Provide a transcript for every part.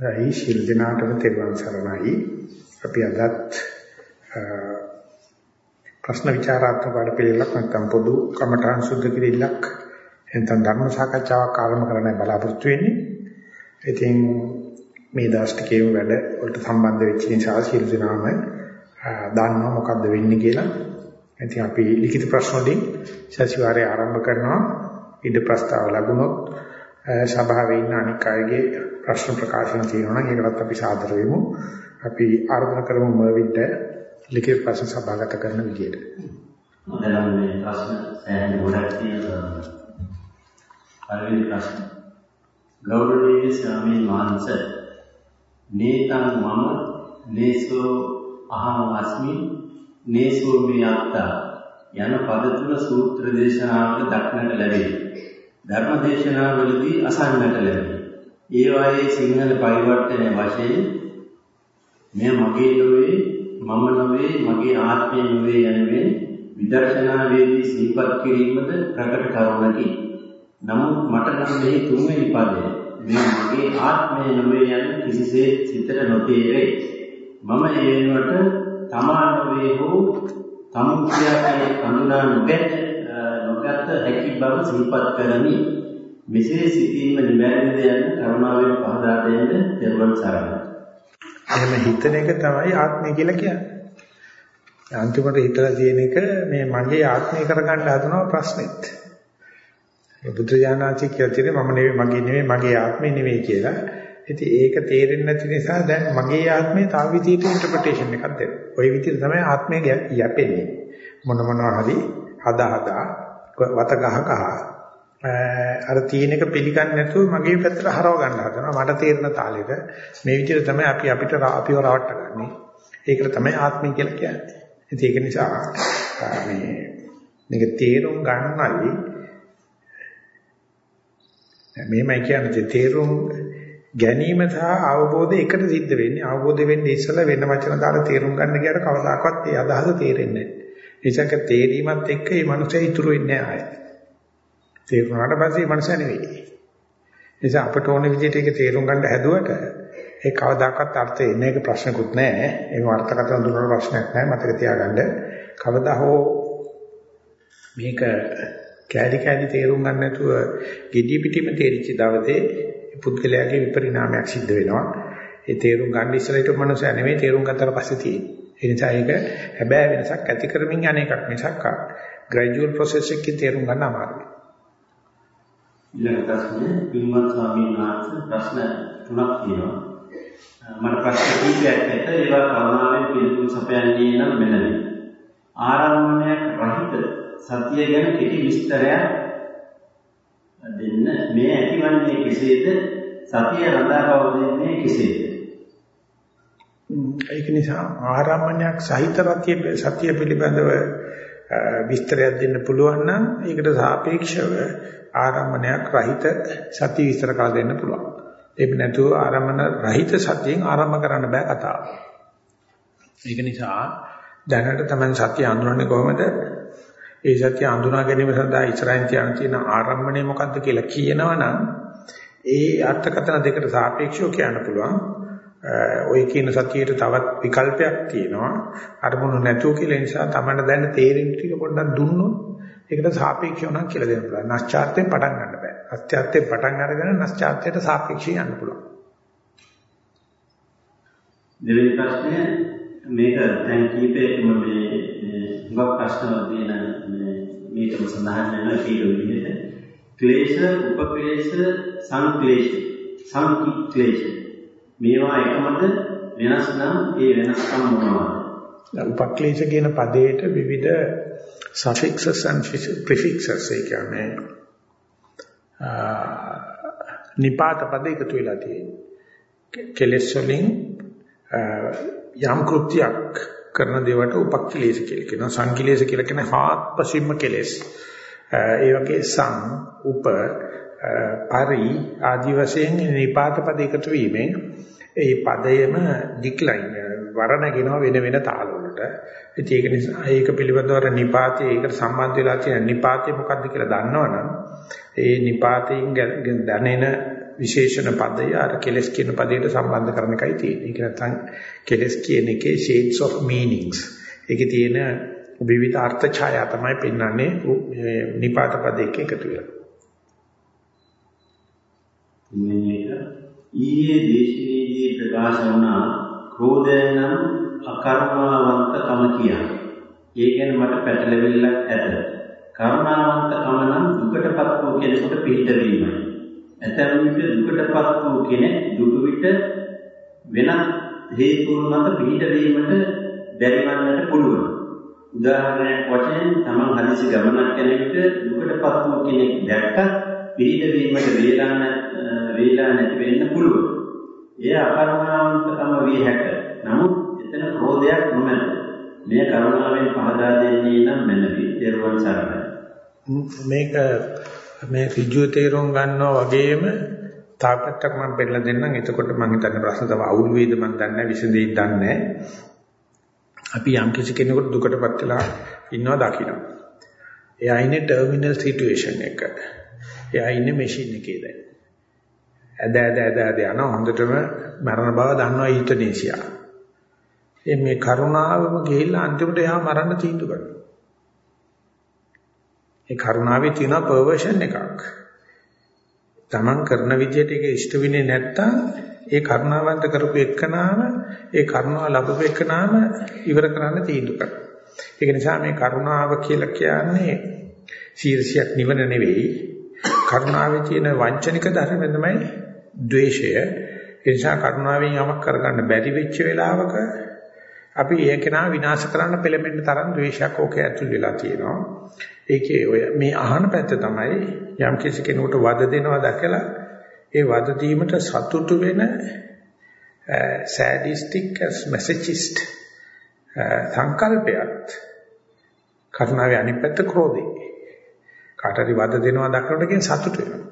රයි ශිල් දිනාටම තෙරුවන් සරණයි. අපි අදත් ප්‍රශ්න විචාරාත්මක වැඩ පිළිවෙලක් නැත්නම් පොදු කමඨාන් සුද්ධ කිරීලක් එතන ධර්ම සාකච්ඡාවක් ආරම්භ කරන්න බලාපොරොත්තු වෙන්නේ. ඉතින් මේ දාස්තිකයේ වැඩ වලට සම්බන්ධ වෙච්ච නිසා ශිල් දිනාම දන්නවා මොකද්ද වෙන්නේ කියලා. ඉතින් අපි ලිඛිත ප්‍රශ්න වලින් සතිವಾರය ආරම්භ කරනවා. ඉද ප්‍රස්තාව ලැබුණොත් සභාවේ ඉන්න අනික් අයගේ ප්‍රශ්න ප්‍රකාශන තියෙනවා නම් ඒකටත් අපි සාදර වෙමු. අපි ආරාධනා කරමු මර්වින්ට ලිඛිත ප්‍රශ්න සභාගත කරන විදියට. මොදනම් මේ ප්‍රශ්න සෑහෙන ගොඩක් තියෙනවා. පළවෙනි ප්‍රශ්න. ගෞරවනීය ස්වාමීන් වහන්සේ නේතං මම නේසෝ අහං අස්මි නේසෝ මේ අත්තා යන පද තුන සූත්‍ර දේශනාවල දක්නට ලැබේ. ධර්ම දේශනාවලදී අසන්නට ලැබේ. ඒ වායේ සිංහල පරිවර්තනය වශයෙන් මෙය මගේ නොවේ මම නොවේ මගේ ආත්මය නොවේ යනුවෙන් විදර්ශනා වේදී සිහිපත් කිරීමද ප්‍රකට කරුණකි. නමුත් මට නම් මේ තුන්වෙනි පදය මේ මගේ ආත්මය නොවේ යන කිසිසේත් සිතට නොතේරේ. මම ඒ වෙනුවට තමා නොවේ හෝ තමුත්‍යයේ හඳුනා නොගැට නොගත හැකි බව සිහිපත් කරමි. මෙසේ සිටීම නිවැරදිද යන කරුණාවෙන් පහදා දෙන්න දෙවන් සරණයි. එහෙම හිතන එක තමයි ආත්මය කියලා කියන්නේ. අන්තිමට හිතලා තියෙන එක මේ මගේ ආත්මය කරගන්න හදනවා ප්‍රශ්නෙත්. ඒ බුදුජානනාචි කියලා තියෙන්නේ මම නෙවෙයි මගේ නෙවෙයි මගේ ආත්මය නෙවෙයි කියලා. ඉතින් ඒක තේරෙන්නේ නැති නිසා දැන් මගේ ආත්මය තව විදිහට ඉන්ටර්ප්‍රිටේෂන් එකක් දෙන්න. ওই විදිහට තමයි ආත්මය යැපෙන්නේ. මොන මොනවා හරි හදා හදා වත ගහ ගහ අර තියෙන එක පිළිගන්නේ නැතුව මගේ පැත්තට හරව ගන්න හදනවා. මට තේරෙන තාලෙට මේ විදිහට තමයි අපි අපිට අපිව රවට්ටගන්නේ ඒකට තමයි ආත්මය කියලා කියන්නේ. ඉතින් ඒක නිසා මේ මේක තේරුම් ගන්නයි. මේමයි කියන්නේ තේරුම් ගැනීම සහ අවබෝධය එකට සිද්ධ වෙන්නේ. අවබෝධ වෙන්නේ ඉස්සලා වෙන වචන දාලා තේරුම් ගන්න ගියට කවදාකවත් ඒ අදහස තේරෙන්නේ නැහැ. ඒසක තේරීමත් එක්ක මේ මනුස්සය ඉතුරු වෙන්නේ නැහැ ආයේ තේරුණාට පස්සේ මනස නෙවෙයි. නිසා අපට ඕන විදිහට ඒක තේරුම් ගන්න හැදුවට ඒ කවදාකවත් අර්ථය එන්නේ ඒක ප්‍රශ්නකුත් නැහැ. ඒක අර්ථකථන දුන්නා ප්‍රශ්නයක් නැහැ. මතක තියාගන්න. කවදා හෝ මේක කැඩි කැඩි තේරුම් ගන්න නැතුව gediy pitima තේරිච්ච දවසේ පුද්ගලයාගේ විපරිණාමයක් සිද්ධ වෙනවා. ඒ තේරුම් ගන්න ඉස්සරහිට මනස නෙවෙයි තේරුම් ගත්තට පස්සේ තියෙන්නේ. ඒ නිසා ඒක හැබෑ වෙනසක් ඇති කරමින් යන එකක් මිසක් ග්‍රැජුවල් ප්‍රොසෙස් එකකින් තේරුම් ගන්න අමාරුයි. ඊළඟ ප්‍රශ්නේ පින්වත් ස්වාමීන් වහන්සේ ප්‍රශ්න තුනක් තියෙනවා. මට ප්‍රශ්න කීපයක් ඇත. ඒවා කරුණාවෙන් පිළිතුරු සපයන්නේ නම් මෙලනේ. ආරම්භණයක් රහිත සතිය ගැන කෙටි විස්තරයක් දෙන්න. මේ ඇතිවන්නේ කෙසේද? සතිය රඳා පවතින්නේ කෙසේද? ඒක නිසා ආරම්භණයක් සහිත රතිය සතිය පිළිබඳව විස්තරයක් දෙන්න පුළුවන් නම් ඒකට සාපේක්ෂව ආරම්භණයක් රහිත සතිය විස්තර කර දෙන්න පුළුවන්. ඒක නැතුව ආරම්භන රහිත සතියෙන් ආරම්භ කරන්න බෑ කතාව. ඒක නිසා දැනට තමයි සතිය අඳුරන්නේ කොහොමද? ඒ සතිය අඳුනා ගැනීම සඳහා ඉස්සරහින් තියන තියෙන ආරම්භණය මොකද්ද කියලා කියනවනම් ඒ අර්ථකථන දෙකට සාපේක්ෂව කියන්න පුළුවන්. ඔය කියන සතියේට තවත් විකල්පයක් තියෙනවා. අරමුණු නැතුව කියලා නිසා තමයි දැන් තේරෙන ටික පොඩ්ඩක් දුන්නොත් ඒකට සාපේක්ෂව නම් කියලා දෙන්න පුළුවන්. නැස්චාර්තයෙන් පටන් ගන්න බෑ. අත්‍යත්යෙන් පටන් අරගෙන නැස්චාර්තයට සාපේක්ෂව යන්න පුළුවන්. දෙවෙනි ප්‍රශ්නය මේක දැන් කීපයකම මේ හුඟක් ප්‍රශ්න තියෙන මේ මේකම සඳහන් වෙනවා කීල විදිහට. ක්ලේශ, උපක්ලේශ, සංක්ලේශ, සංකික්ලේශ. මේවා එකමද වෙනස් නම් ඒ වෙනස්කම් මොනවාද? උපක්ලේශ කියන පදයට විවිධ suffixes and prefixes ඒ කියන්නේ නිපාත පද එකතු වෙලා තියෙන්නේ. කෙලෙස් වලින් යම් කෘත්‍යයක් කරන දේවට උපක්ඛලේශ කියලා කියනවා. සංකිලේශ කියලා කියන්නේ හාත්පසින්ම කෙලෙස්. ඒ වගේ සං උප පරි ආදි වශයෙන් නිපාත පද එකතු වීමෙන් ඒ පදයේම ඩික්ලයින් වරණගෙනවා වෙන වෙන තාල වලට. ඉතින් ඒක නිසා ඒක පිළිබඳව අර නිපාතේ ඒකට සම්බන්ධ වෙලා තියෙන නිපාතේ මොකක්ද කියලා දන්නවනම් ඒ නිපාතයෙන් දැනෙන විශේෂණ පදය අර කෙලස් කියන පදයට සම්බන්ධ කරන එකයි තියෙන්නේ. ඒක නැත්නම් කෙලස් කියන එකේ shades of meanings. ඒකේ තියෙන විවිධ අර්ථ ඡායා තමයි පෙන්වන්නේ නිපාත පදයක එකතු වෙලා. මේක ඊයේ දේශනයේදී ප්‍රකාශ වුණා ක්‍රෝධය නම් අකර්මවන්තකම කියන්නේ. ඒ කියන්නේ මට පැටලෙවිල්ලක් ඇත. කරුණාවන්තකම නම් දුකටපත් වූ කෙනෙකුට පිළිත වීමයි. ඇතැම් විට දුකටපත් වූ කෙනෙක් දුක විට වෙනත් හේතුන් මත පිළිත වීමට බැරි වන්නට පුළුවන්. උදාහරණයක් වශයෙන් තමන් හදිසි ගමනක් යන විට දුකටපත් වූ කෙනෙක් දැක්කත් පිළිත වීමට වේලා වේලා නැති වෙන්න පුළුවන්. එය අකරුණාවන්තකම විය හැක. නමුත් එතන ක්‍රෝධයක් නොමැත. මේ කරුණාවෙන් පහදා දෙන්නේ නම් මැනවි. දේරුවන් සරණයි. මේක මේ ඍජුව තේරුම් ගන්නවා වගේම තාපත්තක් මම පෙන්නලා දෙන්නම්. එතකොට මම හිතන්නේ ප්‍රශ්න තව අවුල් වේද මම දන්නේ නැහැ. විසඳෙයි දන්නේ අපි යම් කිසි කෙනෙකුට දුකටපත් වෙලා ඉන්නවා දකින්න. එයා ඉන්නේ ටර්මිනල් සිටුේෂන් එක. එයා ඉන්නේ මැෂින් එකේ දැන්. ඇද ඇද ඇද ඇද යන හොඳටම මරණ බව දන්නවා ඊතනේසියා. මේ කරුණාවම ගිහිල්ලා අන්තිමට එයා මරන්න තීන්දුව කරනවා. ඒ කරුණාවේ තියෙන පර්වර්ෂන් එකක්. Taman කරන විදිහට ඒක ඉෂ්ට වෙන්නේ නැත්තම් ඒ කරුණාවන්ත කරපු එක්කනාම ඒ කරුණාව ලැබපු එක්කනාම ඉවර කරන්න තීන්දුව කරනවා. ඒක නිසා මේ කරුණාව කියලා කියන්නේ සීර්ෂයක් නිවන නෙවෙයි. කරුණාවේ තියෙන වංචනික ධර්ම තමයි ද්වේෂය. ඒ නිසා කරුණාවෙන් යමක් කරගන්න බැරි වෙච්ච වෙලාවක අපි ඒක නා විනාශ කරන්න පෙළඹෙන්න තරම් ද්වේෂයක් ඕකේ ඇතුල් වෙලා තියෙනවා. ඒකේ ඔය මේ අහන පැත්ත තමයි යම් කිසි කෙනෙකුට වද දෙනවා දැකලා ඒ වද දීමට සතුටු වෙන sadistic as messagist සංකල්පයත් කරුණාවේ අනිත් පැත්ත ක්‍රෝධේ. කාට හරි වද දෙනවා දක්නට කියන සතුට වෙනවා.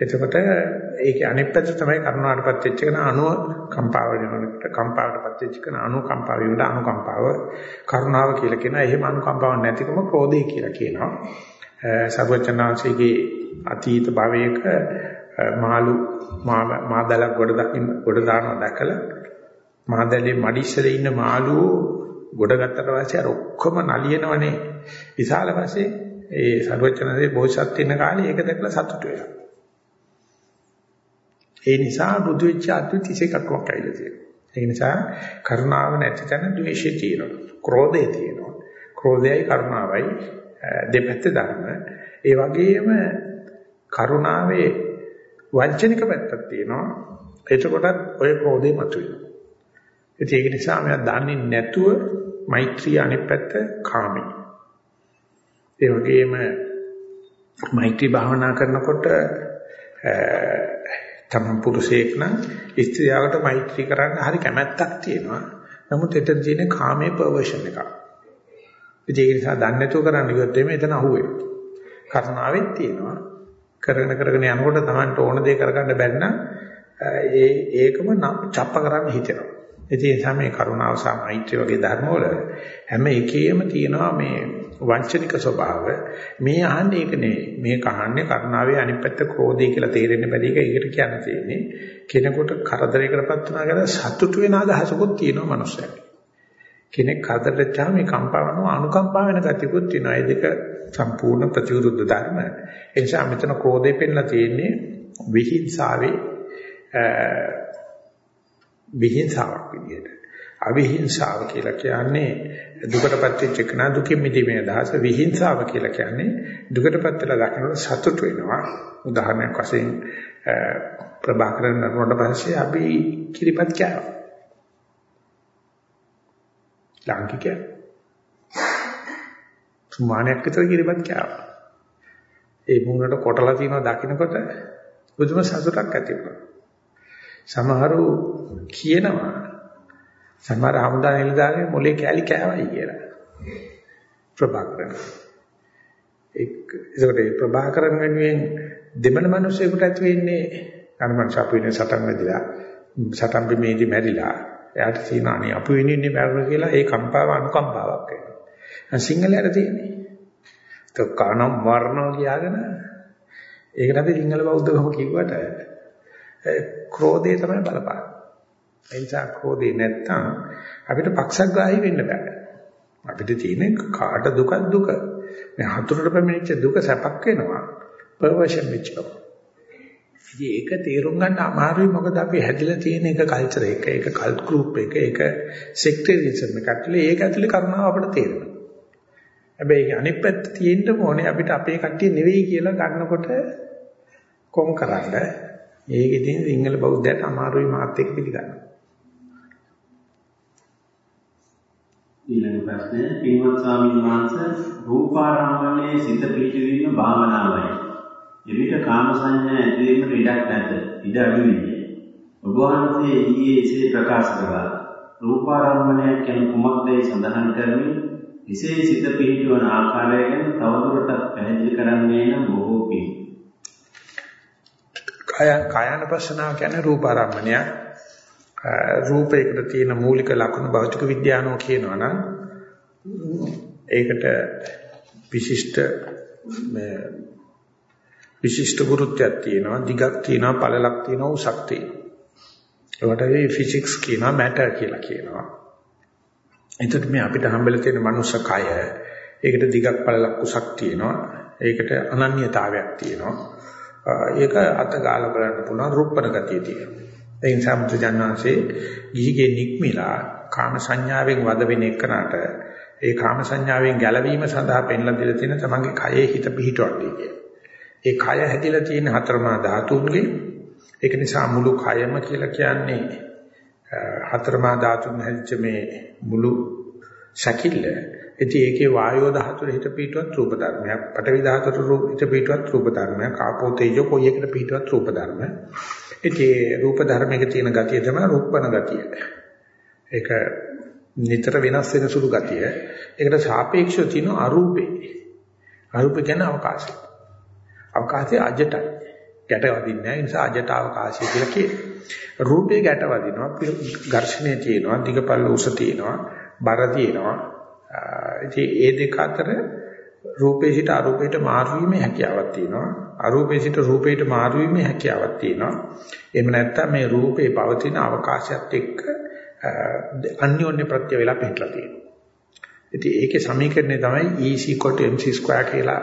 එතකොට ඒකේ අනිත් පැත්ත තමයි කරුණාටපත් වෙච්ච කෙනා අණුව කම්පාව වෙනකොට කම්පාවටපත් වෙච්ච කෙනා අණු කම්පාව වීමට අණු කම්පාව කරුණාව කියලා කියනවා. එහෙම අණු කම්පාවක් නැතිකම ක්‍රෝධය කියලා කියනවා. සර්වචනාංශයේ අතීත භවයක මාළු මාදලක් ගොඩ දකින්න ගොඩ දානවා දැකලා මාදලේ මඩිස්සලේ ඉන්න මාළුව ගොඩ ගත්තට පස්සේ අර ඔක්කොම නලියනවනේ විශාල වශයෙන් ඒ සර්වචනසේ බෝසත් ඉන්න කාලේ ඒක දැකලා සතුටු වෙනවා. ඒ නිසා බුදු වෙච්ච අද්විත 31ක් වක්කයිලා තියෙනවා. ඒ නිසා කරුණාව නැති තැන ද්වේෂය තියෙනවා. ක්‍රෝධය තියෙනවා. ක්‍රෝධයයි කරුණාවයි දෙපැත්ත ධර්ම. ඒ වගේම කරුණාවේ වංචනික පැත්තක් තියෙනවා. එතකොටත් ඔය ක්‍රෝධය මතුවෙනවා. ඒක නිසා මම දන්නේ නැතුව මෛත්‍රී අනිත් පැත්ත කාමී. ඒ වගේම මෛත්‍රී භාවනා කරනකොට තමන් පුරුෂයෙක් නම් ස්ත්‍රියකට මෛත්‍රී කරන්න හරි කැමැත්තක් තියෙනවා. නමුත් එතන තියෙන කාමයේ පර්වර්ෂන් එකක්. ඒක නිසා දන්නේ නැතුව කරන්න ගියොත් එimhe එතන අහුවෙනවා. කරුණාවෙත් තියෙනවා. කරගෙන කරගෙන යනකොට තමන්ට ඕන දේ කරගන්න බැරි නම් ඒ ඒකම චප්ප කරන්න හිතෙනවා. ඒ නිසා මේ කරුණාව සහ මෛත්‍රිය වගේ ධර්ම වල හැම එකේම තියෙනවා මේ වංචනික ස්වභාව. මේ අහන්නේ ඒක නෙවෙයි. මේ කහන්නේ කරුණාවේ අනිත් පැත්ත ක්‍රෝධය කියලා තේරෙන්න බැරි එක ඒකට කියන්න තියෙන්නේ. කෙනෙකුට කරදරයකටපත් වුණා කියලා සතුටු වෙන අදහසකුත් තියෙනවා මනුස්සයෙක්. කෙනෙක් කරදරට චා මේ කම්පා වෙනවා අනුකම්පා වෙන ගතියකුත් තියෙනවා. ඒ දෙක සම්පූර්ණ ප්‍රතිවිරුද්ධ ධර්ම. ඒ නිසා මෙතන ක්‍රෝධය පෙන්නලා තියෙන්නේ විහිංසාවේ විහිංසාවක් විදියට. අවිහිංසාව කියලා කියන්නේ දුකටපත් වෙච්ච කෙනා දුකින් මිදීමේ අදහස විහිංසාව කියලා කියන්නේ දුකටපත් වෙලා දකිනකොට සතුට වෙනවා. උදාහරණයක් වශයෙන් ප්‍රභාකරන් නරනට පස්සේ අපි කිරිපත් කෑවා. ලාංකිකය. සුමානයක් විතර කිරිපත් කෑවා. ඒ මුණට කොටලා තියෙනවා දකින්නකොට බුදුම සතුටක් ඇති වෙනවා. සමහරු කියනවා සමහර ආමුදා නිලධාරිය මොලේ කෑලි කෑවයි කියලා. ප්‍රභාකරන්. එක් ඒකට ප්‍රභාකරන් වෙනුවෙන් දෙමළ මිනිස්සුෙකුට ඇති වෙන්නේ අනුමං ශාපු වෙන සටන් වෙදිලා සටන් බිමේදී මැරිලා එයාට තියෙන අනේ අපු වෙනින්නේ මැරුණ කියලා ඒ කම්පාව අනුකම්පාවක් වෙනවා. සිංහලයට තියෙන්නේ. તો කනම් වර්ණෝ කියාගෙන ඒකට අපි සිංහල බෞද්ධකම කිව්වට ක්‍රෝධය තමයි බලපාන්නේ. ඒ නිසා ක්‍රෝධේ නැත්තම් අපිට පක්ෂග්‍රාහී වෙන්න බෑ. අපිට තියෙන කාට දුකක් දුක. මේ හතුරට පැමිණිච්ච දුක සැපක් වෙනවා. පර්වර්ෂන් වෙච්ච එක. ඉතින් ඒක තේරුම් ගන්න අමාරුයි මොකද අපි හැදිලා තියෙන එක කල්චර් එක, ඒක කල්ට් ගෲප් එක, ඒක සෙක්ටරිසම් එක. ඇතුලේ ඒක ඇතුලේ කරුණාව අපිට තේරෙනවා. හැබැයි අනිත් පැත්ත තියෙන්න ඕනේ අපිට අපේ කට්ටිය නෙවෙයි කියලා ගන්නකොට කොම් කරන්න. ඒක ඉතින් සිංහල බෞද්ධයට අමාරුයි මාත් එක්ක පිළිගන්න. ඊළඟ ප්‍රශ්නය පින්වත් ස්වාමීන් වහන්සේ රූපාරම්මණයේ සිත පිහිටවීම භාවනාවයි. එවිට කාම සංඥා ඇතිවීමට ඉඩක් නැත. ඉඩ අඩු විය. ඔබ වහන්සේ ඊයේ එසේ ප්‍රකාශ කළා. රූපාරම්මණය කියන කුමක්දයි සඳහන් කරමින් එසේ සිත පිහිටවන ආකාරය ගැන තවදුරටත් පැහැදිලි කරන්නේ නම් බොහෝ පිං. කාය කායන ප්‍රශ්නාව කියන්නේ රූපාරම්මණය. රූපයකට තියෙන මූලික ලක්ෂණ භෞතික විද්‍යානෝ කියනවා නම් ඒකට විශිෂ්ට විශිෂ්ට ගුරුත්වයක් තියෙනවා දිගක් තියෙනවා පළලක් තියෙනවා උසක් තියෙනවා. ඒකට ඒ ෆිසික්ස් කියනවා මැටර් කියලා කියනවා. එතකොට මේ අපිට හම්බෙලා තියෙන මනුස්ස කය ඒකට දිගක් පළලක් උසක් තියෙනවා. ඒකට අනන්‍යතාවයක් තියෙනවා. ඒක අත ගාලා බලන්න පුළුවන් රුප්පන ගතිය තියෙනවා. ඒ නිසා මුද්‍රජානංශේ ගිහිගේ නික්මිලා කාම සංඥාවෙන් වද වෙන එකනට ඒ කාම සංඥාවෙන් ගැලවීම සඳහා පෙන්ලා දෙලා තියෙන තමන්ගේ කයේ හිත පිහිටවන්නේ කියන. ඒ කය හැදිලා තියෙන හතරමා ධාතුන්ගේ ඒක නිසා මුළු කයම කියලා කියන්නේ හතරමා ධාතුන් හැදිච්ච මේ මුළු ශකිල්ල. ඉතින් ඒකේ වායෝ ධාතුවේ හිත පිටුවත් රූප ධර්මයක්, පඨවි ධාතුවේ රූප හිත පිටුවත් රූප ධර්මයක්, ආපෝ තේජෝ කොයි එකට පිටුවත් රූප ධර්ම. ඉතින් රූප ධර්මයක තියෙන ගතිය තමයි රූපණ ගතිය. ඒක නිතර වෙනස් වෙන සුළු ගතිය. ඒකට සාපේක්ෂව තියෙන අරූපේ. අරූප කියන්නේ අවකාශය. අවකාශය අජටයි. ගැට වදින්නේ නැහැ. ඒ නිසා අජට අවකාශය කියලා කියනවා. රූපේ ගැට වදිනවා. ඝර්ෂණය තියෙනවා. දිගපල්ල උස තියෙනවා. බර තියෙනවා. ඉතින් ඒ දෙක අතර රූපේ සිට අරූපයට මාරු වීමේ හැකියාවක් තියෙනවා. අරූපේ සිට රූපයට මාරු වීමේ හැකියාවක් තියෙනවා. එහෙම නැත්නම් මේ රූපේ පවතින අවකාශයත් එක්ක අන්‍යෝන්‍ය ප්‍රත්‍ය වේලා පිටලා තියෙනවා. ඉතින් ඒකේ සමීකරණය තමයි E mc2 කියලා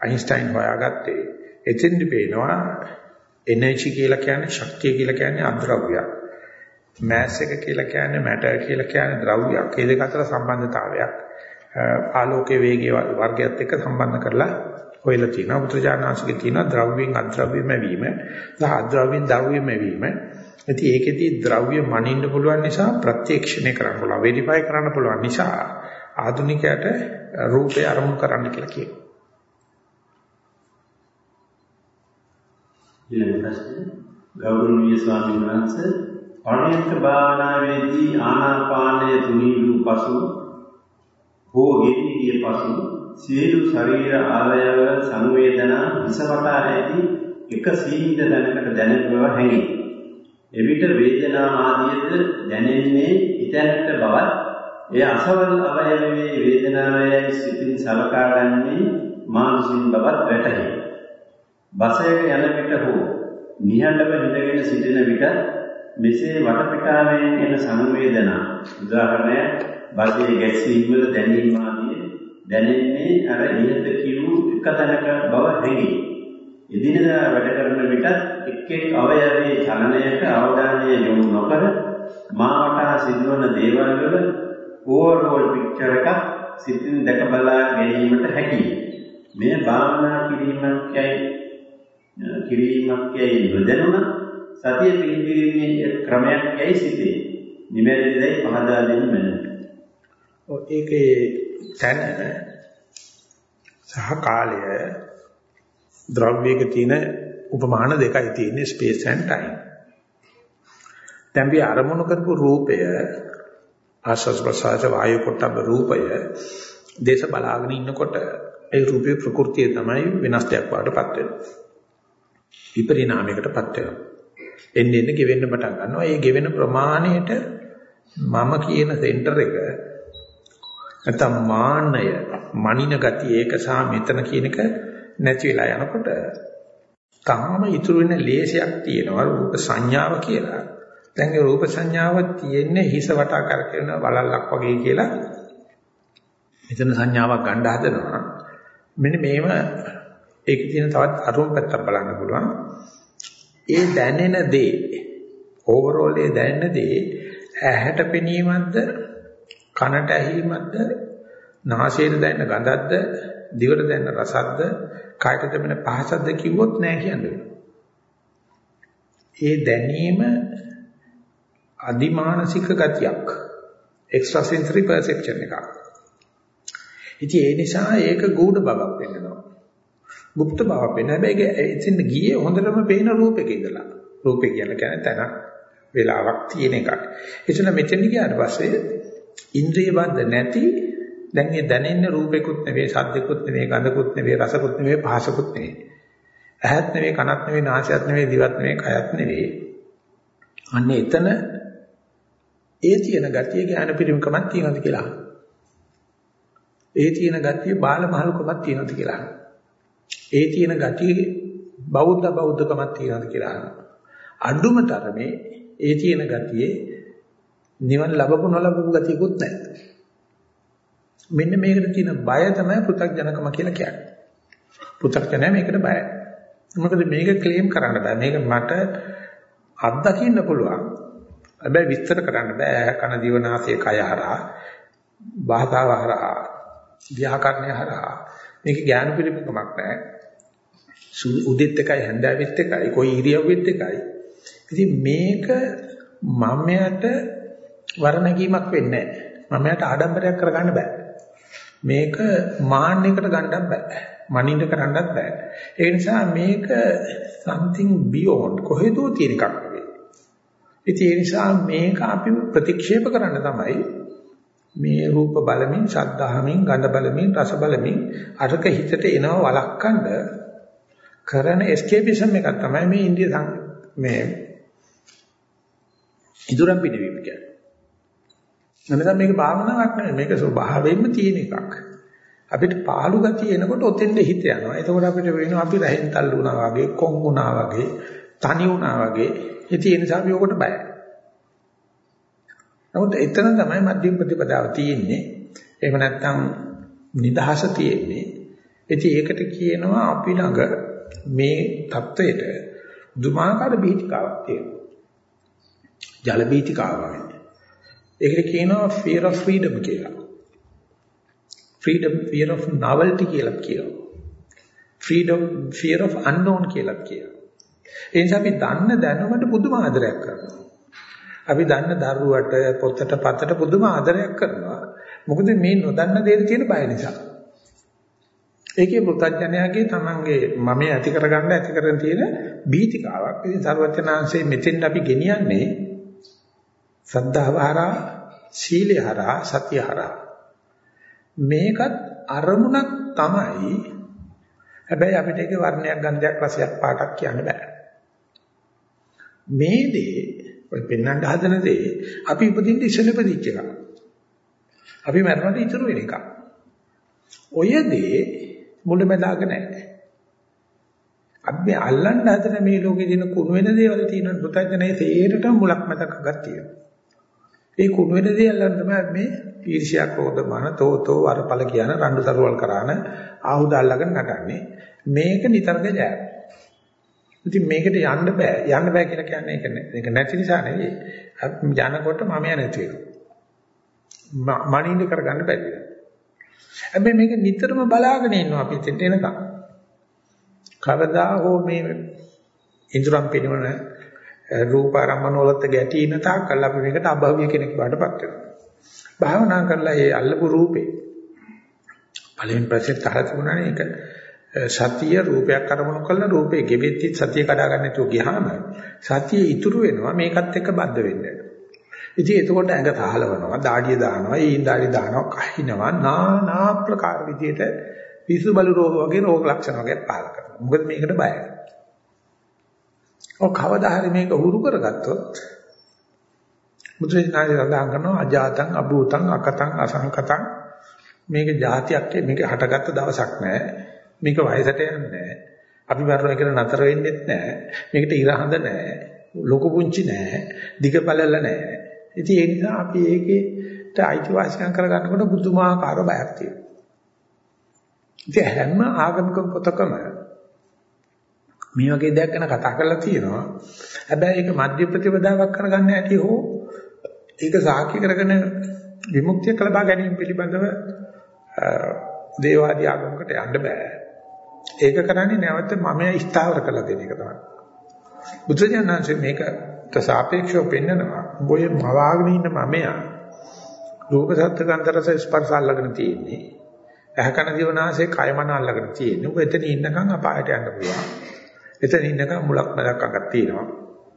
අයින්ස්ටයින් හොයාගත්තේ. එතෙන්දි පේනවා එනර්ජි කියලා කියන්නේ ශක්තිය කියලා කියන්නේ අද්‍රව්‍යයක්. මෑස් එක කියලා කියන්නේ මැටර් කියලා කියන්නේ ද්‍රව්‍යයක්. මේ දෙක අතර සම්බන්ධතාවයක්. ආලෝකයේ වේගය වර්ගයත් එක්ක සම්බන්ධ කරලා හොයලා තියෙනවා. පුත්‍රජානනාංශකේ තියෙනවා ද්‍රව්‍යයෙන් අද්‍රව්‍යම වීම, සහ අද්‍රව්‍යයෙන් ද්‍රව්‍යම වීම. ඉතින් ඒකෙදී ද්‍රව්‍ය මනින්න පුළුවන් නිසා ප්‍රත්‍යක්ෂණය කරන්න පුළුවන්, වෙරිෆයි කරන්න පුළුවන් නිසා ආධුනිකයට රූපය අරමුණු කරන්න කියලා කියනවා. ඊළඟ ප්‍රශ්නය ගෞරවනීය ස්වාමීන් වහන්සේ පරණිත භාවනාවේදී ආනාපානය තුනී වූ පසු හෝ ගෙවි ගිය පසු සියලු ශරීර අවයව සංවේදනා විසවටා ඇති එක සීහිත දැනකට දැනෙන බව හැඟේ. එවිට වේදනා ආදියද දැනෙන්නේ ඊතැනට බවත් එය අසවල් අවයවයේ වේදනාවයයි සිතින් සලකා ගන්නේ මානසින් බවත් වැටහේ. බසයට යන විට හෝ නිහඬව හිඳගෙන සිටින විට මෙසේ වටපිටාවෙන් එන සංවේදනා උදාහරණයක් බසයේ ගැස්සීම් වල දැනීම ආදී දැනෙන්නේ අර ඉහත කිව් එක තැනක බව හැඟේ. එදිනෙදා වැඩ කරන විට එක් එක් අවයවයේ චලනයට අවධානය යොමු නොකර මා වටා සිදුවන දේවල් වල ඕවර්ෝල් පික්චර් එකක් සිතින් දැක බලා ගැනීමට හැකියි. මේ භාවනා කිරීමක් යයි කිරීමක් යයි නොදැනුණ සතිය පිළිපීමේ ක්‍රමයක් යයි සිටේ. නිමැරදිදයි පහදා දෙන්න මැනවි. ඒකේ තන සහ කාලය ද්‍රව්‍යයක තියෙන උපමාන දෙකයි තියෙන්නේ ස්පේස් and time. දැන් අපි අරමුණු කරපු රූපය ආස්වාස් ප්‍රසආස වායු කොටබ රූපය දේශ බලාගෙන ඉන්නකොට ඒ රූපේ ප්‍රകൃතිය තමයි වෙනස් දෙයක් වඩටපත් වෙනවා. විපරිණාමයකටපත් වෙනවා. එන්නේ එන්නේ ගෙවෙන්න පටන් ගන්නවා. ඒ ගෙවෙන ප්‍රමාණයට මම කියන සෙන්ටර් එක නැත්නම් මාන්නය මනින ගතිය ඒක සහ මෙතන කියන එක නැති වෙලා යනකොට තාම ඉතුරු වෙන ලේසියක් තියෙනවා රූප සංඥාව කියලා. දැන් ඒ රූප සංඥාව තියෙන්නේ හිස වටා කරකින වලල්ලක් වගේ කියලා. මෙතන සංඥාවක් ගන්න හදනවා. මෙන්න මේව ඒකේ තියෙන තවත් අරුම පැත්තක් බලන්න පුළුවන්. ඒ දැනෙන දේ ඕවරෝල් ඒ දැනෙන දේ ඇහැට පෙනීමක්ද කනට ඇහිීමක්ද නාසයට දැනෙන ගඳක්ද දිවට දැනෙන රසක්ද කායට දැනෙන පහසක්ද කිව්වොත් නෑ කියන්නේ. ඒ දැනීම අදිමානසික ගතියක් එක්ස්ට්‍රා සෙන්සරි පර්සෙප්ෂන් එකක්. ඉතින් ඒ නිසා ඒක ගුඪ බවක් වෙන්නවා. গুপ্ত බවක් වෙන හැබැයි ඒක එතන ගියේ හොඳටම පේන රූපයක ඉඳලා. රූපේ කියලා කියන්නේ තන වෙලාවක් තියෙන එකක්. එතන මෙතන ගියාට පස්සේ ඉන්ද්‍රිය බද්ධ නැති දැන් මේ දැනෙන්න රූපෙකුත් නෙවෙයි, ශබ්දෙකුත් නෙවෙයි, ගඳකුත් නෙවෙයි, රසකුත් නෙවෙයි, පහසකුත් නෙවෙයි. ඇහත් නෙවෙයි, කනත් නෙවෙයි, නාසයත් නෙවෙයි, දිවත් නෙවෙයි, කයත් නෙවෙයි. අන්න එතන ඒ තියෙන ගතිය ඥාන පිරිමකමක් තියෙනවද කියලා. ඒ තියෙන ගතිය බාල මහලකමක් තියෙනවද කියලා. ඒ තියෙන ගතිය බෞද්ධ බෞද්ධකමක් තියෙනවද කියලා. අඩුම තරමේ ඒ තියෙන ගතියේ නිවන ලැබපු නොලැබපු ගතියකුත් නැහැ. මෙන්න මේකට තියෙන බය තමයි පෘථග්ජනකම කියලා කියන්නේ. පෘථග්ජනය මේකට බයයි. මොකද මේක ක්ලේම් කරන්න බෑ. මේක මට අත්දකින්න පුළුවන්. හැබැයි විස්තර කරන්න බෑ. කන දිවනාසය කය හරහා භාෂාව හරහා ව්‍යාකරණය හරහා මේක ඥාන පිළිපකමක් නෑ. උදෙත් එකයි හැන්දෑවෙත් එකයි කොයි ඉරියව්වෙත් එකයි. ඉතින් මේක මමයට වර්ණගීමක් වෙන්නේ නෑ. මමයට ආඩම්බරයක් කරගන්න බෑ. මේක මාන්නයකට ගන්නත් බෑ. මනින්න කරන්නත් බෑ. ඒ නිසා මේක something beyond කොහෙදෝ තියෙන එකක් නෙවෙයි. ඉතින් ඒ නිසා මේක අපි ප්‍රතික්ෂේප කරන්න තමයි මේ රූප බලමින්, ශබ්දහමින්, ගන්ධ බලමින්, රස බලමින් අරක හිතට එනව වළක්වන්න කරන escapism එකක් තමයි මේ ඉන්දිය මේ ඉදුරම් පිටවීම කියන්නේ. නැත්නම් මේක භාවනාවක් නෙමෙයි මේක ස්වභාවයෙන්ම තියෙන එකක්. අපිට පාළු ගතිය එනකොට ඔතෙන්ද හිත යනවා. එතකොට අපිට වෙනවා අපි රහෙන් තල්ලු වුණා වගේ, කොන් වුණා වගේ, තනි වුණා වගේ. ඉතින් ඒ නිසා අපි ඕකට බයයි. නමුත් එතන තමයි මධ්‍යම ප්‍රතිපදාව තියෙන්නේ. එහෙම නැත්නම් නිදහස තියෙන්නේ. ඉතින් ඒකට කියනවා අපි ළඟ මේ தത്വෙට දුමාකාර බීතිකාවක් තියෙනවා. ජල බීතිකාවක්. ඒකට කියනවා fear of freedom කියලා. freedom fear of novelty කියලා කියනවා. freedom fear of unknown කියලා කියනවා. ඒ නිසා අපි දන්න දැනුමට පුදුම ආදරයක් කරනවා. අපි දන්න දරුවට පොතට පතට පුදුම ආදරයක් කරනවා. මොකද මේ නොදන්න දේට තියෙන බය නිසා. ඒකේ පුතඥයාගේ තමන්ගේ මම ඇති කරගන්න ඇති කරගෙන තියෙන බීතිකාවක්. ඉතින් සර්වඥාන්සේ මෙතෙන් අපි ගෙනියන්නේ සද්ධාව හරහා සීලය හරහා සතිය හරහා. මේකත් අරමුණක් තමයි. හැබැයි අපිට ඒකේ වර්ණයක් ගන්ධයක් රසයක් පාටක් කියන්න බෑ. මේ දේ ඔය පෙන්වන්න හදන දේ අපි උපදින්න ඉස්සෙල්ලා ඉපදිච්ච එක අපි මරණට ඉතුරු වෙන එක ඔය දේ මුලමදාග නැහැ අපි අල්ලන්න හදන මේ ලෝකේ දින කුණු වෙන දේවල් තියෙන පුතඥයේ තේරෙට මුලක් මතක ගතිය ඒ කුණු වෙන දේ අල්ලන්න තමයි මේ ඊර්ෂ්‍යා ක්‍රෝධ මන තෝතෝ වරපල කියන රණ්ඩු තරුවල් කරාන ආයුධ අල්ලගෙන නටන්නේ. මේක නිතරම ජය. ඉතින් මේකට යන්න බෑ. යන්න බෑ කියලා කියන්නේ ඒක නේ. ඒක නැති නිසා නෙවෙයි. යනකොට මම නැති වෙනවා. මනින්ද කරගන්න බැරි වෙනවා. හැබැයි මේක නිතරම බලාගෙන ඉන්නවා අපි එතෙන්ට එනකම්. කවදා හෝ මේ ඉන්ද්‍රම් පිනවන රූපාරම්මන වලත් ගැටීන තාක්කල් අපි මේකට අභව්‍ය කෙනෙක් බාටපත් වෙනවා. භාවනා කරලා ඒ අල්ලපු රූපේ පළවෙනි ප්‍රශ්නේ තහර තිබුණානේ ඒක සතිය රූපයක් අරමුණු කරලා රූපේ ගෙවෙද්දි සතිය කඩා ගන්න නැතුව ගියාම සතිය ඉතුරු වෙනවා මේකත් එක්ක බද්ධ වෙන්නේ. ඉතින් එතකොට ඇඟ තහලවනවා, දාඩිය දානවා, ඊයින් දාඩිය දානවා, කහිනවා, নানা ප්‍රකාර විදියට පිසු බලු රෝග වගේ රෝග ලක්ෂණ වගේ පහල කරනවා. මොකද මේකට බයයි. ඔය කවදා හරි මේක හුරු කරගත්තොත් මුද්‍රේනාය සඳහන් කරනවා අජාතං අභූතං අකතං අසංකතං මේක જાතියක් මේක හටගත්ත දවසක් නෑ මේක වයසට යන්නේ නෑ අපි මරනවා කියලා නතර වෙන්නෙත් නැහැ. මේකට ඉරහඳ නැහැ. ලොකු පුංචි නැහැ. දිග පළල නැහැ. ඉතින් ඒ නිසා අපි ඒකේට අයිතිවාසිකම් කරගන්නකොට බුදුමාහාකාර බයක් තියෙනවා. ඉතින් හැම ආගමික පොතකම මේ වගේ දෙයක් ගැන කතා කරලා තියෙනවා. හැබැයි ඒක මධ්‍ය ප්‍රතිපදාවක් කරගන්න ඇති හෝ ඒක සාක්ෂි කරගෙන විමුක්තිය ලබා ගැනීම පිළිබඳව දේවාදී ආගමකට යන්න බෑ. ඒක කරන්නේ නැවත මම ස්ථාවර කරලා දෙන එක තමයි. බුදුජානනාංශ මේකට සාපේක්ෂව පෙන්නනවා. ඔය මවාගෙන ඉන්න මමයා රූප සත්ත්ව ගන්ධ රස ස්පර්ශ අල්ලගෙන තියෙන්නේ. ඇහැකන දිවනාසේ කයමන අල්ලගෙන තියෙන්නේ. ඔය එතන ඉන්නකම් අපායට යන්න පුළුවන්. එතන ඉන්නකම් මුලක් මලක් අගක් තියෙනවා.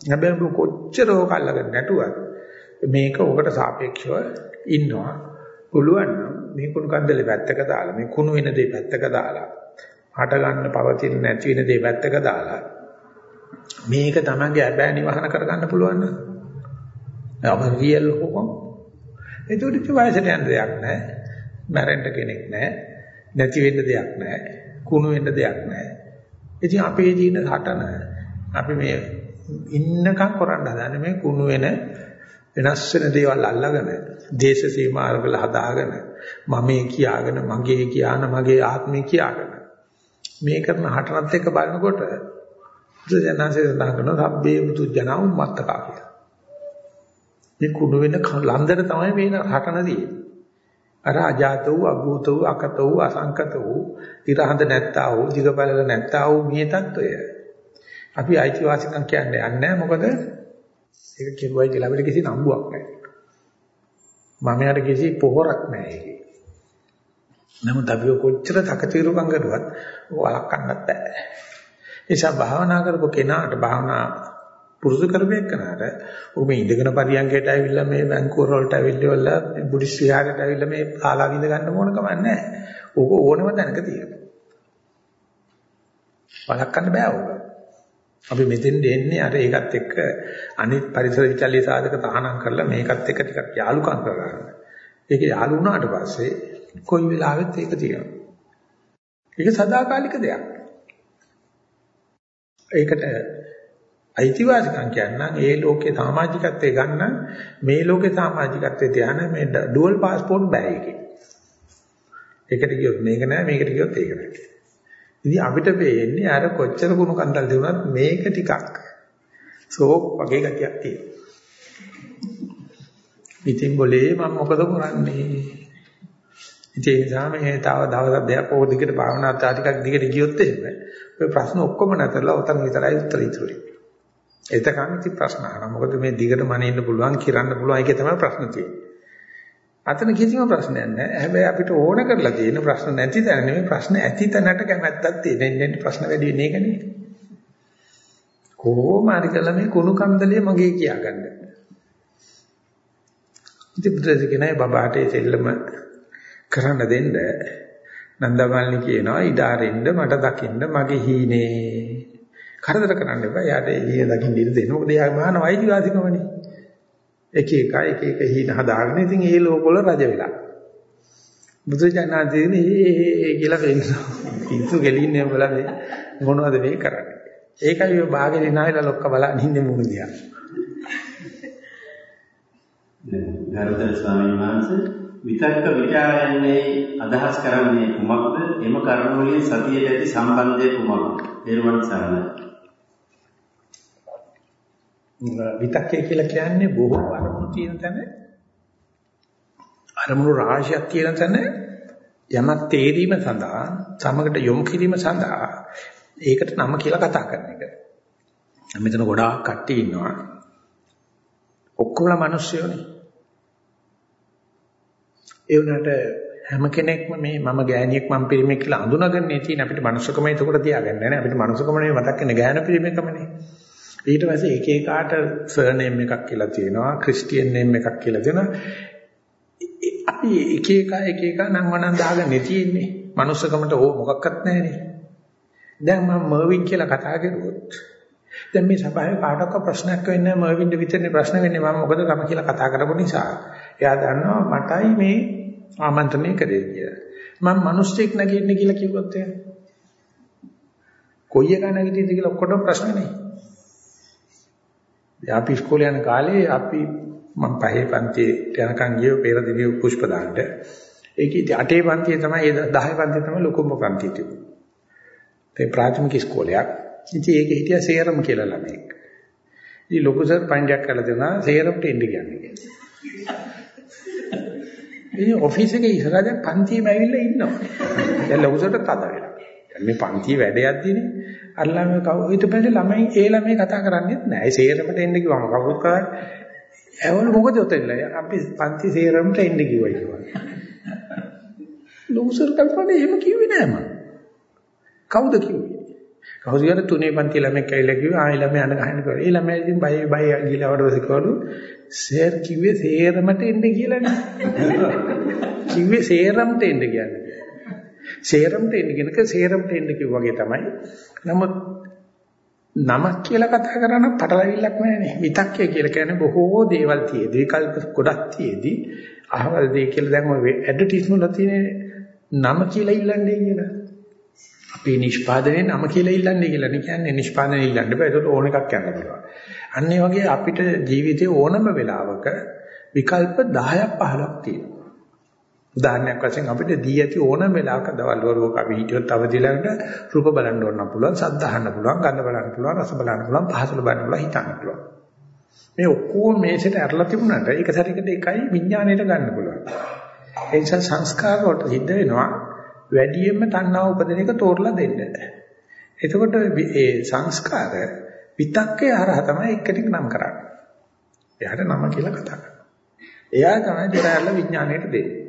හැබැයි ඔබ කොච්චර ඕක අල්ලගෙන නැටුවත් මේක ඔකට සාපේක්ෂව ඉන්නවා. පුළුවන් නම් මේ කුණු කන්දලේ පැත්තක දාලා මේ කුණු වෙන දේ පැත්තක දාලා හට ගන්න පවතින නැති වෙන දේ පැත්තක දාලා මේක තමන්ගේ අබෑ නිවහන කරගන්න පුළුවන් නේද? අප රියල් හොකම්. ඒකට වයසට යන දෙයක් නැහැ. මැරෙන්න කෙනෙක් නැහැ. නැති වෙන්න දෙයක් නැහැ. කුණු වෙන්න දෙයක් නැහැ. ඉතින් අපේ ජීන හටන අපි මේ ඉන්නකම් කරන්න හදන්නේ මේ කුණු වෙන වෙනස් වෙන දේවල් අල්ලගෙන දේශ සීමාවල හදාගෙන මමේ කියාගෙන මගේ කියාන මගේ ආත්මේ කියාගෙන මේ කරන හටනත් එක්ක බලනකොට බුදුජානසයේ සඳහන් කරන සබ්බේ මුතු ජනා උම්මත්තකා කියලා. මේ කුණු වෙන ලන්දර තමයි මේ හටන තියෙන්නේ. අර අජාතෝ අභූතෝ අකතෝ අසංකතෝ ඉරහඳ නැත්තා වූ දිගපළල නැත්තා වූ මේ தত্ত্বය. අපි අයිතිවාසිකම් කියන්නේ නැහැ. මොකද ඒක කෙරුවයි කියලා අපිට කිසි නම්බුවක් නැහැ. මමයට කිසි පොහොරක් නැහැ ඒකේ. නමුත් අපි කොච්චර තකතිරුකම් කරුවත් ඔය වළක්වන්නත් බෑ. නිසා භාවනා කරපු කෙනාට භාවනා පුරුදු කරපේකනට ඔබ ඉඳගෙන පරියන්කයට ඇවිල්ලා මේ බැංකුවර වලට ඇවිල්ලා බුද්දිස් විහාරයට ඇවිල්ලා මේ ආලා විඳ ගන්න ඕන කමක් නැහැ. ඕක ඕනම තැනක තියෙනවා. වළක්වන්න බෑ ඕක. අපි මෙතෙන් දෙන්නේ අර ඒකත් එක්ක අනිත් පරිසර විචල්්‍ය සාධක තහනම් කරලා මේකත් එක්ක ටිකක් යාලුකම් කරගන්න. ඒක යාලු වුණාට පස්සේ කොයි වෙලාවෙත් ඒක තියෙනවා. ඒක සදාකාලික දෙයක්. ඒකට අයිතිවාසිකම් කියන්නම් ඒ ලෝකේ සමාජිකත්වයේ ගන්න මේ ලෝකේ සමාජිකත්වයේ තියන මේ ඩුවල් પાස්පෝර්ට් බෑ එකේ. ඒකට කියොත් මේක නෑ මේකට කියොත් ඒක නෑ. ඉතින් අපිට පේන්නේ අර කොච්චර කුණු කන්දල් දෙවුනත් මේක ටිකක් සෝප් වගේ ගතියක් තියෙනවා. ඉතින් બોලේ මම මොකද කරන්නේ? ඉතින් ඒ නිසා මේ තව දවස් දෙකක් ඕක දිගට භාවනා තා ටිකක් දිගට ගියොත් එහෙම ඔය ප්‍රශ්න ඔක්කොම නැතරලා උතන් විතරයි උත්තර ඉතුරුයි. එතකන් ඉතින් ප්‍රශ්න අහනවා. මොකද මේ දිගට මන ඉන්න පුළුවන්, කිරන්න පුළුවන් ඒකේ තමයි ප්‍රශ්න තියෙන්නේ. අතන කිසිම ප්‍රශ්නයක් නැහැ. හැබැයි අපිට ඕන කරලා තියෙන ප්‍රශ්න නැති තැන නෙමෙයි ප්‍රශ්න ඇති තැනට කැමැත්තක් තියෙන. එන්නේ ප්‍රශ්න වැඩි වෙන්නේ ඒකනේ. කොහොම හරි කළා මේ කුණු කන්දලේ මගේ කියාගන්න. ඉතින් බුදුරජාණන් කියනයි බබාට ඒ දෙල්ලම කරන්න දෙන්න නන්දමල්නි කියනවා ඉඩාරෙන්න මට දකින්න මගේ හීනේ කරදර කරන්න එපා. යාට එළිය දකින්න ඉන්න දෙන්න. මොකද යා මහාන වෛද්‍යවාදිකමනේ එක එක එක එක හීන හදාගෙන ඉතින් ඒ ලෝකවල රජ වෙලා. බුදුජානනාදී මේ කියලා වෙන්නවා පිස්සු ගෙලින්නේ බල මේ මොනවද මේ කරන්නේ? ඒකයි ඔය බාගෙ දිනාවිලා ලොක්ක බලන් ඉන්නේ මුණ දිහා ගරුතර ස්වාමීන් වහන්සේ විතක්ක ਵਿਚාරයන්නේ අදහස් කරන්නේ කුමක්ද? එම කරුණ වලින් සතියට ඇති සම්බන්ධය කුමක්ද? දේරුවන් සරණයි. විතක්කේ කියලා කියන්නේ බොහෝ අරමුණු තියෙන තැන අරමුණු රාශියක් තියෙන තැන යමක් තේරීම සඳහා සමගට යොමු කිරීම සඳහා ඒකට නම කියලා කතා කරන එක. මෙතන ගොඩාක් කට්ටිය ඉන්නවා. ඔක්කොම මිනිස්සුයෝනේ. ඒ වුණාට හැම කෙනෙක්ම මේ මම ගෑණියෙක් මම පිරිමියෙක් කියලා අඳුනගන්නේ තියෙන අපිට මනුස්සකම එතකොට තියාගන්න නැහැ අපිට මනුස්සකම නෙවෙයි මතක් වෙන්නේ ගෑන පිරිමියෙක්මනේ ඊට පස්සේ එක එකාට සර්නේම් එකක් කියලා තියෙනවා ක්‍රිස්ටියන් නේම් එකක් කියලා තියෙනවා අපි එක එක එක එක නම් වණන් දාගන්නේ තියෙන්නේ මනුස්සකමට ඕ මොකක්වත් නැහැනේ දැන් මම මර්වින් කියලා කතා කරුවොත් දැන් මේ සභාවේ කාටවත් ප්‍රශ්නයක් වෙන්නේ නැහැ මර්වින්ට විතරනේ ප්‍රශ්න වෙන්නේ මම මොකද කම කියලා කතා කරපු නිසා එයා දන්නවා මටයි මේ ආමන්ත්‍රණය කරේ කියලා. මම මිනිස්සෙක් නැගෙන්නේ කියලා කිව්වොත් එහෙම. කොයි එක නැගිටිද කියලා ඔක්කොටම ප්‍රශ්න නේ. අපි ඉස්කෝලේ යන කාලේ අපි මම පහේ පන්තියට යනකම් ගියේ පෙරදිවිය පුෂ්ප දාන්න. ඒකේ අටේ පන්තියේ තමයි 10 පන්තියේ තමයි ලොකුම පන්තිය තිබුණේ. ඒ ප්‍රාථමික ඉස්කෝලයක්. ඉතින් ඒකේ හිටියා සේරම කියලා ළමෙක්. ඉතින් ලොකු සර් පණ්ඩයක් කරලා දෙනවා සේරමට එන්න කියන්නේ. ඉතින් ඔෆිස් එකේ ඉස්සරහ දැන් පන්තියේම ඇවිල්ලා ඉන්නවා. දැන් ලොකු සර්ට තද වෙලා. මේ පන්තියේ වැඩයක්දීනේ අර ළමයි කව ඊට පස්සේ ළමයි ඒ ළමයි කතා කරන්නේත් නෑ. ඒ සේරමට එන්න කිව්වම කවුරුත් කරන්නේ. ඇවල මොකද උතෙල්ල? අපි පන්ති සේරමට එන්න කිව්වයි කිව්වා. ලොකු සර් කල්පනා එහෙම කිව්වේ නෑ මම. කවුද කිව්වේ? කවුද කියන තුනේ පන්ති ළමෙක් ඇවිල්ලා කිව්වා ආයෙ ළමයා අඬ ගහන්න කියලා. ඒ ළමයා ඉතින් බය බය ගිහලා වඩවස කිව්වලු සර් කිව්වේ සේරමට එන්න කියලා නේ. කිව්වේ සේරමට එන්න කියන්නේ. සේරමට එන්න කියනක සේරමට එන්න කිව්වාගේ තමයි. නමුත් නමක් කියලා කතා කරන පටලවිල්ලක් නැහැනේ. විතක්කය කියලා කියන්නේ බොහෝ දේවල් තියෙදි විකල්ප ගොඩක් තියෙදි අහවල් දෙය කියලා දැන් ඔය ඇඩ්වර්ටයිස්මන්ට් වල තියෙන නම කියලා ඉල්ලන්නේ කියලා. අපි නිෂ්පාදනයේ නම කියලා ඉල්ලන්නේ කියලා නේ කියන්නේ නිෂ්පාදනය ඉල්ලන්න බෑ. ඒකට ඕන එකක් යන්න පුළුවන්. අන්න ඒ වගේ අපිට ජීවිතේ ඕනම වෙලාවක විකල්ප 10ක් 15ක් තියෙනවා. උදාහරණයක් වශයෙන් අපිට දී ඇති ඕනම වෙලාවක දවල් වරුවක අපි හිටියොත් අවදිලකට රූප බලන්න ඕන පුළුවන්, ශබ්ද අහන්න පුළුවන්, ගන්ධ බලන්න පුළුවන්, රස බලන්න පුළුවන්, පහස බලන්න පුළුවන්, හිතන්න පුළුවන්. මේ ඔක්කොම මේසෙට ඇරලා තිබුණාට ඒක සැරයකට එකයි විඥාණයට ගන්න පුළුවන්. ඒ නිසා සංස්කාර වලට සිද්ධ වෙනවා වැඩියෙන්ම තණ්හාව උපදින එක තෝරලා දෙන්න. එතකොට ඒ සංස්කාර විතක්කේ හරහා තමයි එක්කෙනෙක් නම් කරන්නේ. එයාට නම කියලා කතා කරනවා. එයා තමයි දෙරැල්ල විඥාණයට දෙන්නේ.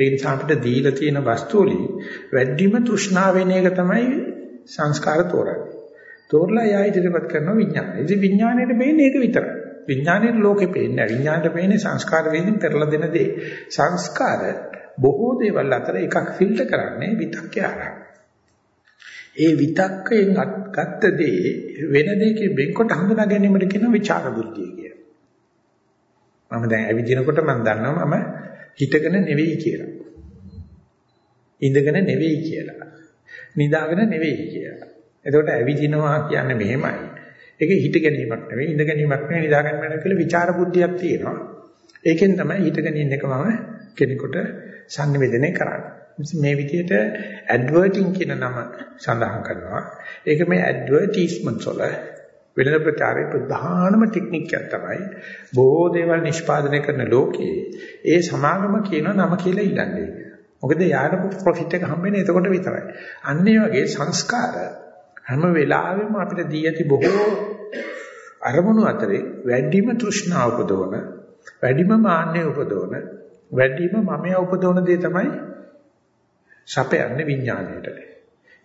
ඒ නිසා අපිට දීලා තියෙන වස්තු වලින් වැඩිම තෘෂ්ණාව වෙන එක තමයි සංස්කාර තෝරන්නේ. තෝරලා එයා ඉදිරිපත් කරන විඥානය. ඉතින් විඥාණයට වෙන්නේ ඒක විතරයි. විඥාණයට ලෝකෙ පේන්නේ නැහැ. විඥාණයට පේන්නේ සංස්කාර වේදින් පෙරලා දෙන දේ. සංස්කාර බොහෝ දේවල් අතර එකක් ෆිල්ටර් කරන්නේ විතක්කේ ආරහ. ඒ විතක්කයෙන් ගත්ත දේ වෙන දෙයකින් වෙන්කොට හඳුනා ගැනීමට කියන විචාර බුද්ධිය කියලා. මම දැන් ඇවිදිනකොට මම දන්නවා මම හිතගෙන නෙවෙයි කියලා. ඉඳගෙන නෙවෙයි කියලා. නිදාගෙන නෙවෙයි කියලා. එතකොට ඇවිදිනවා කියන්නේ මෙහෙමයි. ඒක හිත ගැනීමක් නෙවෙයි, ඉඳ ගැනීමක් නෙවෙයි, නිදා ගැනීමක් නෙවෙයි කියලා ਵਿਚාර බුද්ධියක් තියෙනවා. ඒකෙන් තමයි හිතගෙන ඉන්න එකම කෙනෙකුට sannivedana කරන්නේ. මේ විදිහට ඇඩ්වර්ටිං කියන නම සඳහන් කරනවා. ඒක මේ ඇඩ්වර්ටයිස්මන්ට්ස් වල වෙළඳ ප්‍රචාරයේ ප්‍රධානම ටෙක්නික් එකක් තමයි බොහෝ දේවල් නිෂ්පාදනය කරන ලෝකයේ ඒ සමාගම කියන නම කියලා ඉල්ලන්නේ. මොකද යාට ප්‍රොෆිට් එක හම්බෙන්නේ එතකොට විතරයි. අන්න වගේ සංස්කාර හැම වෙලාවෙම අපිට දී ඇති බොහෝ අරමුණු අතරේ වැඩිම තෘෂ්ණාව උපදවන වැඩිම මාන්නය උපදවන වැඩිම මමයා උපදවන දේ තමයි සපයන්නේ විඥාණයට.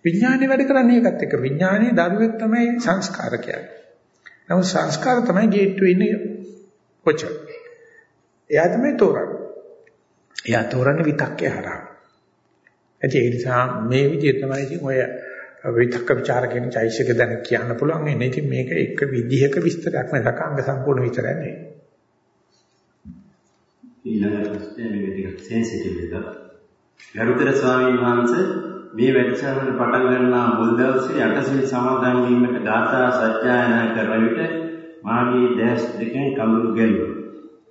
විඥානේ වැඩ කරන්නේ ඒකත් එක්ක විඥානේ දරුවෙක් තමයි සංස්කාර කියන්නේ. නමුත් සංස්කාර තමයි ගේට්ටුවේ ඉන්නේ කොච්චර. එයා තමයි තෝරන්නේ. එයා තෝරන්නේ විතක්කේ හරහා. ඒ නිසා මේ විදිහ තමයි ඉතින් ඔය විතක්ක ਵਿਚාර කියන චෛසික දැන කියන්න පුළුවන් නේ. ඉතින් මේක එක විදිහක විස්තරයක් නේද? අංග සම්පූර්ණ විතරක් නෙවෙයි. ඊළඟ ප්‍රශ්නේ මේක ටිකක් සෙන්සිටිව් එකක්. ගරුතර ස්වාමීන් වහන්සේ මේ වැඩසටහන පටන් ගන්නා මුල් දවසේ අටසිල් සමාදන් වීමට ගාථා සත්‍යයනා කරන විට මාගේ දැස් දෙකෙන් කඳුළු ගැලුවා.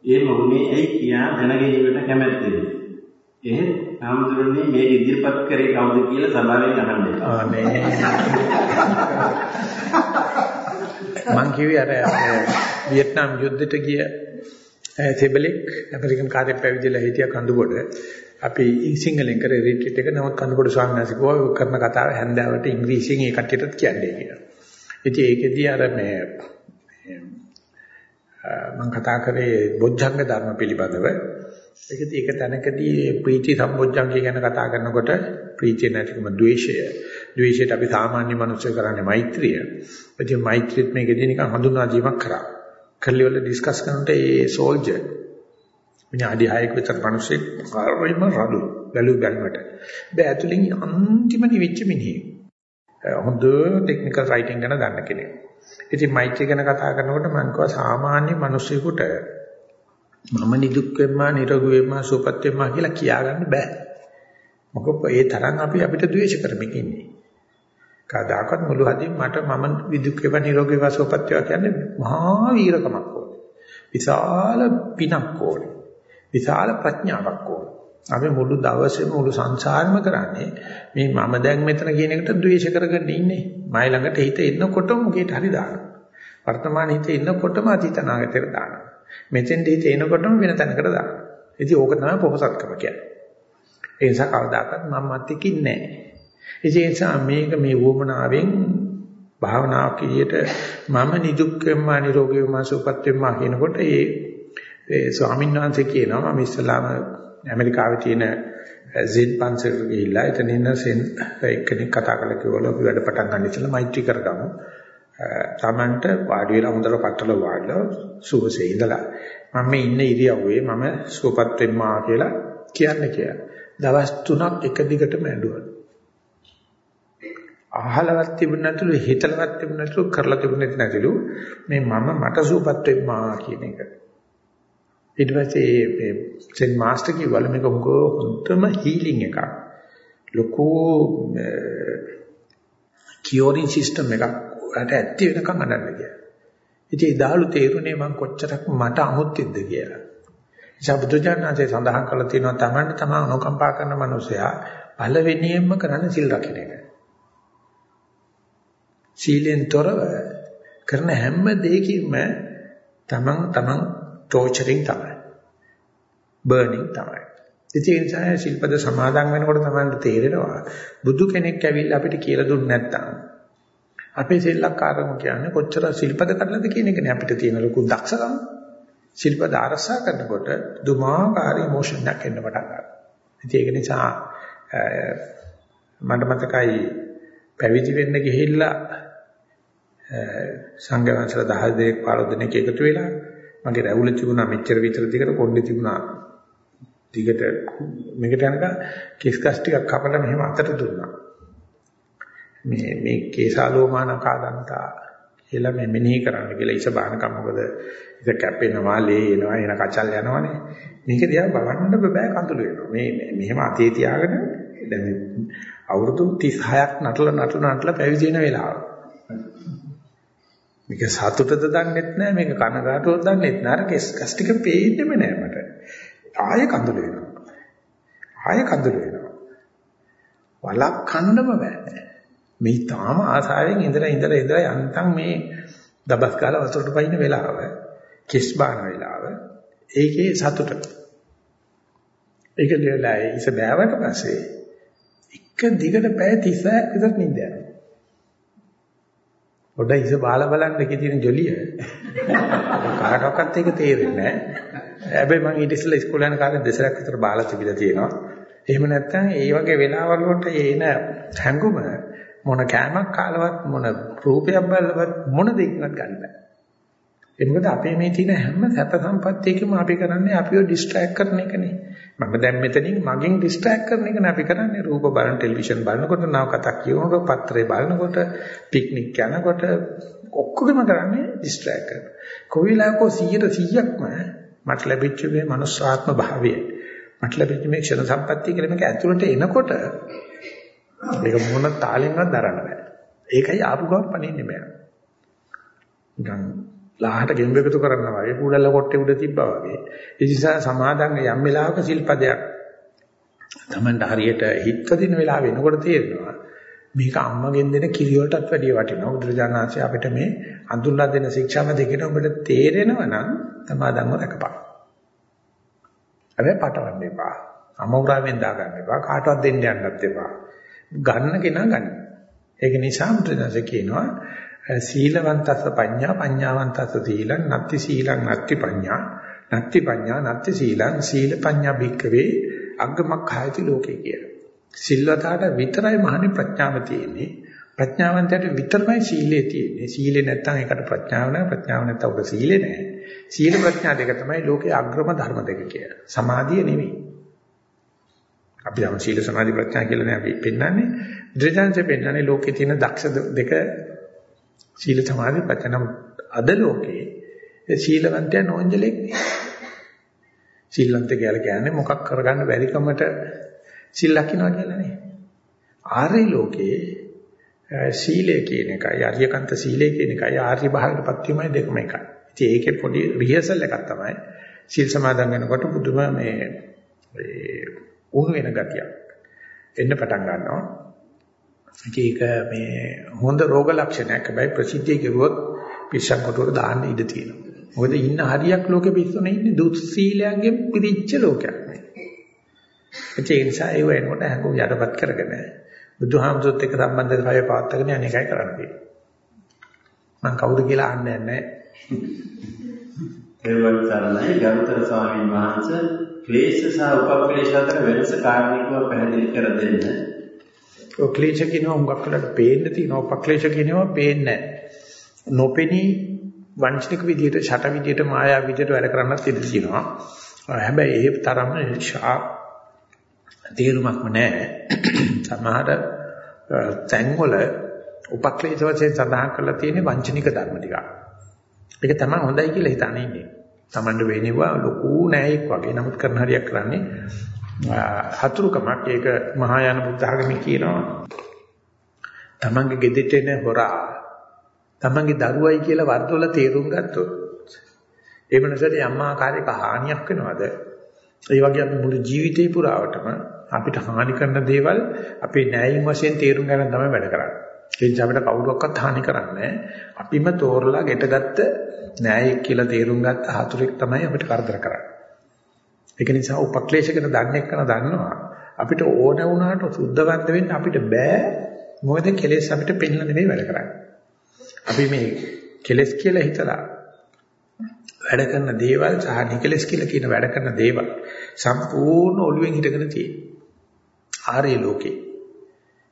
ඒ මොහුනේ ඇයි කියා දැනගැනීමට කැමැත්තෙමි. එහෙත් ආම්දුරනේ මේ ඉදිරිපත් කරේ කවුද කියලා සභාවෙන් අහන්නේ. ආනේ. මං කිව්වේ අර වියට්නාම් යුද්ධෙට ගිය තෙබලෙක් ඇමරිකන් කාර්යයක් පැවිදිලා හිටිය කඳුබොඩ අපි සිංහලෙන් කරේ රිට්‍රීට් එක නමුත් කඳුබොඩ ස්වාමීන් වහන්සේ කිව්වා කරන කතාව හැන්දාවට ඉංග්‍රීසියෙන් ඒ කට්ටියටත් කියන්නේ කියලා. ඉතින් ඒකෙදී අර මේ මම කතා කරේ බොජ්ජංග ධර්ම පිළිබඳව. ඒකදී එක තැනකදී ප්‍රීති සම්බොජ්ජංගය ගැන කතා කරනකොට ප්‍රීතිය නැතිකම ද්වේෂය. ද්වේෂයට අපි සාමාන්‍ය මිනිස්සු කරන්නේ මෛත්‍රිය. ඉතින් මෛත්‍රියත් මේකදී නිකන් හඳුන්වා දීමක් කරා. කල්ලි වල ඩිස්කස් කරනකොට ඒ සෝල්ජර් විනාඩි 6ක විතර මිනිස්සෙක් හරිම රළු බැලු බැලමට. බෑ ඇතුලෙන් අන්තිම නිවිච්ච මිනිහෙක්. හොඳ ටෙක්නිකල් රයිටින් ගැන දන්න කෙනෙක්. ඉතින් මෛත්‍රී ගැන කතා කරනකොට මම කිව්වා සාමාන්‍ය මිනිස්සුෙකුට මම නිදුක් වෙම්මා නිරෝගී වෙම්මා සුවපත් වෙම්මා කියලා කියාගන්න බෑ. මොකද ඒ තරම් අපි අපිට ද්වේෂ කරමින් ඉන්නේ. කදාකත් මුළු හදින් මට මම විදුක් වේවා නිරෝගී වේවා සුවපත් වේවා කියන්නේ මහා වීරකමක් ඕනේ. විශාල පිනක් ඕනේ. විශාල ප්‍රඥාවක් ඕනේ. අපි මුළු දවසේම මුළු සංසාරෙම කරන්නේ මේ මම දැන් මෙතන කියන එකට ද්වේෂ කරගෙන ඉන්නේ. මයි ළඟට හිත එනකොටම මුකේට හරි දානවා. වර්තමාන හිත එනකොටම අතීත නාගතයට දානවා. මෙතෙන්ට හිත එනකොටම වෙන තැනකට දානවා. ඉතින් ඕක තමයි පොහසත්කම කියන්නේ. ඒ නිසා කවදාකවත් මම මත්කින්නේ නැහැ. ඒ නිසා මේක මේ වුමනාවෙන් භාවනාවක් කිරියට මම නිදුක් වෙම්මා නිරෝගී වෙම්මා සුවපත් වෙම්මා කියනකොට ඒ ඒ ස්වාමීන් වහන්සේ කියනවා මම ඉස්ලාම ඇමරිකාවේ තියෙන සෙන් පන්සලට ගිහිල්ලා එතන ඉන්න සෙන් එක්කෙනෙක් කතා කරලා කිව්වලු අපි වැඩ පටන් ගන්න ඉස්සෙල්ලා මෛත්‍රී කරගමු. තමන්ට වාඩි වෙලා හොඳට පట్టල වාඩිලා සුවසේ ඉඳලා මම මේ ඉන්න ඉරියව්වේ මම සුවපත් වෙම්මා කියලා කියන්න කියලා. දවස් 3ක් එක දිගටම ඇඬුවා. අහලවත් තිබුණ නැතුළු හිතලවත් තිබුණ නැතුළු කරලා තිබුණේ නැතිලු මේ මම මට සුවපත් වෙම්මා කියන එක. ඊට පස්සේ මේ සෙන් මාස්ටර් කිව්වල මේක හොඳම හීලින් එකක්. ලොකු කියෝරින් සිස්ටම් එකක්. ඔයාලට ඇත්ති වෙනකන් අඬන්න කියලා. ඉතින් ඒ දාලු තේරුනේ මං කොච්චරක් මට අමුත්තිද්ද කියලා. නිසා බුදුජානනාථේ සඳහන් කරලා තියෙනවා තමන්ට තමන් අනුකම්පා කරන මනුස්සයා පළවෙනියෙන්ම කරන්නේ සිල් රකින්න එක. සීලෙන් තොරව කරන හැම දෙයකින්ම තමන් තමන් ටෝචරින් තමයි. බර්නින් තමයි. ඉතින් ඒ නිසා ශිල්පද සමාදන් වෙනකොට තමයි තේරෙනවා බුදු කෙනෙක් ඇවිල්ලා අපිට කියලා දුන්නේ නැත්නම් අපේ සෙල්ලක්කාරම කියන්නේ කොච්චර ශිල්පද කඩලාද කියන එකනේ අපිට තියෙන ලොකු දක්ෂකම. ශිල්පද ආරසා කරනකොට දුමාකාර ඉමෝෂන් එකක් එන්න පටන් ගන්නවා. ඉතින් ඒක නිසා මට මතකයි පැවිදි වෙන්න ගිහිල්ලා සංඝ වහන්සේලා 10 දෙනෙක් 15 දෙනෙක් එකතු වෙලා මගේ රැවුල තිබුණා මෙච්චර විතර දිගට කොණ්ඩේ තිබුණා. දිගට මේකට යනකම් කිස් කස් ටිකක් කපලා මෙහෙම අතට දුන්නා. මේ මේ කේසාලෝමාන කාදන්තා කියලා මේ මෙනෙහි කරන්න කියලා ඉස බානකම් මොකද? ඉත කැපෙනවා ලේ එනවා එන කචල් යනවනේ. මේක දිහා බලන්න බෑ කඳුළු වෙනවා මේ මෙහෙම අතේ තියාගෙන දැන් අවුරුදු 36ක් නටලා නටලා නටලා පැවිදි වෙන වෙලාව. මේක සතුටද දන්නෙත් නෑ මේක කනගාටුවද දන්නෙත් නෑ. අර කෙස් කස් ටික පේන්නෙම නෑ මට. ආයෙ කඳුළු වෙනවා ආයෙ කඳුළු වෙනවා වලක් කන්නම බෑ. මේ තාම ආසාවෙන් ඉඳලා ඉඳලා ඉඳලා යන්තම් මේ දබස් කාලා වතුරට පයින්න වෙලාව කෙස් බාන වෙලාව ඒකේ සතුට. ඒක දිහලා ඉස බෑවට පස්සේ එක දිගට පැය 30ක් විතර නිින්ද යනවා. පොඩ්ඩක් ඉස බාලා බලන්න එකේ තියෙන ජොලිය. කාටවත් ඒක තේරෙන්නේ නැහැ. හැබැයි මම ඊට ඉස්සෙල්ලා ඉස්කෝලේ යන කාලේ දෙසරක් විතර බාලා තිබිලා තියෙනවා. එහෙම නැත්නම් ඒ වගේ වෙලාවල් වලට එන හැඟුම මොන කෑමක් කාලවත් මොන රූපයක් බලවත් මොන දෙයක්වත් ගන්න බෑ. ඒ මොකද අපේ මේ තියෙන හැම සැප සම්පත්තියකම අපි කරන්නේ අපිව ඩිස්ට්‍රැක්ට් කරන එකනේ. මම දැන් මෙතනින් මගෙන් ඩිස්ට්‍රැක්ට් කරන එකනේ අපි කරන්නේ. රූප බලන ටෙලිවිෂන් බලනකොට නව කතා කියනකොට පත්‍රේ බලනකොට පික්නික් යනකොට ඔක්කොගම කරන්නේ ඩිස්ට්‍රැක්ට් කරන. කොවිලාකෝ 100%ක්ම මට ලැබිච්ච මේ මනුස්සාත්ම භාවය. මට ලැබිච්ච මේ ක්ෂණ සම්පත්තිය කියලා මේක ඇතුළට එනකොට මේක මොන තාලෙන්වත් දරන්න බෑ. ඒකයි ආපු ගමන් පණින්නේ බෑ. නිකන් ලාහට ගෙම්බ එකතු කරනවා වගේ කුඩල්ල කොට්ටේ උඩ තිබ්බා වගේ. ඒ නිසා සමාදන් යම් වෙලාවක සිල්පදයක් තමන්ට හරියට හිත දින වෙලාව වෙනකොට තේරෙනවා මේක අම්මගෙන් දෙන කිරි වලටත් වැඩිය වටිනවා. බුදුරජාණන්සේ අපිට මේ අඳුල්ලා දෙන ශික්ෂාම දෙකෙන් ඔබට තේරෙනවා නම් සමාදන්ව රැකපන්. හැබැයි පටවන්න එපා. අමෝරාවෙන් දාගන්න එපා. කාටවත් දෙන්න යන්නත් එපා. ගන්න කෙනා ගන්න. ඒක නිසා බුදුරජාණන්සේ කියනවා සීලවන්තස්ස පඤ්ඤා පඤ්ඤාවන්තස්ස සීලං නත්ති සීලං නත්ති පඤ්ඤා නත්ති පඤ්ඤා නත්ති සීලං සීල පඤ්ඤා භික්කවේ අග්ගමක්ඛායති ලෝකේ කියලා. සිල්වතාට විතරයි මහණි ප්‍රඥාව තියෙන්නේ. ප්‍රඥාවන්තයට විතරයි සීලේ තියෙන්නේ. සීලේ නැත්තම් ඒකට ප්‍රඥාව නැහැ. ප්‍රඥාව නැත්තම් උඩ සීලේ නැහැ. සීල ප්‍රඥා දෙක තමයි ලෝකේ අග්‍රම ධර්ම දෙක කියලා. සමාධිය නෙවෙයි. අපි නම් සීල සමාධි ප්‍රඥා කියලා නේ අපි පෙන්වන්නේ. බුදුරජාණන්සේ පෙන්වන්නේ ලෝකේ තියෙන දක්ෂ දෙක සීල සමාධි ප්‍රඥා අද ලෝකේ සීලවන්තය නෝන්ජලෙක් නේ. සීලවන්ත කියලා කියන්නේ මොකක් කරගන්න බැරි කමට සිල් ලකිනවා කියලා නේ. ආර්ය ලෝකේ සීලය කියන එකයි ආර්යකන්ත සීලය කියන එකයි ආර්ය භාවයටපත් වීමයි දෙකම එකයි. ඉතින් ඒකේ පොඩි රිහර්සල් එකක් තමයි සීල් සමාදන් වෙනකොට පුදුම මේ උණු වෙන ගතියක් එන්න පටන් ගන්නවා. ඒක මේ හොඳ රෝග ලක්ෂණයක්. හැබැයි ප්‍රසිද්ධිය කෙරුවොත් පිස්සන් කොටුවට දාන්න ඉඩ තියෙනවා. මොකද ඉන්න හරියක් ලෝකෙ පිස්සුනේ ඉන්නේ දුස්සීලයන්ගෙන් පිරිච්ච ලෝකයක් නේ. ඒ නිසා ඒ වෙනකොට හැඟුම් යටපත් කරගෙන බුදුහාමුදුරුත් එක්ක සම්බන්ධතාවය පවත්වාගෙන යන එකයි කරන්න තියෙන්නේ. මම කවුද කියලා අහන්නේ නැහැ. ඒ වගේ ගරුතර ස්වාමීන් වහන්සේ ක්ලේශ සහ උපක්ලේශ අතර වෙනස කාරණිකව පැහැදිලි කර දෙන්න. ඔය ක්ලේශ කියනවා උඟක් වලට පේන්න තියෙනවා උපක්ලේශ කියනවා පේන්නේ නැහැ. නොපෙනී වංචනික විදියට ෂට විදියට මායා විදියට වැඩ කරන්නත් ඉඩ තියෙනවා. හැබැයි ඒ තරම ෂා තේරුමක්ම නැහැ. සමහර තැන්වල උපක්ලේශ වශයෙන් සඳහන් කරලා තියෙන වංචනික ධර්ම ටික. ඒක තමයි හොඳයි කියලා හිතන්නේ ඉන්නේ. Tamanට වෙනවා ලොකු නෑයෙක් වගේ. නමුත් කරන හරියක් කරන්නේ හතුරුකමක්. ඒක මහායාන බුද්ධ ආගමේ කියනවා. Tamanගේ ගෙදෙට එන හොරා Tamanගේ දරුවයි කියලා වර්ධවල තේරුම් ගත්තොත් ඒ වෙනසට යම් ආකාරයක හානියක් වෙනවද? ඒ වගේ අපි මුළු ජීවිතේ පුරාවටම අපිට හානි කරන දේවල් අපේ න්‍යායින් වශයෙන් තේරුම් ගන්න තමයි වැඩ කරන්නේ. ඒ නිසා අපිට කවුරක්වත් හානි කරන්නේ අපිම තෝරලා ගෙටගත්ත න්‍යායික කියලා තේරුම් ගත්ත හතුරෙක් තමයි අපිට කරදර කරන්නේ. ඒක නිසා උපක්ලේශකන දන්නේ කරන දන්නවා අපිට ඕන වුණාට සුද්ධවන්ත වෙන්න අපිට බෑ මොකද කෙලෙස් අපිට පෙන්ලා නෙමෙයි වැඩ කරන්නේ. අපි මේ කෙලෙස් කියලා හිතලා වැඩ කරන දේවල් සහ නිකලස් කියලා කියන වැඩ කරන දේවල් සම්පූර්ණ ඔළුවෙන් හිටගෙන තියෙනවා. ආරේ ලෝකේ.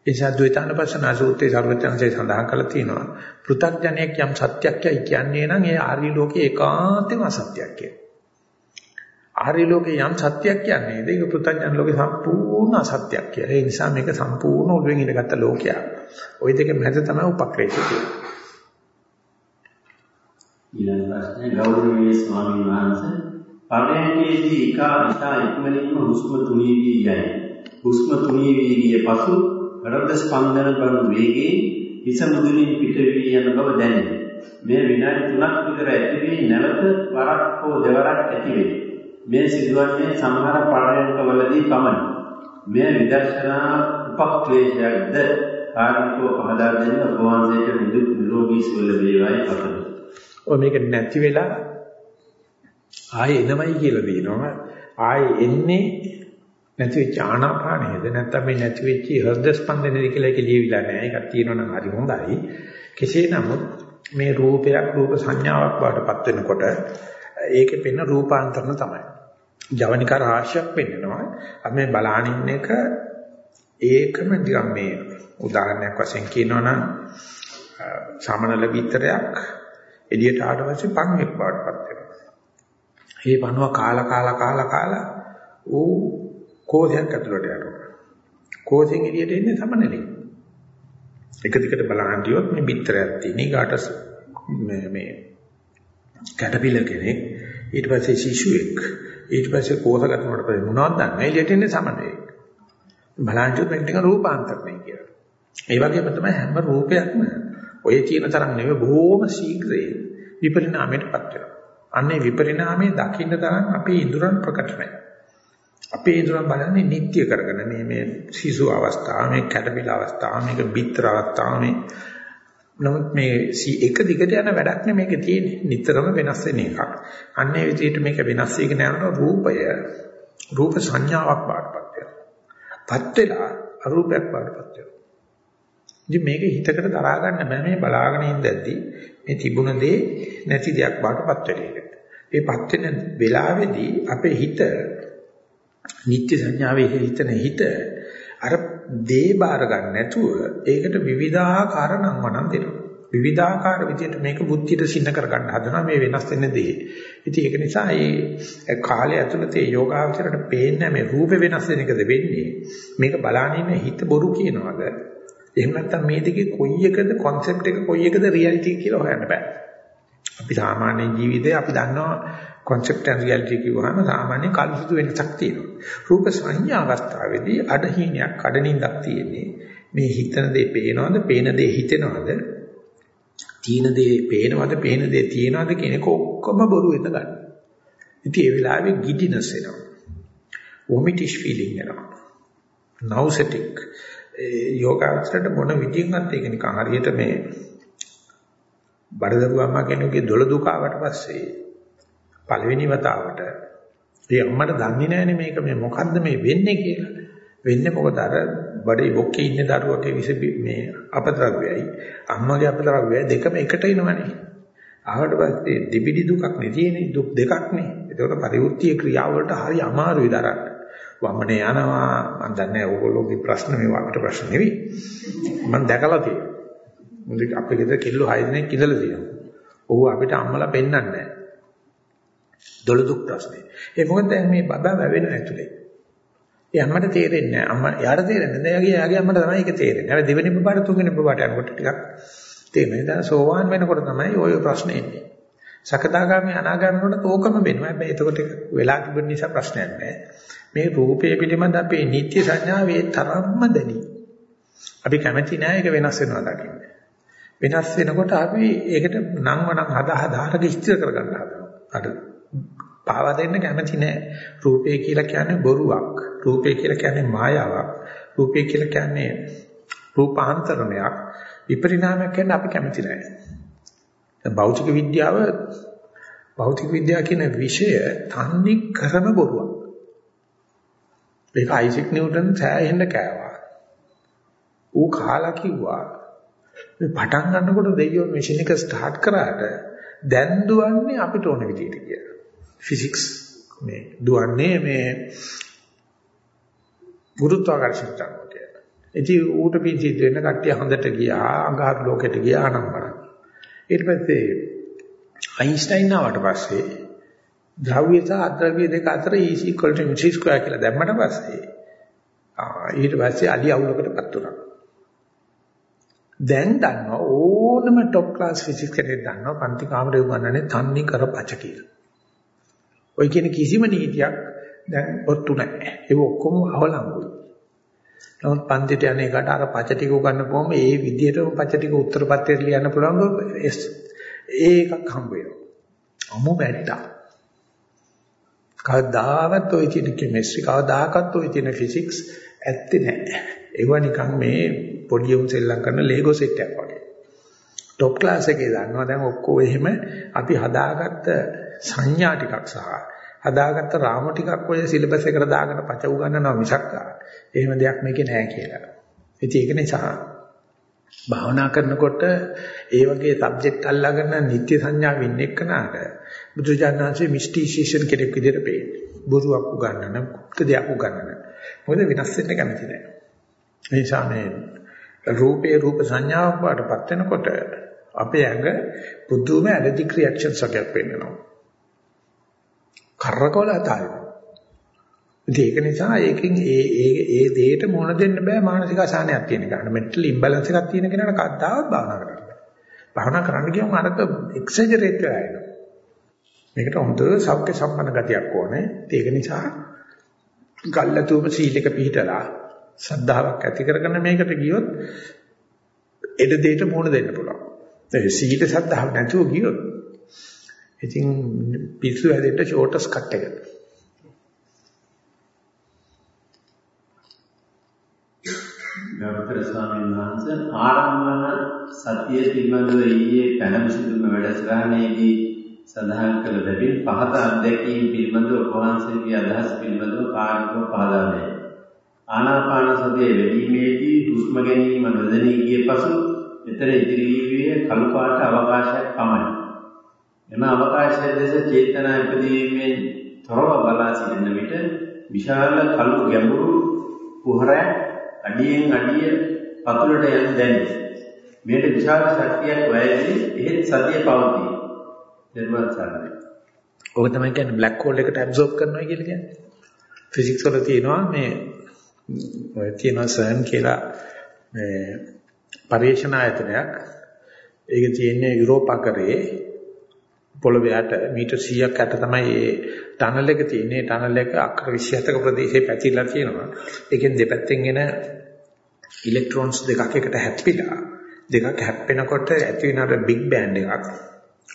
එනිසා ද්වේතානපස්සන සූත්‍රයේ සර්වඥාන්සේ සඳහන් කරලා තියෙනවා. පෘථග්ජනයක් යම් සත්‍යයක් යයි කියන්නේ නම් ඒ ආර්ය ලෝකේ ඒකාන්තම අසත්‍යයක් කියලා. ආර්ය ලෝකේ යම් සත්‍යයක් කියන්නේ ඒක පෘථග්ජන ලෝකේ සම්පූර්ණ අසත්‍යයක් කියලා. ඒ නිසා මේක සම්පූර්ණ ඔළුවෙන් ඉඳගත්ත ලෝකයක්. ওই දෙක මැද තමයි උපක්‍රේෂය තියෙන්නේ. ඊළඟ ප්‍රශ්නේ ගෞරවනීය ස්වාමීන් වහන්සේ පරයන්කේදී එක ඉතා ඉක්මනින්ම හුස්ම තුනී වී යයි. හුස්ම තුනී වී ගිය පසු හෘද ස්පන්දන කරන වේගයෙන් හිස මුදුනින් පිට වී යන බව දැනේ. මේ විනාඩි 3ක් විතර ඇති වී නැවත වරක් හෝ දෙවරක් ඇති වේ. මේ සිදුවන්නේ සමහර පරයන්කවලදී පමණි. මේ විදර්ශනා උපක්ලේශයක්ද කාර්මිකව පහදා දෙන්න ඔබ වහන්සේට නිදුක් නිරෝගී සුව ලැබේවායි පතමි. ඔය මේක නැති වෙලා ආයේ එනවයි කියලා දිනනවා. ආයේ එන්නේ නැති වෙච්ච ආනාපානයද නැත්නම් මේ නැති වෙච්ච හෘද ස්පන්දනයද කියලා ඒක ලියවිලා නැහැ. ඒකක් තියෙනවනම් හරි හොඳයි. කෙසේ නමුත් මේ රූපයක් රූප සංඥාවක් වඩටපත් වෙනකොට ඒකේ පෙන්න රූපාන්තරණ තමයි. ජවනිකා රාශියක් පෙන්නනවා. අපි මේ බලානින් එක ඒකම නිකන් මේ උදාහරණයක් වශයෙන් කියනවනම් සමනල විතරයක් එළියට ආවට පස්සේ පණුවෙක් බවටපත් වෙනවා. මේ පණුව කාලා කාලා කාලා කාලා ඌ කෝෂයක් ඇතුළට යනවා. කෝෂෙන් එළියට එන්නේ සමනලේ. එක දිගට බලන්න ගියොත් මේ පිටරයක් තියෙන ඊගාට මේ මේ කැටපිලර් කෙනෙක් ඊට පස්සේ ශිෂුවෙක් ඊට පස්සේ කෝෂගත වුණාට පස්සේ මොනවද දන්නේ එළියට එන්නේ සමනලේ. බලන්න ගියොත් මේක රූපාන්තරණය කියලා. ඒ වගේම තමයි හැම රූපයක්ම ඔය කියන තරම් නෙවෙයි බොහොම ශීඝ්‍රයෙන් විපරිණාමයටපත් වෙනවා. අන්නේ විපරිණාමයේ දකින්න තරම් අපේ ඉඳුරන් ප්‍රකට නැහැ. අපේ ඉඳුරන් බලන්නේ නිට්ටය කරගෙන මේ මේ සිසු අවස්ථාව, මේ කැඩපිල අවස්ථාව, මේක බිත්තර අවස්ථාව මේ නමුත් මේ එක දිගට යන වැඩක් නෙමෙයි මේකේ තියෙන්නේ. නිතරම වෙනස් වෙන එකක්. අන්නේ විදිහට මේක වෙනස් වෙගෙන යනකොට රූපය රූප සංඥාවක් බාටපත් වෙනවා. පත් වෙලා අරූපයක් බාටපත් වෙනවා. ඉතින් මේක හිතකට දරා ගන්න බෑ මේ බලාගෙන ඉඳද්දි මේ තිබුණ දේ නැති දෙයක් බාටපත් වෙන එක. ඒ පත් වෙන වෙලාවේදී අපේ හිත නිත්‍ය සංඥාවේ හිතන හිත අර දේ බාර ගන්න නැතුව ඒකට විවිධාකාර නම් වනම් දෙනවා. විවිධාකාර විදිහට මේක බුද්ධියට සින්න කර ගන්න හදනවා මේ වෙනස් වෙන දේ. ඉතින් ඒක නිසා මේ කාලය ඇතුළත ඒ යෝගාවචරයට පේන්නේ මේ රූප වෙනස් වෙන එකද වෙන්නේ. මේක බලාගෙන හිත බොරු කියනවාද? එහෙම නැත්නම් මේ දෙකේ කොයි එකද concept එක කොයි එකද reality කියලා හොයන්න බෑ. අපි සාමාන්‍ය ජීවිතේ අපි දන්නවා concept and reality කියවහම සාමාන්‍ය කලුසුදු වෙනසක් තියෙනවා. රූප සංඥා අවස්ථාවේදී අඩහීනයක් අඩනින්දක් තියෙන්නේ. මේ හිතන දේ පේනවද? පේන දේ හිතෙනවද? තීන දේ පේනවද? පේන දේ තියෙනවද කියන එක ඔක්කොම බොරු වෙන ගන්න. ඉතින් ඒ වෙලාවේ ගිඩිනස් එනවා. වොමිටිෂ් ෆීලිං එනවා. නවුසෙටික්. ඒ යෝගාචරයට මොන විදිහින්වත් ඒක නිකන් හරියට මේ බඩදරු අම්මා කෙනෙකුගේ දොළ දුක ආවට පස්සේ පළවෙනි වතාවට ඒ අම්මට දන්නේ නැහැනේ මේක මේ මොකද්ද මේ වෙන්නේ කියලා. වෙන්නේ මොකද අර බඩේ බොක්කේ ඉන්න දරුවගේ විස මේ අපද්‍රව්‍යයි අම්මගේ අපද්‍රව්‍යයි දෙකම එකට එනවනේ. ආවට පස්සේ දිබිඩි දුකක් නේ තියෙන්නේ දුක් දෙකක් නේ. ඒකට පරිවෘත්තීය ක්‍රියාවලට හරි අමාරුයි දරන්න. වම්මනේ යනවා මම දන්නේ ඕගොල්ලෝගේ ප්‍රශ්න මේ අපිට ප්‍රශ්න නෙවෙයි. මම දැකලා තියෙනවා. මුදි අපේ ගෙදර කිල්ලෝ 6 දෙනෙක් ඉඳලා තියෙනවා. ඔහු අපිට අම්මලා පෙන්වන්නේ නැහැ. දොළ දුක් ප්‍රශ්නේ. ඒ මොකද දැන් මේ බබා වැවෙන ඇතුලේ. ඒ අම්මට තේරෙන්නේ නැහැ. අම්මා යාට තේරෙන්නේ නැහැ. එයාගේ යාගේ අම්මට තමයි ඒක තේරෙන්නේ. හැබැයි දෙවෙනි බබාට තුන්වෙනි බබාට යනකොට ටිකක් තේරෙන්නේ. දැන් සෝවාන් වෙනකොට තමයි ওই ප්‍රශ්නේ එන්නේ. සකදාගාමී අනාගාමී වලට ඕකම වෙනවා. හැබැයි එතකොට වෙලා තිබෙන නිසා ප්‍රශ්නයක් නැහැ. මේ රූපය පිළිබඳ අපේ නිත්‍ය සංඥාවේ තරම්ම දැනි. අපි කැමති නෑ ඒක වෙනස් වෙනවා දකින්න. වෙනස් වෙනකොට අපි ඒකට නම් වනම් හදා හදාරක ඉස්තර කරගන්න හදනවා. අර පාවා දෙන්න කැමති නෑ. රූපය කියලා කියන්නේ බොරුවක්. රූපය කියලා කියන්නේ මායාවක්. රූපය කියලා කියන්නේ රූපාන්තරණයක්. විපරිණාමයක් කියන්නේ අපි කැමති නෑ. භෞතික විද්‍යාව භෞතික විද්‍යාව කියන විෂය තන්නේ කරන බොරුවක්. ඒක අයිසෙක් නිව්ටන් සෑහෙන්න කෑවා. ඌ කාලා කිව්වා මේ පටන් ගන්නකොට දෙයියෝ මැෂින් එක ස්ටාර්ට් කරාට දැන් දුවන්නේ අපිට ඕන විදිහට කියලා. ෆිසික්ස් මේ දුවන්නේ මේ ගුරුත්වාකර්ෂණ චක්‍රයට. ඉතින් ඌට පිටින් දෙන්න කට්ටිය හොඳට ගියා අඟහරු ලෝකෙට ගියා නම් බලන්න. ඊට පස්සේ අයින්ස්ටයින් ආවට පස්සේ ද්‍රව්‍ය සහ අද්‍රව්‍ය දෙක අතර E mc ස්ක්වයර් කියලා දැම්මට පස්සේ ආ ඊට පස්සේ අලි අවුලකටපත් වුණා. දැන් දන්නවා ඕනම টොප් ක්ලාස් ෆිසික්ස් කෙනෙක් දන්නවා පන්ති කාමරේ උගන්වන්නේ තන්නේ කරපච කියලා. ඔය කියන කිසිම නීතියක් දැන් ඔත්තු නැහැ. ඒක ඔක්කොම අවලංගුයි. නමුත් පන්තිට යන එකට අර පච ටික උගන්වපුවම ඒ විදිහටම පච ටික උත්තර පත්‍රයට ලියන්න පුළුවන් ඒකක් හම්බ වෙනවා. අමු බැට්ටා. කවදාවත් ඔය කියන කෙමිස්ට්‍රි කවදාකවත් ඔය කියන ෆිසික්ස් ඇත්තේ නැහැ. ඒව නිකන් මේ පොඩි උන් සෙල්ලම් කරන ලේගෝ සෙට් එකක් වගේ. টොප් ක්ලාස් එකේ දන්නවා දැන් ඔක්කොම එහෙම අපි හදාගත්ත සංඥා ටිකක් සහ හදාගත්ත රාම ටිකක් ඔය සිලබස් එකට දාගෙන පච උගන්නනවා මිසක් එහෙම දෙයක් මේකේ නැහැ කියලා. ඉතින් ඒක නිසා භාවනා කරනකොට ඒ වගේ සබ්ජෙක්ට් අල්ලාගෙන නිත්‍ය සංඥාවෙන් එක්කනට බුදුජානනාංශයේ මිස්ටිෂියන් කෙනෙක් විදිහට පේන්නේ. බොරුවක් උගන්නන, කුප්ත දෙයක් උගන්නන. මොකද වෙනස් වෙන්න කැමති නැහැ. ඒ නිසා මේ රූපේ රූප සංඥාවක් වඩපත් වෙනකොට අපේ ඇඟ පුදුම ඇලර්ජික් රියැක්ෂන්ස් එකක් වෙන්නවා. කරකවල අතාරිනවා. ඒක නිසා ඒකෙන් ඒ ඒ ඒ දෙයට මොන දෙන්න බෑ මානසික අසහනයක් තියෙන කෙනාට. මෙන්ටල් ඉම්බැලන්ස් එකක් තියෙන කෙනාට කද්දාවත් භාවනා කරන්න බෑ. භාවනා කරන්න ගියම අරක එක්සැජරේට් වෙලා යනවා. මේකට හොඳ සෞඛ්‍ය සම්පන්න ගතියක් ඕනේ. ඒක නිසා ගල්ලතුම සීලක පිළිතලා සද්ධාාවක් ඇති කරගෙන මේකට ගියොත් එද දෙයට මුහුණ දෙන්න පුළුවන්. ඒ සීල සද්ධාව නැතුව ගියොත් ඉතින් පිස්සු හැදෙන්න ෂෝටස් කට් එක. ගරුතර ස්වාමීන් වහන්සේ ආරම්භන සතිය පිළිබඳව ඊයේ පැනවිසුදුම වැඩසටහනේදී සඳහන් කළ බැවින් පහත අධ්‍යක්ීම් පිළිබඳව වහන්සේගේ අදහස් පිළිබඳව කාර්යව පහදා දෙයි. ආනාපාන සතිය වැඩිීමේදී හුස්ම ගැනීම නොදැනී ගිය පසු මෙතන ඉදිරි වූයේ කළු පාට අවකාශයක් පමණි. එම අවකාශය දෙස චේතනා ඉදීමෙන් තොරව බලා සිටින විට විශාල කළු ගැඹුරු කුහරයක් අඩියෙන් අඩිය පතුලට යන දැනේ. මේට විශාල ශක්තියක් වැයදී එහෙත් සතිය පවතී. දරුවන් සරණයි. ඔක තමයි කියන්නේ බ්ලැක් හෝල් එකට ඇබ්සෝබ් කරනවා කියලා කියන්නේ. ෆිසික්ස් වල තියෙනවා මේ ඔය තියෙනවා සර්න් කියලා මේ පරිශන ආයතනයක්. ඒක තියෙන්නේ යුරෝපකරේ පොළොවේ යට මීටර් 100ක් යට තමයි මේ ටනල් එක තියෙන්නේ. ටනල් එක අක්‍ර 27ක ප්‍රදේශයේ පැතිරලා තියෙනවා. ඒකෙන් දෙපැත්තෙන් එන ඉලෙක්ට්‍රෝන්ස් දෙකක් එකට හැප්පිලා දෙකක් හැප්පෙනකොට ඇති වෙන අර බිග් බෑන්ඩ් එකක්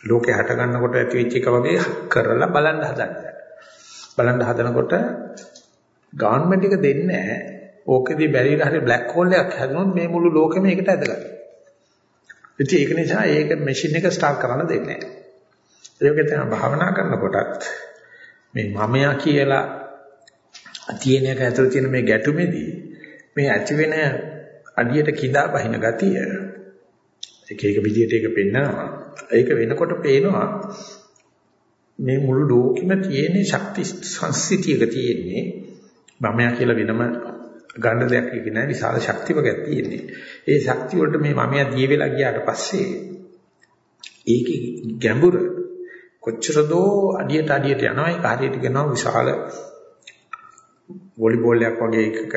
ලෝකේ හට ගන්නකොට ඇති වෙච්ච එක වගේ කරලා බලන්න හදන්න. බලන්න හදනකොට ගවර්න්මන්ට් එක දෙන්නේ නැහැ. ඕකෙදී බැරිලා හරි බ්ලැක් හෝල් එකක් හැදුනොත් මේ මුළු ලෝකෙම ඒකට ඇදගන්නවා. ඉතින් ඒක නිසා ඒක මැෂින් එක ස්ටාර්ට් කරන්න දෙන්නේ නැහැ. ඒක තමයි භාවනා කරනකොටත් මේ මමයා කියලා තියෙන එක ඇතුළේ තියෙන මේ ගැටුමේදී මේ ඇති වෙන අඩියට කිඳා බහින ගතිය එක එක විදියට ඒක පෙන්නනවා. ඒක වෙනකොට පේනවා මේ මුළු ලෝකෙම තියෙන ශක්ති සංසිතියක තියෙන්නේ මමයා කියලා වෙනම ගන්න දෙයක් ඒක නෑ විශාල ශක්තිවකයක් තියෙන්නේ. ඒ ශක්තිය වලට මේ මමයා දිය වෙලා ගියාට පස්සේ ඒකේ ගැඹුර කොච්චර දෝ අඩියට අඩියට යනවා ඒක හරියට කියනවා විශාල වොලිබෝල් එකක් වගේ එකක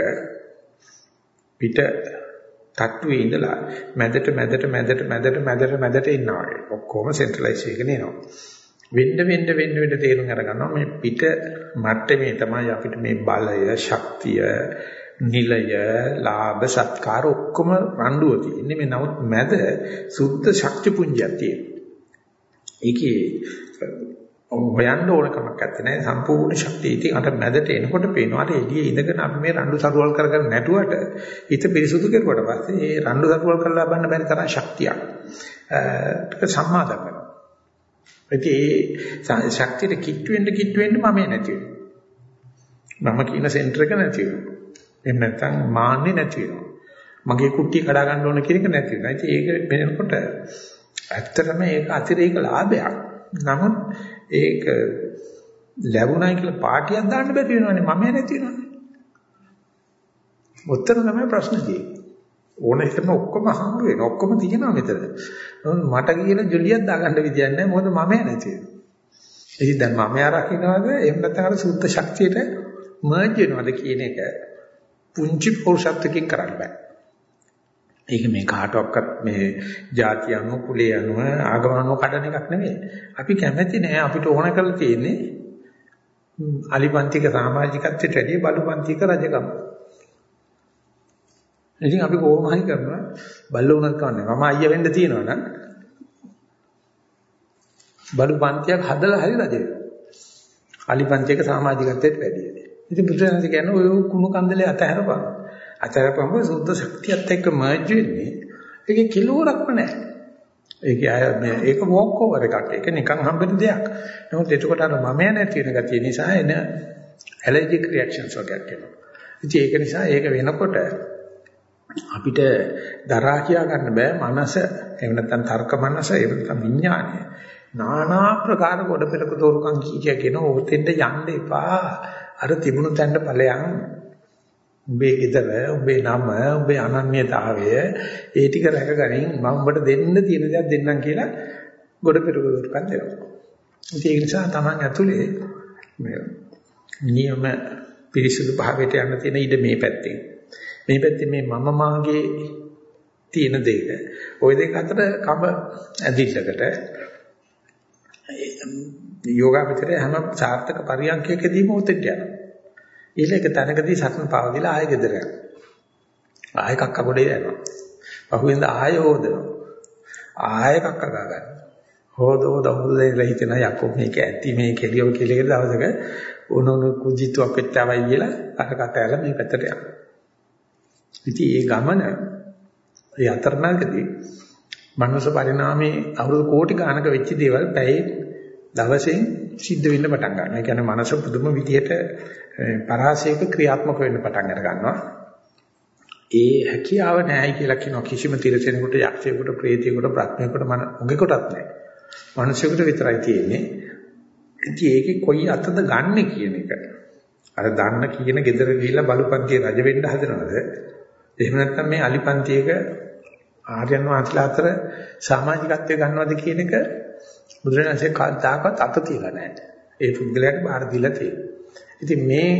පිට තට්ටුවේ ඉඳලා මැදට මැදට මැදට මැදට මැදට මැදට ඉන්නවා වගේ. ඔක්කොම සෙන්ට්‍රලයිස් වෙගෙන එනවා. වෙන්න වෙන්න වෙන්න වෙන්න තේරුම් අරගන්නවා මේ පිට මට්ටමේ තමයි අපිට මේ බලය, ශක්තිය, නිලය, ලාභ, සත්කාර ඔක්කොම රණ්ඩුව තියෙන්නේ. මේ නමුත් මැද සුද්ධ ශක්ති පුංජයක් තියෙනවා. ඒකේ හොයන්න ඕන කමක් නැත්තේ සම්පූර්ණ ශක්තිය ඉතින් අර මැදට එනකොට පේනවා අර එළියේ ඉඳගෙන අපි මේ රණ්ඩු සරුවල් කරගෙන නැටුවට හිත පිරිසුදු කෙරුවට පස්සේ ඒ රණ්ඩු සරුවල් කරලා ලබන්න බැරි තරම් ශක්තියක් ඒක සම්මාදම් වෙනවා. ඒ ශක්තියට කිට්ටු වෙන්න කිට්ටු වෙන්න මම නැති වෙනවා. මම කියන සෙන්ටර් එක නැති වෙනවා. එහෙම නැත්නම් මාන්නේ නැති වෙනවා. මගේ කුට්ටිය කඩා ගන්න ඕන කියන එක නැති වෙනවා. ඉතින් ඒක වෙනකොට ඇත්තටම ඒක අතිරේක ලාභයක්. නමුත් ඒක ලැබුණයි කියලා පාටියක් දාන්න බැරි වෙනවනේ මම නැති වෙනවනේ. උත්තර තමයි ප්‍රශ්නේ තියෙන්නේ. ඕන එකම ඔක්කොම හම්බ වෙන ඔක්කොම තියෙනවා මෙතන. මට කියලා ජොලියක් දාගන්න විදියක් නැහැ මොකද මම නැති වෙනවා. ඉතින් දැන් මම ආරකින්නවද එහෙම නැත්නම් අර සුද්ධ ශක්තියට මර්ජ් වෙනවද කියන එක පුංචි පෞරුෂත්වකින් කරන්න බෑ. ඒක මේ කාටවත් මේ ಜಾති අනුව කුලේ අනුව ආගම අනුව කඩන එකක් නෙමෙයි. අපි කැමැති නෑ අපිට ඕන කරලා තියෙන්නේ අලිපන්තික සමාජිකත්වයට වැඩිය බලුපන්තික රජකම. ඉතින් අපි කොහොම හරි කරනවා බල්ල උනත් කන්නේ. මම අයියා වෙන්න තියෙනවා නම් බලුපන්තියක් හදලා හරි රජ වෙනවා. අලිපන්තික සමාජිකත්වයට වැඩිය. ඉතින් බුදුරජාණන් කියන්නේ ඔය කුණු කන්දලේ අතහැරපන්. අතරපම සුද්ධ ශක්තියත් එක්ක මර්ජ් වෙන්නේ ඒකේ කිලෝරක්ම නැහැ. ඒක අය මේ ඒක වොක් ඕවර් එකක්. ඒක නිකන් හම්බෙන දෙයක්. නමුත් එතකොට අර මම නැති වෙන ගතිය නිසා එන ඇලර්ජික් රියැක්ෂන්ස් වගේක් එනවා. ඉතින් ඒක නිසා ඒක වෙනකොට අපිට දරා කියා ගන්න බෑ මනස එහෙම නැත්නම් තර්ක මනස එහෙම නැත්නම් විඥානය. নানা ප්‍රකාර කොට පෙරක දෝරුකම් කී කිය කියන ඕතෙන්ට යන්න එපා. අර තිබුණු තැනට ඵලයන් උඹේ ගෙදර, උඹේ නම, උඹේ අනන්‍යතාවය ඒ ටික රැකගනින් මම උඹට දෙන්න තියෙන දේක් දෙන්නම් කියලා ගොඩ පෙරකදුරකන් දෙනවා. ඒක නිසා Taman ඇතුලේ මේ නියම පිරිසුදු භාවයට යන්න තියෙන ඉඩ මේ පැත්තෙන්. මේ පැත්තේ මේ මම මාගේ තියෙන දෙයක ওই දෙක අතර කම ඇදිල්ලකට යෝගාවචරය හැම සාර්ථක පරියන්කයකදීම උතෙන්ට යනවා. ඊළ එක තැනකදී සත්න පාවදිලා ආයෙ ගෙදර යනවා. ආයෙ කක්ක ගොඩේ යනවා. පහුවෙන්ද ආයෙ හොදනවා. ආයෙ කක්ක ගා ගන්න. හොද හොද හොද දෙලා හිතන යකෝ මේක ඇති මේ කෙලියව කෙලියක දවසක උනෝන කුජිතුවක් වෙච්චවයි කියලා අර කට ඇල මේ පැත්තට යනවා. ඉතින් ඒ ගමන ඒ අතරමැදදී මනස පරිණාමයේ අවුරුදු කෝටි ගානක වෙච්ච දේවල් පැයේ දවසෙන් සිද්ධ වෙන්න පටන් ගන්නවා. ඒ කියන්නේ මනස පුදුම විදියට පරාසයක ක්‍රියාත්මක වෙන්න පටන් අර ගන්නවා. ඒ හැකියාව නැහැ කියලා කියන කිසිම තිරසෙනෙකුට යක්ෂයෙකුට ප්‍රේතයෙකුට ප්‍රඥයෙකුට මන උගෙකටත් නැහැ. මිනිසෙකුට විතරයි තියෙන්නේ. ඉතින් ඒකේ කොයි අතද ගන්නෙ කියන එක. අර දන්න කියන gedara ගිහිල්ලා බලුපන්තිය රජ වෙන්න හදනවද? එහෙම නැත්නම් මේ අලිපන්තියක ආර්යයන් වහන්සේලා අතර සමාජිකත්වය ගන්නවද කියන එක බුදුරජාණන්සේ කවදාකවත් අත තියලා නැහැ. ඒ පුද්ගලයාට බාර දීලා තියෙනවා. ඉතින් මේ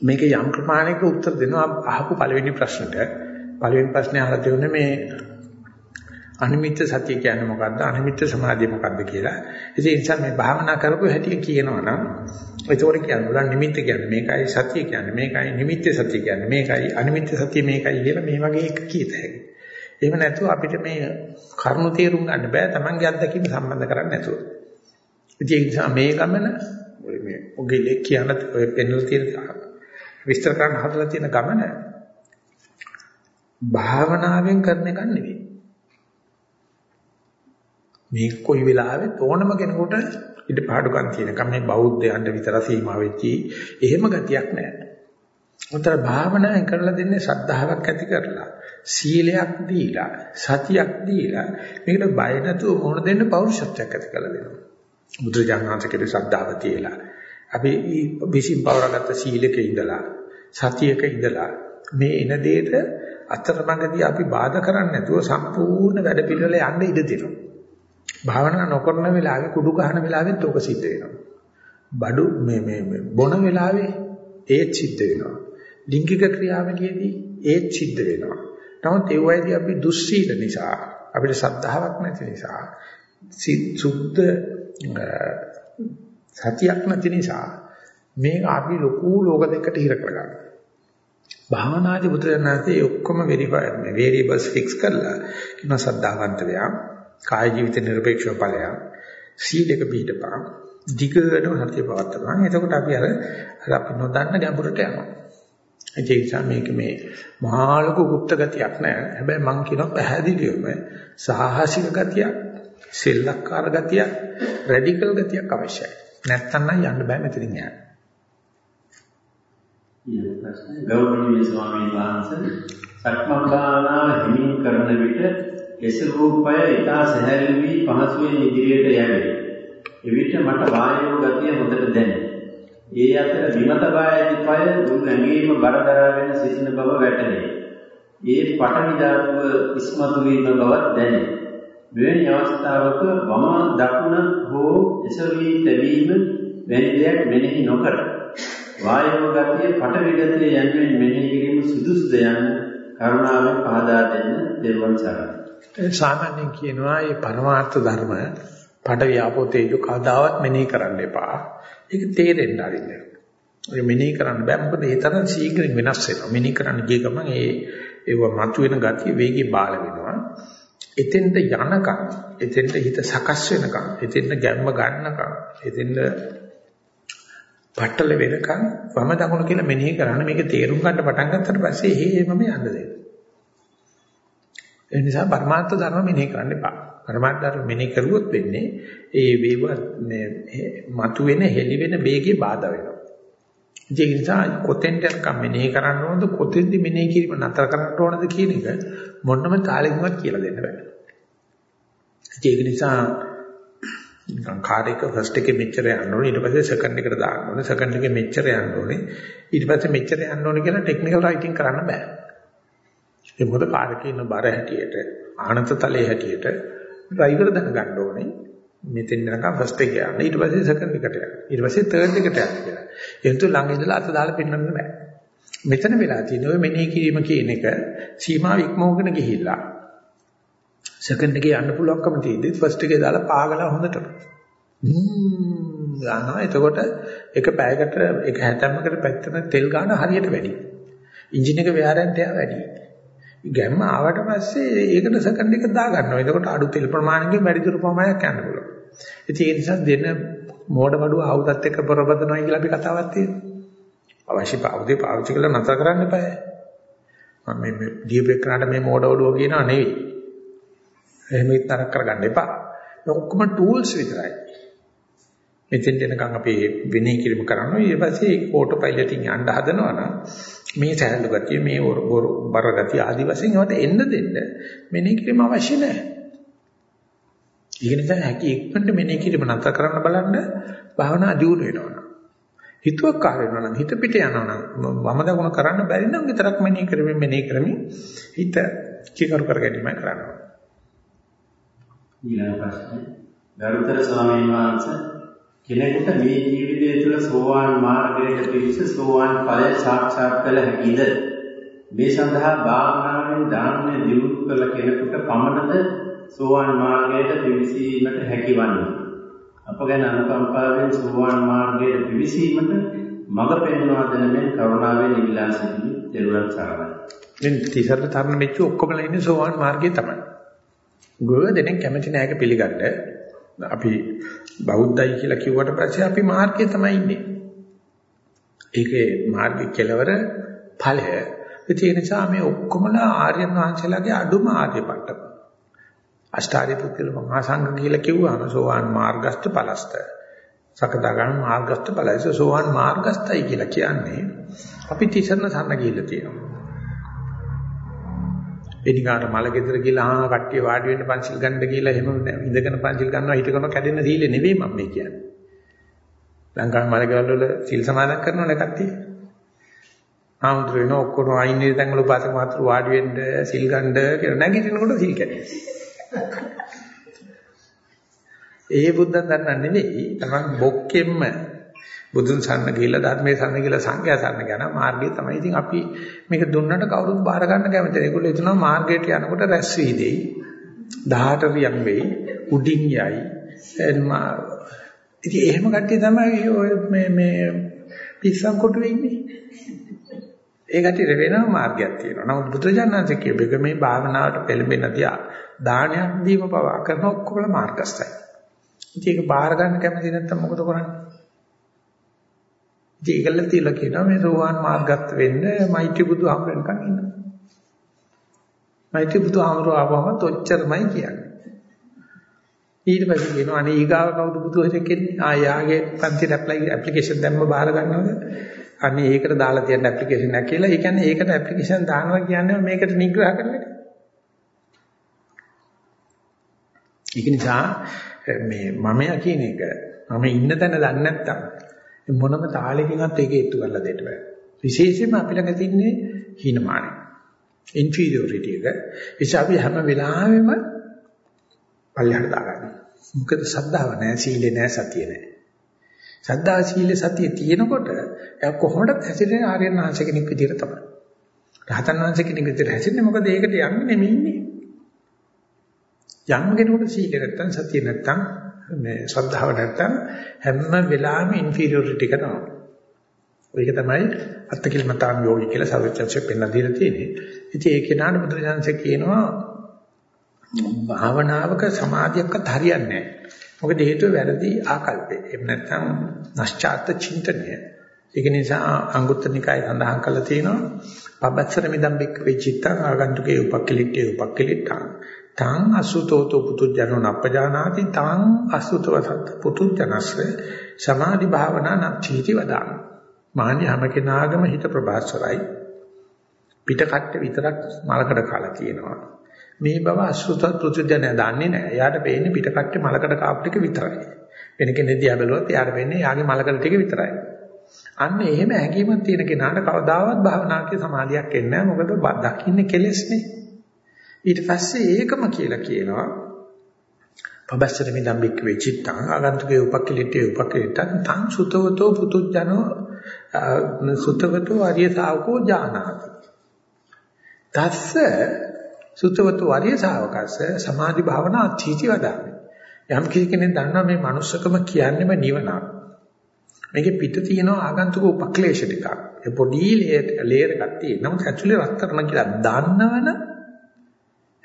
මේක යම් ප්‍රමාණයක උත්තර දෙනවා අහපු පළවෙනි ප්‍රශ්නට. පළවෙනි ප්‍රශ්නේ අහලා තියුනේ මේ අනිමිත්‍ය සතිය කියන්නේ මොකද්ද? අනිමිත්‍ය සමාධිය මොකද්ද කියලා. ඒ නිසා මේ භාවනා කරපු හැටි කියනවනම් ඒතකොට කියනවා නිමිත්ත කියන්නේ මේකයි සතිය කියන්නේ මේකයි නිමිත්‍ය සතිය කියන්නේ මේකයි අනිමිත්‍ය සතිය මේකයි කියලා මේ වගේ එක කීත හැකියි. එහෙම නැතුව අපිට මේ කරුණු තේරුම් ගන්න බෑ Tamange අත්දැකීම් සම්බන්ධ කරන්නේ නැතුව. ඒ නිසා මේ ගමන මේ ඔගේ කියන ඔය පෙන්වලා තියෙන විස්තර කරන්න හදලා තියෙන ගමන භාවනාවෙන් කරන එකක් නෙවෙයි. මේ කොයි වෙලාවෙත් ඕනම කෙනෙකුට ඉඳ පාඩුකම් තියෙනකම් මේ බෞද්ධයන්ට විතර සීමා වෙච්චි එහෙම ගතියක් නැහැ. උතර භාවනාවෙන් කරලා දෙන්නේ ශ්‍රද්ධාවක් ඇති කරලා සීලයක් දීලා සතියක් දීලා මේකට බය නැතුව මොන දෙන්න පෞරුෂත්වයක් ඇති කරලා දෙනවා. බුදුජානනාථකේ ශ්‍රද්ධාව තියලා අපි විසින් පවරගත්ත සීලක ඉඳලා සතියක ඉඳලා මේ එන දෙයට අතරමඟදී අපි බාධා කරන්නේ නැතුව සම්පූර්ණ වැඩ පිළිවෙල යන්න ඉඩ දෙනවා. භාවනා නොකරන වෙලාවේ කුඩු ගහන වෙලාවෙත් ඕක සිද්ධ වෙනවා. බඩු මේ මේ බොන වෙලාවේ ඒත් සිද්ධ වෙනවා. ලිංගික ක්‍රියාවලියේදී ඒත් සිද්ධ වෙනවා. නමුත් ඒ වයිදී අපි දුස්සීල නිසා අපිට සද්ධාාවක් නැති නිසා සුද්ධ සතියක් නැති නිසා මේක අපි ලොකු ලෝක දෙකට හිර කරගන්නවා. භාවනාදී බුදුරජාණන්සේ ඔක්කොම වෙරිෆයි මේ වේරියබල්ස් ෆික්ස් කරලා කියන සද්ධාවන්ත ව්‍යාම් කාය ජීවිත නිර්පේක්ෂව ඵලයන් සීලක පිළිපදපන් ධිකරණව සතිය පවත්වනවා. එතකොට අපි අර අර අපි නොදන්න ගැඹුරට යනවා. ඒ නිසා මේක මේ මහා ලොකු গুপ্ত ගතියක් නෑ. හැබැයි මම කියනවා පැහැදිලිවම සාහසික ගතියක්, සෙල්ලක්කාර ගතියක්, රැඩිකල් ගතියක් අවශ්‍යයි. නැත්තම් නම් යන්න බෑ මෙතනින් යන්න. ඊළඟ ප්‍රශ්නේ ගෞරවනීය ස්වාමීන් වහන්සේ සක්මන් භාවනාව හිමින් කරන විට එසරූපය ඊතා සහැල්ලු වී පහසුවෙන් ඉදිරියට යන්නේ. එවිට මට වායෝ ගතිය හොඳට දැනේ. ඒ අතර විමත බායති පය දුන් ඇඟීම බර දරාගෙන සිටින බව වැටහේ. ඒ පඨවි ධාතුව ඉස්මතු වීම බවත් දැනේ. මෙවැනි අවස්ථාවක වම දකුණ හෝ එසවි තැවීම වැනි දෙයක් මෙනෙහි නොකර වායෝ ගතිය පඨවි ගතිය යන්නෙන් මෙනෙහි කිරීම සුදුසුද යන කරුණාවෙන් පහදා දෙන්න දෙවන් සරණයි. සාමාන්‍යයෙන් කියනවා මේ පරමාර්ථ ධර්ම පඨවි ආපෝ තේජෝ කවදාවත් මෙනෙහි කරන්න එපා. ඒක තේරෙන්න ආරින්න. ඔය මෙනෙහි කරන්න බෑ මොකද ඒ තරම් ශීඝ්‍රයෙන් වෙනස් වෙනවා. මෙනෙහි කරන්න ගිය ගමන් ඒ ඒව මතුවෙන ගතිය වේගී බාල වෙනවා. එතෙන්ට යනකම් එතෙන්ට හිත සකස් වෙනකම් එතෙන්ට ගැම්ම ගන්නකම් එතෙන්ට පట్టල වෙනකම් වම දකුණ කියලා මෙනෙහි කරන්න මේක තේරුම් ගන්න පටන් ගත්තට පස්සේ හේමම යන්න දෙන්න. ඒ නිසා පරමාර්ථ ධර්ම මෙනෙහි කරන්න එපා. පරමාර්ථ ධර්ම මෙනෙහි කරුවොත් වෙන්නේ ඒ වේව මේ මතුවෙන හෙලි වෙන වේගේ බාධා වෙනවා. ඒ නිසා කොතෙන්ට යනකම් මෙනෙහි කරන්න ඕනද කොතෙන්ද මෙනෙහි කිරීම නතර කරන්න ඕනද කියන එක මොනම තාලෙකින්වත් කියලා දෙන්න බෑ. ඒක නිසා නිකන් කාර් එක ෆස්ට් එකේ මෙච්චර යන්න ඕනේ ඊට පස්සේ සෙකන්ඩ් එකට දාන්න ඕනේ සෙකන්ඩ් එකේ මෙච්චර යන්න ඕනේ ඊට පස්සේ මෙච්චර යන්න ඕනේ කියලා ටෙක්නිකල් රයිටින් කරන්න බෑ. ඒ මොකද කාර් එකේ ඉන්න බර හැටියට ආනත තලයේ හැටියට ඩ්‍රයිවර් දැනගන්න ඕනේ මෙතෙන් යනකම් ෆස්ට් එක යන්න ඊට පස්සේ සෙකන්ඩ් එකට යන්න ඊට පස්සේ තර්ඩ් එකට යන්න කියලා. එතන ළඟ ඉඳලා අත දාලා පෙන්වන්න බෑ. මෙතන වෙලා තියෙන ඔය මෙනෙහි කිරීම කියන එක සීමාව ඉක්මවගෙන ගිහිල්ලා සෙකන්ඩ් එකේ යන්න පුළුවන්කම තියෙද්දි ෆස්ට් එකේ දාලා පාගලා හොඳට හ්ම් යනවා එතකොට එක පැයකට එක හැතැම්මකට පැත්තට තෙල් ගන්න හරියට වැඩි. එන්ජින් එක වෙයාරන්ට යා වැඩි. ගැම්ම ආවට පස්සේ ඒකට සෙකන්ඩ් එක දා ගන්නවා. එතකොට අඩු තෙල් ප්‍රමාණයකින් වැඩි දුර ප්‍රමාණයක් යන්න පුළුවන්. ඉතින් ඒ නිසා දෙන මෝඩ මඩුව ආයුධත් එක්ක පොරබදනවා කියලා අපි කතාවක් තියෙනවා. අවශ්‍ය පාවුදේ පාවිච්චි කරලා නැතර කරන්න එපා. මම මේ දීපේක කරාට මේ මෝඩ ඔළුව කියනවා නෙවෙයි. එහෙම ඉතරක් කරගන්න එපා. මේ ඔක්කොම ටූල්ස් විතරයි. මෙතෙන් දෙනකන් අපි විනය කිරීම කරනවා. ඊට පස්සේ ඕටෝ පයිලට්ින් යන්න හදනවා නම් මේ සැලු ගතිය, මේ බර ගතිය ආදි වශයෙන් ඒවට එන්න දෙන්න මෙනෙහි කිරීම අවශ්‍ය නැහැ. ඒක නිසා හැකි ඉක්මනට මෙනෙහි කිරීම නැතර කරන්න බලන්න භාවනා දියුණු වෙනවා. හිතුවක් කාර වෙනවා නම් හිත පිට යනවා නම් වම දකුණ කරන්න බැරි නම් විතරක් මෙනෙහි කරමින් මෙනෙහි කරමින් හිත කීකරු කර ගැනීමයි කරන්නේ. ඊළඟ ප්‍රශ්නේ ගරුතර ස්වාමීන් වහන්සේ කෙනෙකුට මේ ජීවිතය තුළ සෝවාන් මාර්ගයට පිවිස සෝවාන් ඵලය සාක්ෂාත් කළ හැකිද? මේ සඳහා භාවනාවෙන් දානය දියුණු කළ කෙනෙකුට පමණද සෝවාන් මාර්ගයට පිවිසීමට හැකිවන්නේ. අප ගැන අනුකම්පාවෙන් සෝවාන් මාර්ගයට පිවිසීමට මඟ පෙන්වා දෙන මෙන් කරුණාවෙන් ඉවිලා සිටින දෙවියන් සරණයි. දැන් තිසරණ තරණ මෙච්ච ඔක්කොමලා ඉන්නේ සෝවාන් මාර්ගයේ තමයි. ගොඩ දෙනෙක් කැමති නැහැ ඒක පිළිගන්න. අපි බෞද්ධයි කියලා කිව්වට පස්සේ අපි මාර්ගයේ තමයි ඉන්නේ. ඒකේ මාර්ගයේ කෙලවර ඵලය. ඒ නිසා මේ ඔක්කොමලා ආර්යයන් වහන්සේලාගේ අඩුම ආර්ය පට්ටම. අෂ්ටාර්ය පුද්ගල මහා සංඝ කියලා කිව්වම සෝවාන් මාර්ගස්ත ඵලස්ත. සකදාගාම මාර්ගස්ත ඵලයිස සෝවාන් මාර්ගස්තයි කියලා කියන්නේ අපි තිසරණ සන්න ගිහිල්ලා තියෙනවා. එනිකාට මල ගෙදර ගිහලා ආ කට්ටිය වාඩි වෙන්න පන්සිල් ගන්න කියලා එහෙම ඉඳගෙන පන්සිල් ගන්නවා හිටගෙන කැඩෙන්න සීල නෙවෙයි මම මේ කියන්නේ. ලංකාවේ මල ගෙවල් වල සීල් සමාදන් කරනවනේ කට්ටිය. ආමුද්‍ර වෙන ඔක්කොම ආයින්නේ තැන් වල උපාසක මාත්‍ර වාඩි වෙන්න සීල් ගන්න කියලා නැගිටිනකොට සීල් කැඩෙනවා. ඒ බුද්ධන් දන්න නෙවෙයි තමන් බොක්කෙම්ම බුදුන් සරණ ගිහිල්ලා ධර්මයේ සරණ ගිහිල්ලා සංඝයා සරණ යන මාර්ගය තමයි. ඉතින් අපි මේක දුන්නට කවුරුත් බාර ගන්න කැමති නැහැ. ඒගොල්ලෝ හිතනවා මාර්ගයට යනකොට රැස් වී දෙයි. 18 රියන් වෙයි. උඩින් යයි. ඉතින් එහෙම කට්ටිය තමයි ඔය මේ මේ පිස්සන් කොටු වෙන්නේ. ඒ කට්ටියට වෙනම මාර්ගයක් තියෙනවා. නමුත් බුදුජානනාංශ කියපේක මේ භාවනාවට පෙළඹෙන තියා දානයක් දීම පවා කරන ඔක්කොම මාර්ගස්ථයි. ඉතින් ඒක බාර ගන්න කැමති නැත්නම් මොකද කරන්නේ? ඉතින් ඒකල තියලා කියනවා මේ සෝවාන් මාර්ගත් වෙන්න මෛත්‍රී බුදුහාම වෙනකන් ඉන්න. මෛත්‍රී බුදුහාමරෝ ආවම තොච්චරමයි කියන්නේ. ඊට පස්සේ කියනවා අනේ ඊගාව කවුද බුදුහෙක් කියන්නේ? ආ යාගේ පන්තිට ඇප්ලයි ඇප්ලිකේෂන් දැම්ම බාර ගන්නවද? අනේ ඒකට දාලා තියන්න ඇප්ලිකේෂන් එක කියලා. ඒ කියන්නේ ඒකට ඇප්ලිකේෂන් දානවා කියන්නේ මේකට නිග්‍රහ කරන එක. ඒක නිසා මේ මමයා කියන එක මම ඉන්න තැන දන්නේ නැත්තම් මොනම තාලෙකින්වත් ඒක ඒත්තු කරලා දෙන්න බෑ. විශේෂයෙන්ම අපි ළඟ තින්නේ හීනමානයි. ඉන්ෆීරියොරිටි එක. ඒස අපි හැම වෙලාවෙම පල්ලෙහාට දාගන්නවා. මොකද සද්ධාව නැහැ, සීලේ නැහැ, සතිය නැහැ. සද්ධා සීල සතිය තියෙනකොට එයා කොහොමද හැසිරෙන්නේ ආර්යයන් වහන්සේ කෙනෙක් විදිහට තමයි. රහතන් වහන්සේ කෙනෙක් විදිහට හැසිරෙන්නේ මොකද ඒකට යන්නේ නෙමෙයි ඉන්නේ. යම් කෙනෙකුට සීල නැත්තම් සතිය නැත්තම් මේ ශ්‍රද්ධාව නැත්තම් හැම වෙලාවෙම ඉන්ෆීරියොරිටි එක තමයි. ඒක තමයි අත්කිලමතාන් යෝගී කියලා සර්වචන්සේ පෙන්ලා දීලා තියෙන්නේ. ඉතින් ඒ කෙනාට බුදුරජාණන්සේ කියනවා භාවනාවක සමාධියක්වත් හරියන්නේ නැහැ. මොකද හේතුව වැරදි ආකල්පේ. එහෙම නැත්නම් නැස්චාත් චින්තනය. ඒක නිසා අංගුත්තර නිකායේ සඳහන් කරලා තියෙනවා පබස්සර මිදම් බික් වෙචිත්තං ආගන්තුකේ උපක්කලිට්ඨේ උපක්කලිට්ඨං තං අසුතෝතෝ පුතුජනෝ නප්පජානාති තං අසුතවසත් පුතුජනස්ස සමාධි භාවනා නච්චීති වදාන මාන්‍ය හැම කෙනාගම හිත ප්‍රබාස්වරයි. පිට කට්ට විතරක් මලකඩ කාලා තියෙනවා මේ බව අසුතත් පුතුජනය දන්නේ නැහැ. එයාට පේන්නේ පිට කට්ට මලකඩ කාපු ටික විතරයි. වෙන කෙනෙක් දිහා බැලුවොත් එයාට වෙන්නේ යාගේ මලකඩ ටික විතරයි. අන්න එහෙම හැඟීමක් තියෙන කෙනාට කවදාවත් භාවනාවේ සමාධියක් එන්නේ නැහැ. මොකද දකින්නේ කෙලෙස්නේ. ඊට පස්සේ ඒකම කියලා කියනවා. පබස්සර මිදම් බික් වෙචිත්තං ආගන්තුකේ උපක්ඛලිතේ උපක්ඛලිතං තං සුතවතෝ පුතුජනෝ සුතවතෝ ආර්ය ශාවකෝ ජානාති. තස්ස සුතවතෝ ආර්ය ශාවකස්ස සමාධි භාවනා අචීති වදාමි. යම් කෙනෙක් දන්නවා මේ manussකම කියන්නේම නිවනක්. මේකේ පිට තියෙන ආගන්තුක උපක්ලේශ ටිකක්. ඒ පොඩි ලේයර් එකක් තියෙනවා. නමුත් ඇක්චුලි රත්තරන් කියලා දන්නවනේ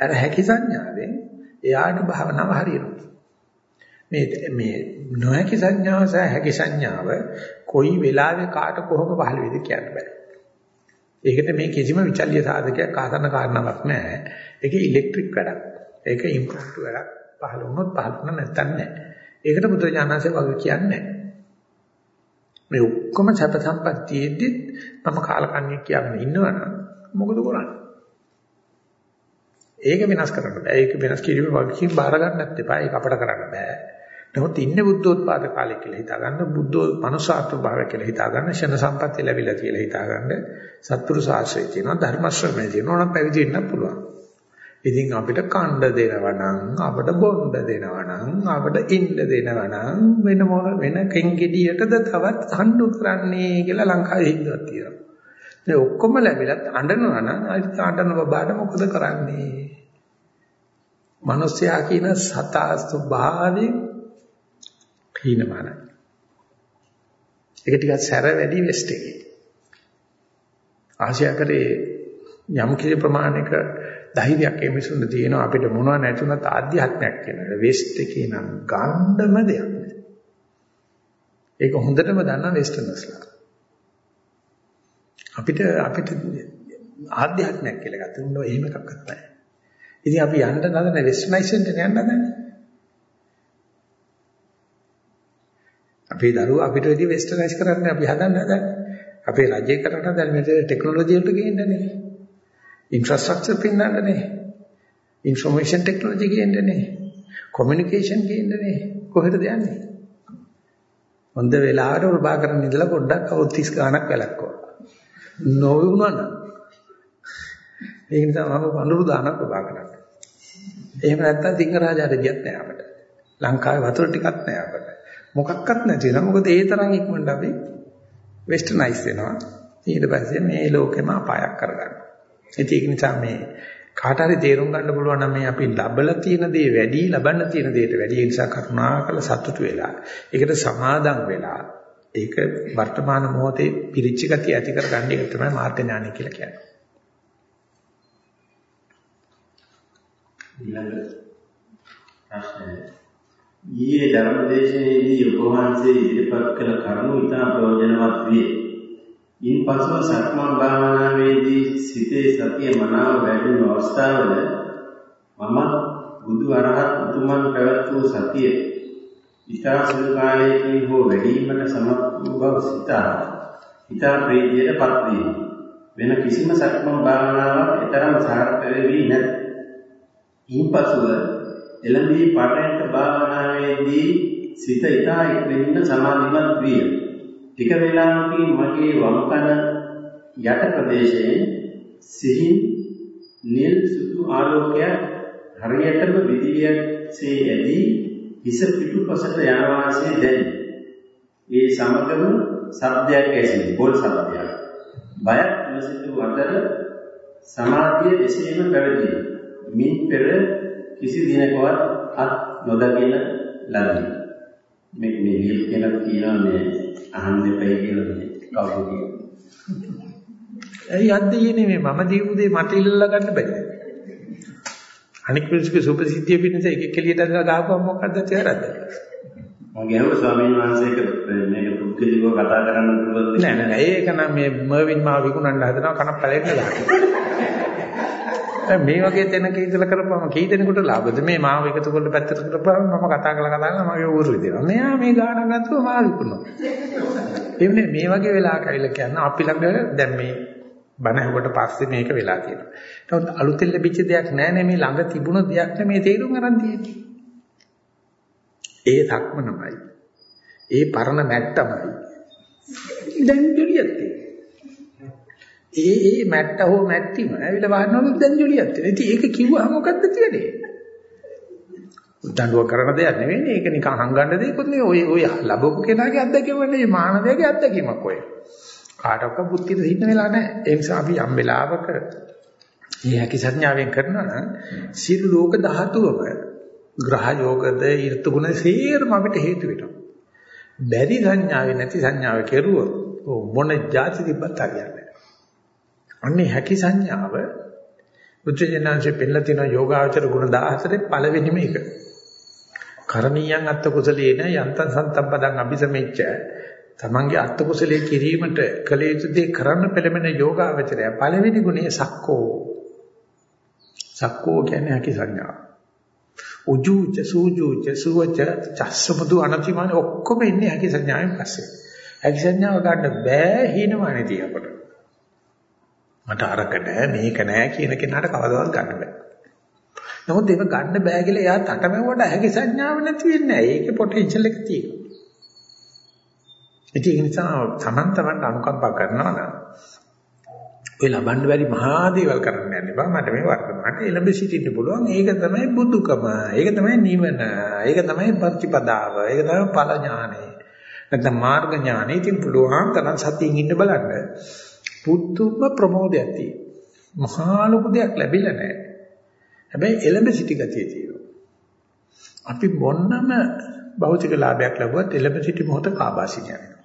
අර හැකි සංඥාවෙන් එයාට භාවනාව හරියනවා. මේ මේ නොහැකි සංඥාව සහ හැකි සංඥාව කොයි වෙලාවෙ කාට කොහොම පහළ වෙයිද කියන්න බෑ. ඒකට මේ කිසිම විචල්්‍ය සාධකයක් ආසන්න කාරණාවක් නැහැ. ඒක ඉලෙක්ට්‍රික් වැඩක්. ඒක ඉම්ප්‍රොම්ප්ටු වැඩක්. පහළ වුණොත් පහළ වුණ නැත්නම් නැහැ. ඒකට බුදුරජාණන්සේ වගේ කියන්නේ මේ ඔක්කොම සැප සම්පත්තියෙදි මම කාලකන්ණියක් කියන්න ඉන්නවනම් මොකද කරන්නේ? ඒක වෙනස් කරන්න බෑ. ඒක වෙනස් කිරීම වගකීම් බාර ගන්නත් එපා. ඒක අපට කරන්න බෑ. නමුත් ඉන්නේ බුද්ධෝත්පාද කාලය කියලා හිතා ගන්න, බුද්ධෝ මනුසාත්ව භාවය කියලා හිතා ගන්න, ෂණ සම්පත්‍ය ලැබිලා කියලා හිතා ගන්න, සත්පුරුෂ ආශ්‍රය තියෙනවා, ධර්ම ශ්‍රමය තියෙනවා, නම් පැවිදි වෙන්න පුළුවන්. ඉතින් අපිට කණ්ඩ දෙනවා නම්, අපිට බොණ්ඩ දෙනවා නම්, අපිට ඉන්න දෙනවා නම් වෙන මොන වෙන කෙන්ගෙඩියටද තවත් හඬු කරන්නේ කියලා ලංකාවේ හින්දුවක් තියෙනවා. මේ ඔක්කොම ලැබිලත් අඬනවා නම් අනිත් අඬන බබාට මොකද කරන්නේ? මිනිස්යා කියන සතා ස්වභාවයෙන් හීනමානයි. ඒක ටිකක් සැර වැඩි වෙස්ට් එකේ. ආසියාකරේ යම් කිසි ප්‍රමාණයක ධෛර්යයක් ඒ මිනිසුන්ට තියෙනවා අපිට මොනව නැතුණත් ආධ්‍යාත්මයක් කියනවා. වෙස්ට් එකේ නම් ගන්නම දෙයක් නෑ. ඒක හොඳටම දන්නා වෙස්ටර්නර්ස්ලා. අපිට අපිට ආධ්‍යාත්මයක් කියලා ගත්තොත් උන්නෝ එහෙම එකක්වත් නැහැ. ඉතින් අපි යන්න නදන ඩෙස්ටිනේෂන් එකට යන්න නදන්නේ. අපේ දරුවෝ අපිට වැඩි වෙස්ටර්නයිස් කරන්න අපි හදන්න හදන්නේ. අපේ රජය කරට දැන් මෙතන ටෙක්නොලොජි වලට ගේන්නනේ. ඉන්ෆ්‍රාස්ට්‍රක්චර් පින්නන්නනේ. ইনফরমේෂන් ටෙක්නොලොජි ගේන්නනේ. කොමියුනිකේෂන් ගේන්නනේ. කොහෙටද යන්නේ? හොඳ වෙලාවට උල්බා කරන්න ඉඳලා පොඩ්ඩක් අවුරුදු 30 ගණක් වැළක්වුවා. නොවුණා නම් ඒක නිසා මම අනුරු දානක් උදා කරන්නේ. එහෙම නැත්නම් සිංහරාජාට ගියත් නෑ අපිට. ලංකාවේ වතුර ටිකක් නෑ අපිට. මොකක්වත් නැති වෙනවා. මොකද ඒ තරම් ඉක්මනට අපි වෙස්ටර්නයිස් වෙනවා. ඊට පස්සේ මේ ලෝකෙම අපායක් කරගන්නවා. ඒක නිසා මේ කාට හරි තේරුම් ගන්න පුළුවන් නම් මේ අපි ලබලා තියෙන දේ වැඩි ලබන්න තියෙන දේට වැඩි ඒ නිසා කරුණාකර සතුටු වෙලා ඒකට සමාදම් වෙලා ඒක වර්තමාන මොහොතේ පිරිච්ච ගතිය ඇති කරගන්න එක තමයි මාර්ග ඥානය කියලා කියන්නේ. ඊළඟ ප්‍රශ්නය ඊයේ ධර්මදේශනයේදී ඔබ වහන්සේ ඉදිරිපත් කළ කරුණු ඉතා ප්‍රයෝජනවත් විය. ඉන්පසුව සක්මන් භාවනාවේදී සිතේ සතිය මනාව වැඩෙන අවස්ථාවල මම බුදු අරහත් උතුමන් පැවැත් වූ සතිය ඊතා සුළු කාලයකින් හෝ වැඩිවීමට සමත් වූ බව සිතා ඊතා ප්‍රීතියටපත් වී වෙන කිසිම සක්මන් භාවනාවක් ඊතරම් සාර්ථක වෙවි නැත. ඉන්පසුව එළඹී පටයට භාවනාවේදී සිත ඊතා ඉක්මනින් සමාධිමත් විය. ටික වේලාවකින් මගේ වම් කන යට ප්‍රදේශයේ සිහින් නිල් සුදු ආලෝකයක් හරියටම විදිලියසේ ඇදී හිස පිටුපසට යන වාසිය දැනේ. ඒ සමගම ශබ්දයක් ඇසෙන පොල් ශබ්දයක්. බයක් නොසිතු අතර සමාධිය එසේම පැවතී. මින් පෙර කිසි දිනකවත් අත් නොදගෙන ලදී. මේ මේ ලියපු කෙනෙක් කියනවා මේ අහන්න එපයි කියලා මේ කවුරු කියන්නේ. ඇයි අද්දීනේ මේ මම දීපු දේ මට ඉල්ලලා ගන්න බෑ. අනික් මිනිස්සුගේ සුපසිද්ධිය පිණිස එක කෙලියට දාලා ගහපුවම මොකද්ද තේරෙද? මම ගහුව ස්වාමීන් වහන්සේක මේක පුද්ගලිකව කතා කරන්න පුළුවන් නෑ නෑ ඒක නම් මේ මර්වින් මාව විකුණන්න හදනවා කන පැලෙන්න දාන්න. මේ වගේ තැනක ඉඳලා කරපුවම කී දෙනෙකුට ලාභද මේ මාව එකතු කරලා පැත්තට කරපුවම මම කතා කරලා කතා කරලා මගේ ඌරු විදිනවා. මෙයා මේ ගාන ගත්තොත් මාව විකුණනවා. එන්නේ මේ වගේ වෙලාවක ඇවිල්ලා කියන්න අපි ළඟ දැන් මේ බණ ඇහුවට පස්සේ මේක වෙලා තියෙනවා. නමුත් අලුතෙන් ලැබිච්ච දෙයක් නෑ නේ මේ ළඟ තිබුණ දෙයක් නෙමේ තේරුම් ගන්න තියෙන්නේ. ඒ ධක්මනමයි. ඒ පරණ මැට්ටමයි. දැන් ජොලියක් ඒ ඒ මැට්ට හෝ මැට්ටිම ඇවිල්ලා වහනවලු දැන් ජොලියක් තියෙනවා. ඉතින් ඒක කිව්වහම මොකද්ද තියෙන්නේ? දඬුව කරන දෙයක් නෙවෙයි ඒක නිකන් හංගන්න දෙයක්වත් නෙවෙයි. ඔය ඔය ලැබපු කෙනාගේ අත්දැකීම නෙවෙයි මානවයාගේ අත්දැකීමක් ඔය. කාටවත් බුද්ධියට හින්න වෙලා නැහැ. ඒ නිසා අපි යම් වෙලාවක මේ හැකි සංඥාවෙන් කරනවා නම් සියලු ලෝක ධාතුවම ග්‍රහ යෝගද ඍතුගුණ සේරම අපිට හේතු වෙනවා. බැරි සංඥාවේ නැති සංඥාව කෙරුවොත් මොන જાති තිබ්බත් හරියන්නේ අන්නේ හැකි සංඥාව බුද්ධජනනාංශේ පෙන්නලා තියෙන යෝගාචර ගුණ 14 පළවෙනිම එක. කරණීයන් අත්ත කුසලේන යන්තං සන්තප්පදං අபிසමෙච්ච. තමන්ගේ අත්ත කුසලයේ කිරීමට කල යුතු දේ කරන්න පෙළඹෙන යෝගාවචරය පළවෙනි ගුණය සක්කෝ. සක්කෝ කියන්නේ හැකි සංඥාව උජුච සූජුච සුවච චස්සමුදු අනතිමාන ඔක්කොම ඉන්නේ හැකි සංඥාවෙන් පස්සේ. හැකි සංඥාව ගන්න බෑ හීනමානේ තියකොට මට අරක නෑ මේක නෑ කියන කෙනාට කවදාවත් ගන්න බෑ නමුත් ඒක ගන්න බෑ කියලා එයා තටමැව්වට හැකි සංඥාව නැති වෙන්නේ නෑ ඒකේ පොටෙන්ෂල් එක තියෙනවා ඉතින් ඒ නිසා තමන් තමන්ට අනුකම්පා කරනවා නම් ඔය ලබන්න බැරි මහා දේවල් කරන්න යන්න එපා. මට මේ වර්තමානට එළඹ සිටින්න පුළුවන්. ඒක තමයි බුදුකම. ඒක තමයි නිවන. ඒක තමයි ප්‍රතිපදාව. ඒක තමයි ඵල ඥානය. නැත්නම් මාර්ග ඥානය. ඉතින් පුළුවන් තරම් සතියින් ඉන්න බලන්න. පුදුම ප්‍රමෝදයක් තියෙනවා. මහා ලොකු දෙයක් ලැබිලා නැහැ. හැබැයි එළඹ සිටි ගතිය තියෙනවා. අපි මොන්නම භෞතික ලාභයක් ලැබුවත් එළඹ සිටි මොහොත කාබාසිනිය වෙනවා.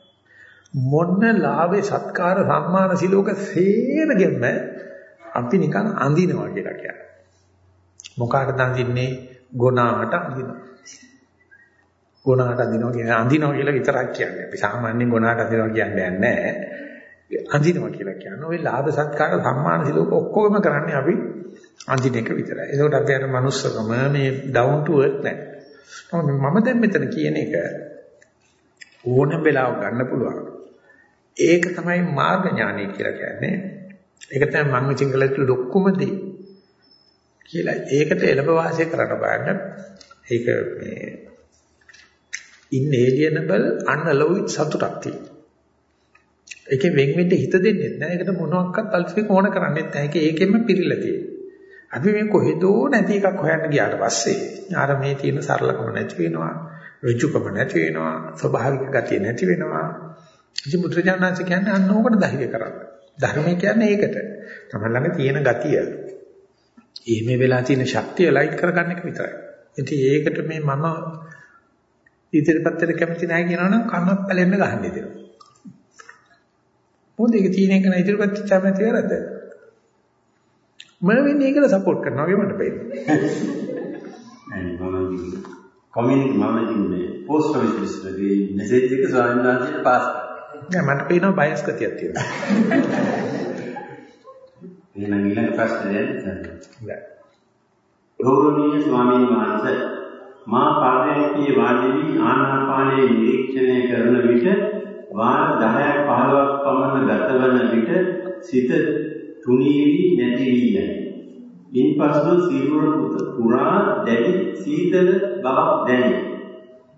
මොන්න ලාභේ සත්කාර සම්මාන සිලෝක සේරගෙම අපි නිකන් අඳිනවා කියලා කියන්නේ. මොකාටද අඳින්නේ? ගුණාට අඳිනවා. ගුණාට අඳිනවා කියන්නේ අඳිනවා කියලා විතරක් කියන්නේ. අපි සාමාන්‍යයෙන් ගුණාට අඳිනවා කියන්නේ නැහැ. අඳිනවා කියලා කියන්නේ ওই ලාභ සත්කාර සම්මාන සිලෝක ඔක්කොම කරන්නේ අපි අඳින එක විතරයි. ඒකට අපි අර manussකම මේ down to earth නැහැ. මම දැන් මෙතන කියන එක ඕනම වෙලාවක ගන්න පුළුවන්. ඒක තමයි මාර්ග ඥානය කියලා කියන්නේ. ඒක තමයි මම සිංහලට ලොක්කුම දේ. කියලා ඒකට එළඹ වාසය කරන්න බලන්න. ඒක මේ inalienable unalloyed සතුටක් තියෙනවා. ඒකේ වෙන් වෙන්න හිත දෙන්නේ නැහැ. ඒකට මොනවාක්වත් අල්පික ඕන කරන්නේ නැහැ. ඒක ඒකෙම පිරීලා තියෙනවා. අපි මේ කොහෙදෝ නැති එකක් හොයන්න ගියාට පස්සේ අර මේ තියෙන සරලකම නැති වෙනවා. ඍජුකම නැති වෙනවා. ස්වභාවික ගතිය නැති වෙනවා. ඉතින් බුදුරජාණන්සේ කියන්නේ අන්න ඕකට ධෛර්ය කරන්න. ධර්මය කියන්නේ ඒකට. තමයි ළඟ තියෙන ගතිය. එහෙම වෙලා තියෙන ශක්තිය ලයිට් කරගන්න එක විතරයි. ඉතින් ඒකට මේ මම ඉදිරිපත් වෙන්න කැමති නැහැ කියනවනම් කන්නක් පැලෙන්න ගහන්න දෙනවා. මොකද ඒක තියෙන එක නෑ ඉදිරිපත් වෙච්චාම නැති වැරද්ද. මම වෙන්නේ ඒකට සපෝට් කරනවා වගේ මට පේනවා. මම කමියුනිටි මම ඉන්නේ පෝස්ට් ඔෆිස් එකේ මෙසේජ් එක ස්වාමීන් වහන්සේට පාස් කරා. මට පේනවා බයස් ගතියක් තියෙනවා. එහෙනම් ඊළඟ ප්‍රශ්නේ දැන්. ගෞරවනීය ස්වාමීන් වහන්සේ මා පරණයේ වාඩි වී ආනාපානයේ නිරීක්ෂණය කරන විට වාර 10ක් 15ක් පමණ ගතවන විට සිත තුනී වී නැති වී යයි. ඉන්පසු සිරුර පුරා දැඩි සීතල බවක් දැනේ.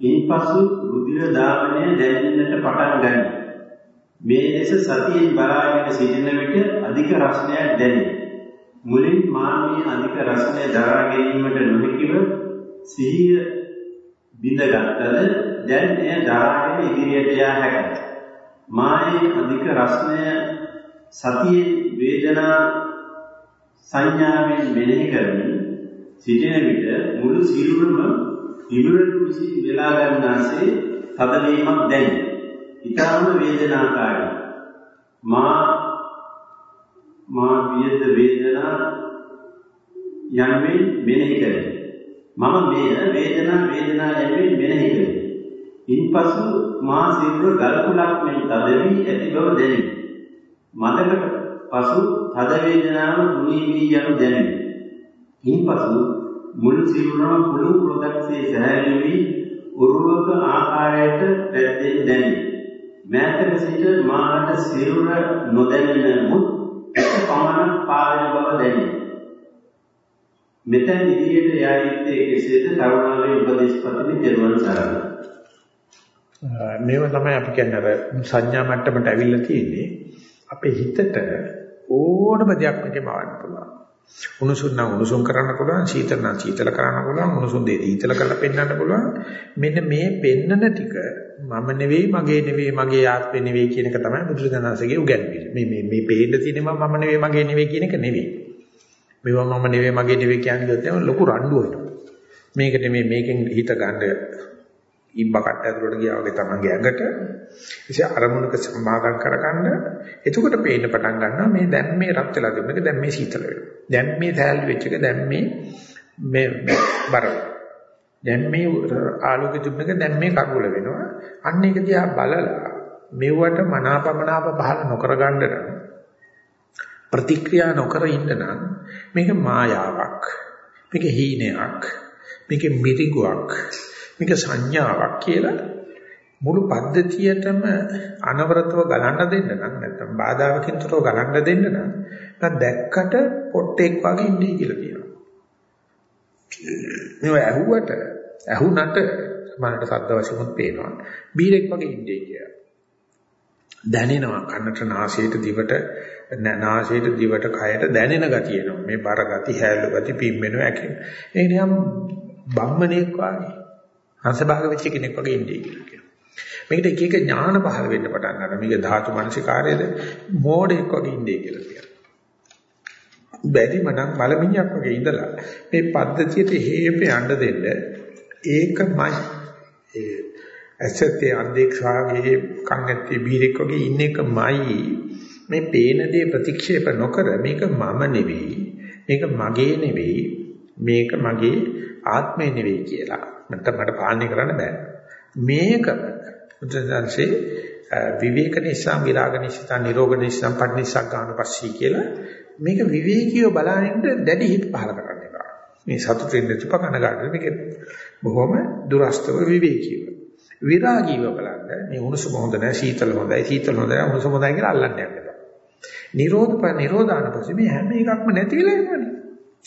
ඉන්පසු රුධිර දාමනය දැනෙන්නට පටන් ගනී. මේ ලෙස සතියෙන් බලාගෙන සිටින විට අධික රසණයක් දැනේ. මුලින් මානවීය අධික රසණය දරා ගැනීමට නොහැකිව සිහිය බිඳගත්තද දැන් එය දරාගෙන ඉදිරියට යා හැකියි. මායේ අධික රසණය සතියේ වේදනා සංඥාවෙන් මෙනෙහි කරමින් සිටින විට මුළු සිරුරම ඉමුරට විසින් වෙලා ගන්නාසේ තදවීමක් දැනේ. ඊටාම වේදනාකාරී. මා මා වියද වේදනා යන්වෙන් මෙනෙහි කරේ. මම මෙය වේදනා වේදනා යන්වෙන් මෙනෙහි කරේ. ඉන්පසු මා සිරුර ගල්කුලක් මෙන් තද වී ඇති බව දැනේ. මතකට පසු තද වේදනාව තුනී වී යනු දැනේ. ඉන්පසු මුළු සිරුරම පුළු ප්‍රොදක්ට්සේ සැහැල්ලු වී උරුවක ආකාරයට පැද්දෙන දැනේ. මෑතක සිට මාහට සිරුර නොදැනෙන මුත් එක පමණ පාවෙන බව දැනේ. මෙතන ඉදිරියට යා යුත්තේ කෙසේද කරුණාවෙන් උපදේශ පතමි දරුවන් සරණයි. මේව තමයි අපි කියන්නේ අර සංඥා මට්ටමට ඇවිල්ලා තියෙන්නේ. අපේ හිතට ඕනම දෙයක් මේකේ මවන්න පුළුවන්. උණුසුම් නම් උණුසුම් කරන්න පුළුවන්, සීතල නම් සීතල කරන්න පුළුවන්, උණුසුම් දෙය සීතල කරලා පෙන්වන්න පුළුවන්. මෙන්න මේ පෙන්නන ටික මම නෙවෙයි, මගේ නෙවෙයි, මගේ ආත්මෙ නෙවෙයි කියන එක තමයි බුදුරජාණන්සේගේ උගන්වීම. මේ මේ මේ පෙන්න තියෙනවා මම නෙවෙයි, මගේ නෙවෙයි කියන එක නෙවෙයි. මේවා මම නෙවෙයි, මගේ නෙවෙයි කියන්නේ ලොකු රණ්ඩු වෙනවා. මේක නෙමෙයි මේකෙන් හිත ගන්න ඉබ්බ කට්ට ඇතුලට ගියා වගේ තමන්ගේ ඇඟට. ඉතින් අරමුණක සමාදම් කරගන්න. එතකොට පේන්න පටන් ගන්නවා මේ දැන් මේ රත් වෙලා තිබුණ එක දැන් මේ සීතල වෙනවා. දැන් මේ තැල් වෙච්ච එක දැන් මේ මේ බර දැන් මේ ආලෝක තිබුණ එක දැන් මේ කකුල වෙනවා. අන්න ඒක දිහා බලලා මෙවට මනාපමනාප පහල නොකර ගන්න නම් ප්‍රතික්‍රියා නොකර ඉන්න නම් මේක මායාවක් මේක හීනයක් මේක මිරිගුවක් මේක සංඥාවක් කියලා මුළු පද්ධතියටම අනවරතව ගලන්න දෙන්න නම් නැත්නම් බාධාවකින් තොරව ගලන්න දෙන්න නම් නැත්නම් දැක්කට පොට්ටෙක් වගේ ඉන්නේ කියලා කියනවා. මේව ඇහුවට ඇහුණට මනට සද්ද වශයෙන්ත් පේනවා. බීරෙක් වගේ ඉන්නේ කියලා. දැනෙනවා කනට නාසයට දිවට නාසයට දිවට කයට දැනෙන ගතිය එනවා. මේ බර ගති, හැලු ගති, පිම්මෙනවා ඇකින. ඒ නිකම් බම්මණෙක් වගේ අංශභාග වෙච්ච කෙනෙක් වගේ ඉන්නේ කියලා කියනවා. මේකට එක එක ඥාන පහළ වෙන්න පටන් ගන්නවා. මේක ධාතු මනසිකාරයේද මෝඩෙක් වගේ ඉන්නේ කියලා කියනවා. බැරිම නම් මලමිණියක් වගේ ඉඳලා මේ පද්ධතියට හේප යන්න දෙන්න ඒකමයි ඒ ඇසත්තේ අන්දේක්ෂාගේ කන් ඇත්තේ බීරෙක් වගේ ඉන්න එකමයි මේ පේන දේ ප්‍රතික්ෂේප නොකර මේක මම නෙවෙයි මේක මගේ නෙවෙයි මේක මගේ ආත්මය නෙවෙයි කියලා නැත්නම් මට පාලනය කරන්න බෑ. මේක බුදුදහමේ විවේක නිසා විරාග නිසා නිරෝග නිසා පටිනිසක් ගන්න පස්සේ කියලා මේක විවේකීව බලනින්න දැඩි හිත පහල කරන්න එපා. මේ සතුටින් නැතිව කනගාටු මේක බොහොම දුරස්තව විවේකීව. විරාගීව බලන්න මේ උණුසුම හොඳ නැහැ සීතල හොඳයි සීතල හොඳ නැහැ උණුසුම හොඳයි කියලා අල්ලන්න යන්න එපා. නිරෝධ ප නිරෝධාන පස්සේ මේ හැම එකක්ම නැති වෙලා යනවනේ.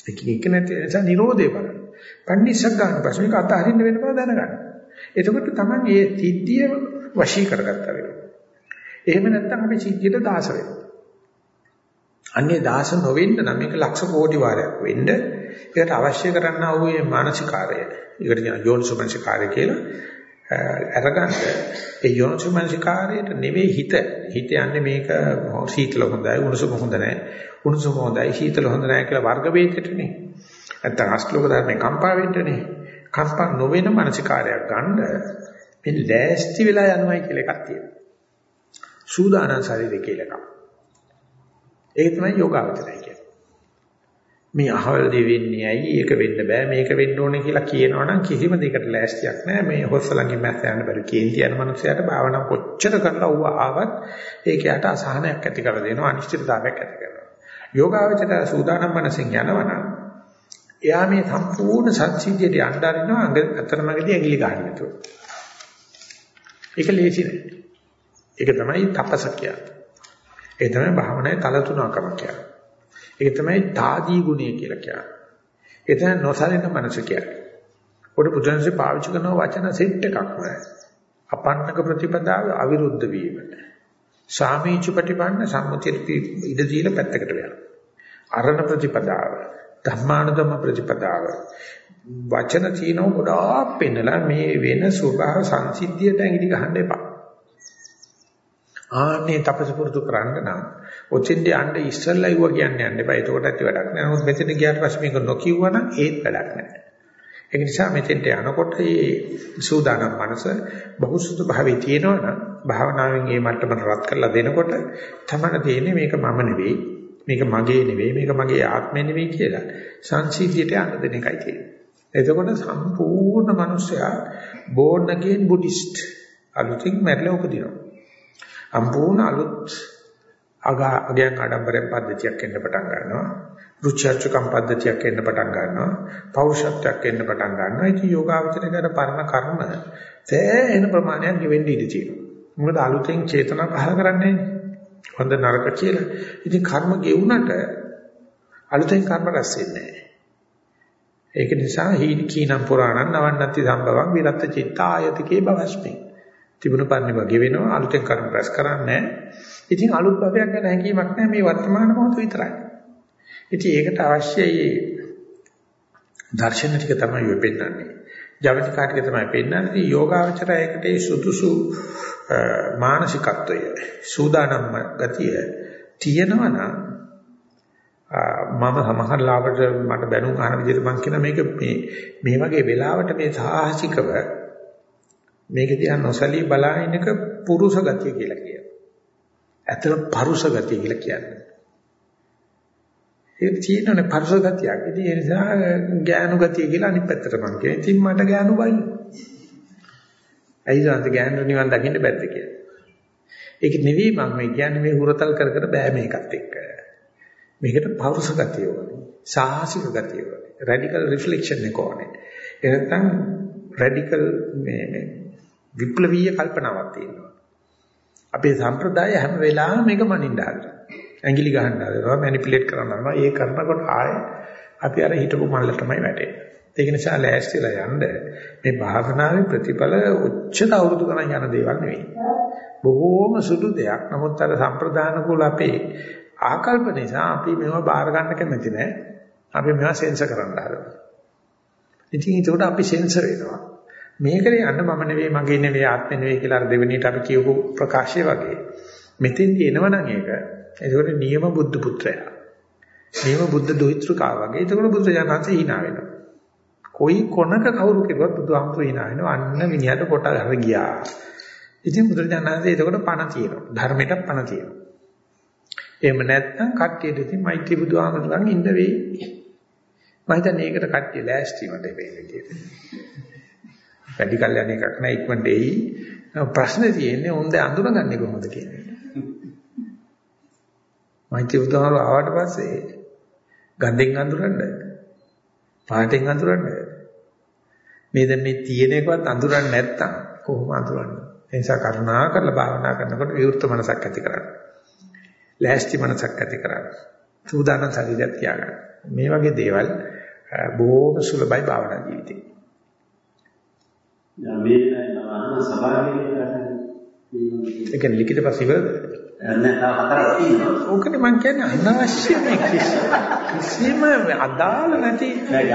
එක එක නැති නිසා නිරෝධය බලන්න. පටිනිසක් ගන්න පස්සේ මේක අතහරින්න වෙන බව දැනගන්න එතකොට තමයි මේ සිද්ධිය වශී කරගත්තා වෙනවා. එහෙම නැත්නම් අපි සිද්ධියට දාස වෙනවා. අන්නේ දාස නොවෙන්න නම් මේක ලක්ෂ කෝටි වාරයක් වෙන්න ඒකට අවශ්‍ය කරන්නා වූ මේ මානසිකාරය. ඒකට කියන යෝනිසෝමනසිකාරය කියලා අරගන්න ඒ යෝනිසෝමනසිකාරයට නෙවෙයි හිත. හිත යන්නේ මේක සීතල හොඳයි, උණුසුම හොඳ නැහැ. උණුසුම හොඳයි, සීතල හොඳ නැහැ කියලා වර්ග වේදෙටනේ. නැත්නම් අස්ලෝක ධර්මේ කම්පා වෙන්නනේ. කම්පා නොවන මානසිකාරයක් ගන්න මේ ලෑස්ති වෙලා යනවායි කියලා එකක් තියෙනවා. සූදානම් ශරීරය කියලා එකක්. ඒක තමයි යෝගාවචරය කියන්නේ. මේ අහවල දෙ වෙන්නේ ඇයි ඒක වෙන්න බෑ මේක වෙන්න ඕනේ කියලා කියනවනම් කිසිම දෙයකට ලෑස්තියක් නැහැ මේ හොස්සලංගි මැස්ස යන බැරි කේන්ති යන මනුස්සයාට භාවනා කොච්චර කරලා ඌ ආවත් ඒක යට අසහනයක් ඇති කර දෙනවා අනිශ්චිතතාවයක් ඇති කරනවා යෝගාවචරය සූදානම් මනසෙන් යනවනම් එයා මේ සම්පූර්ණ සංසිද්ධියට යන්න අරිනවා අඟ අතරමඟදී ඇඟිලි ගන්න නැතුව. ඒක ලේසි නෑ. ඒක තමයි තපස කියන්නේ. ඒ තමයි භාවනාවේ තල තුනකම කියන්නේ. ඒක තමයි තාදී ගුණය කියලා කියන්නේ. ඒ තමයි නොසලින මනස කියන්නේ. පොඩි පුදුන්සේ පාවිච්චි කරන වචන සෙට් එකක් නෑ. අපන්නක ප්‍රතිපදාව අවිරුද්ධ වීම. සාමීච ප්‍රතිපන්න සම්මුතියට ඉඩ දීලා පැත්තකට යනවා. අරණ ප්‍රතිපදාව ධර්මානුධම ප්‍රතිපදාව වචන තියෙනව ගොඩාක් පෙන්නලා මේ වෙන ස්වභාව සංසිද්ධියට ඇඟිලි ගහන්න එපා. ආන්නේ තපස පුරුදු කරන්න නම් ඔතෙන්ට යන්න ඉස්සෙල්ලා ඉව කියන්නේ යන්න එපා. ඒකට ඇති වැඩක් නෑ. නමුත් මෙතන ගියාට පස්සේ මේක නොකියුවනම් ඒත් වැඩක් නෑ. ඒ නිසා මෙතෙන්ට යනකොට මේ සූදානම් මනස බහුසුදු භාවයේ තියෙනවනම් භාවනාවෙන් මේ මට්ටමට රත් කරලා දෙනකොට තමයි තේරෙන්නේ මේක මම නෙවෙයි මේක මගේ නෙවෙයි මේක මගේ ආත්මය නෙවෙයි කියලා සංසිද්ධියට යන්න දෙන එකයි තියෙන්නේ. එතකොට සම්පූර්ණ මිනිසයා born again buddhist අලුතින් මැරලා උපදිනවා. සම්පූර්ණ අලුත් අගා අගයන් ආඩම්බරයෙන් පද්ධතියක් එන්න පටන් ගන්නවා. රුචර්චකම් පද්ධතියක් එන්න පටන් ගන්නවා. පෞරුෂත්වයක් එන්න පටන් ගන්නවා. ඒක යෝගාවචරයට පරණ කර්ම තේන ප්‍රමාණයක් ගෙවෙන්න ඉඩ තියෙනවා. මොකද අලුතෙන් චේතනා පහල කරන්නේ නැහැ. හොඳ නරක කියලා. ඉතින් කර්ම ගෙවුනට අලුතෙන් කර්ම රැස් වෙන්නේ නැහැ. ඒක නිසා හීන කීනම් පුරාණං නවන්නත්ති සම්භවං විරත් චිත්ත ආයතිකේ බවස්මි. තිබුණු පරිණි වගේ වෙනවා අලුතෙන් කර්ම රැස් කරන්නේ ඉතින් අලුත් භවයක් ගැන හැඟීමක් නැහැ මේ වර්තමාන මොහොත විතරයි. ඉතින් ඒකට අවශ්‍යයි දර්ශන ටික තමයි වෙපෙන්නන්නේ. ජවනිකා ටික තමයි පෙන්නන්නේ. යෝගාවචරයකට සුදුසු මානසිකත්වය සූදානම් ගතිය තියෙනවා නම් මම සමහර ලාවට මට බැනුම් අහන විදිහට මම කියන මේක මේ මේ වගේ වෙලාවට මේ සාහසිකව මේක දිහා නොසලී බලාගෙන එක පුරුෂ ගතිය කියලා කියනවා. ඇත්තට පරුෂ ගතිය කියලා කියන්නේ. ඒක තියෙනනේ පරුෂ ගතියක්. ඉතින් ඒ නිසා ඥානු ගතිය කියලා අනිත් පැත්තට මම කියනවා. ඉතින් මට ඥානු බයි. ඇයි සාන්ත ගෑනු නිවන් දකින්න බැද්ද කියලා. ඒක නෙවෙයි මම මේ කියන්නේ මේ හුරතල් කර කර බෑ මේකත් එක්ක. මේකට පෞරුෂ ගතිය ඕනේ. සාහසික ගතිය ඕනේ. රැඩිකල් රිෆ්ලෙක්ෂන් එක ඕනේ. එනකන් රැඩිකල් මේ මේ විප්ලවීය කල්පනාවක් තියෙනවා. අපේ සම්ප්‍රදාය හැම වෙලාවෙම මේක මනින්න හදනවා. ඇඟිලි ගහන්න හදනවා, මැනිපියුලේට් කරන්න හදනවා. ඒ කරනකොට ආයේ අපි අර හිතපු මල්ල තමයි වැටෙන්නේ. ඒක නිසා ලෑස්තිලා යන්න මේ භාවනාවේ ප්‍රතිඵල උච්චත අවුරුදු ගණන් යන දේවල් නෙවෙයි. බොහෝම සුදු දෙයක්. නමුත් අර සම්ප්‍රදාන කුල අපේ ආකල්ප නිසා අපි මේවා බාර ගන්න කැමති නෑ. අපි මේවා සෙන්ස කරන්න හදනවා. ඉතින් ඒකට අපි සෙන්ස වෙනවා. මේකට යන්න මම නෙවෙයි මගේ නෙවෙයි ආත්මෙ නෙවෙයි කියලා අර දෙවෙනියට අපි කියපු ප්‍රකාශය වගේ. මෙතෙන්දී එනවනම් ඒක ඒකට නියම බුද්ධ පුත්‍රයා. නියම බුද්ධ දොහිත්‍රකා වගේ. ඒකට බුද්ධ ජානන්සේ hina වෙනවා. කොයි කොනක කවුරු කෙරුවත් බුදුහාමුදුරු hina වෙනවා. අන්න මිනිහට කොට අර ගියා. ඉතින් බුදුරජාණන්සේ එතකොට පණ තියෙනවා. ධර්මයට පණ තියෙනවා. එහෙම නැත්නම් කට්ටියට ඉතින් මෛත්‍රී බුදුහාමුදුරන් ඉන්න වෙයි. මම හිතන්නේ ඒකට කට්ටිය ලෑස්ති මට වෙන්නේ කියලා. වැඩි කල්යන එකක් නෑ ඉක්මනට එයි. ප්‍රශ්නේ තියෙන්නේ උන්ද අඳුරගන්නේ කොහොමද කියන්නේ. මෛත්‍රී බුදුහාමුදුර ආවට පස්සේ ගඳෙන් අඳුරන්න පාටෙන් අඳුරන්න මේ දැන් මේ තියෙන එකවත් අඳුරන්නේ නැත්තම් කොහොම අඳුරන්නේ ඒ නිසා කරුණා කරලා භාවනා කරනකොට විවෘත මනසක් ඇති කරගන්න. ලෑස්ති මනසක් ඇති කරගන්න. සූදානම් ශරීරයක් තියාගන්න. මේ වගේ දේවල් බොහොම සුලභයි භාවනා ජීවිතේ. දැන් මේ නම සභාවේ ඒ කියන්නේ ලිඛිත පස්සේ ඕකනේ මම කියන්නේ අනවශ්‍ය මේ කිසිම අදාළ නැති නෑ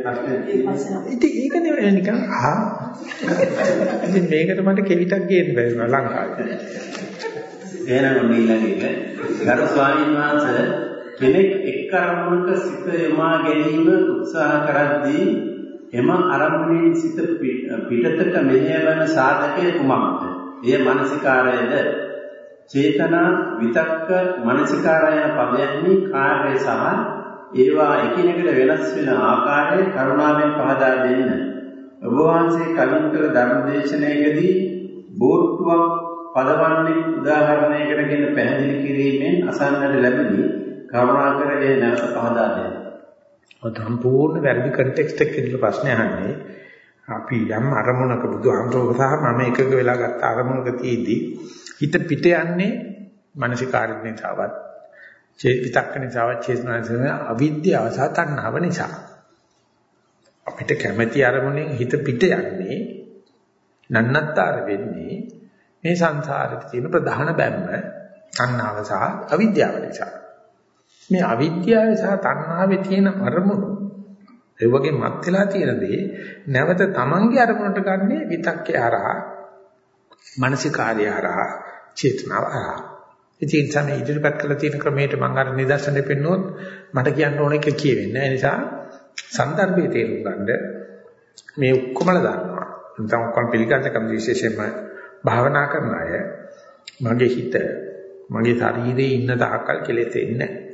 ප්‍රශ්න ඉතින් ඒක නෙවෙයි නිකන් ආ ඉතින් මේකට මට කෙවිතක් ගේන්න බැරි වුණා ලංකාවේ. එහෙනම් ඔන්න ඊළඟ එක ගරු ස්වාමීන් වහන්සේ කෙනෙක් එක් අරමුණක සිත යොමා ගැනීම උත්සාහ කරද්දී එම අරමුණේ සිත පිටතට මෙහෙයවන සාධකය කුමක්ද? එය මානසිකාරයද චේතනා විතක්ක මානසිකාරය පදයන්හි කාර්ය සහ ඒවා එකිනෙකට වෙනස් වෙන ආකාරය කරුණාවෙන් පහදා දෙන්න. ඔබ වහන්සේ කලින් කළ ධර්මදේශනයේදී බෝට්ටුවක් පදවන්නේ උදාහරණයකටගෙන පැහැදිලි කිරීමෙන් අසන්නට ලැබුණි. කරුණාකර ඒ නැවත පහදා දෙන්න. ඔය සම්පූර්ණ වැරදි කන්ටෙක්ස්ට් එකක ඉඳලා ප්‍රශ්නේ අහන්නේ අපි යම් අරමුණක බුදුහාමරෝ සහ මම එකක වෙලා ගත්ත අරමුණක තියේදී හිත පිට යන්නේ මානසිකාරික නිසාවත් චේතිතක්ක නිසාවත් චේතනාසන අවිද්‍යාව සහ තණ්හාව නිසා. අපිට කැමැති අරමුණෙන් හිත පිට යන්නේ නන්නත්තර වෙන්නේ මේ සංසාරේ තියෙන ප්‍රධාන බැම්ම තණ්හාව සහ අවිද්‍යාව නිසා. මේ අවිද්‍යාව සහ තණ්හාවේ තියෙන අරමුණු ඒ වගේ මත් වෙලා තියෙන දේ නැවත තමන්ගේ අරමුණට ගන්නේ විතක්කේ හරහා මානසිකාර්ය හරහා චේතනාව හරහා. ඉතින් තමයි ඉදිරිපත් කළ තියෙන ක්‍රමයට මම අර නිදර්ශන දෙපෙන්නොත් මට කියන්න ඕන එක කියෙන්නේ නැහැ. නිසා සන්දර්භයේ තේරුම් ගන්න මේ ඔක්කොමල දන්නවා. නැත්නම් ඔක්කොම පිළිගන්න කම විශේෂයෙන්ම භාවනා කරන අය මගේ හිත මගේ ශරීරයේ ඉන්න තාක්කල් කෙලෙතෙන්නේ නැහැ.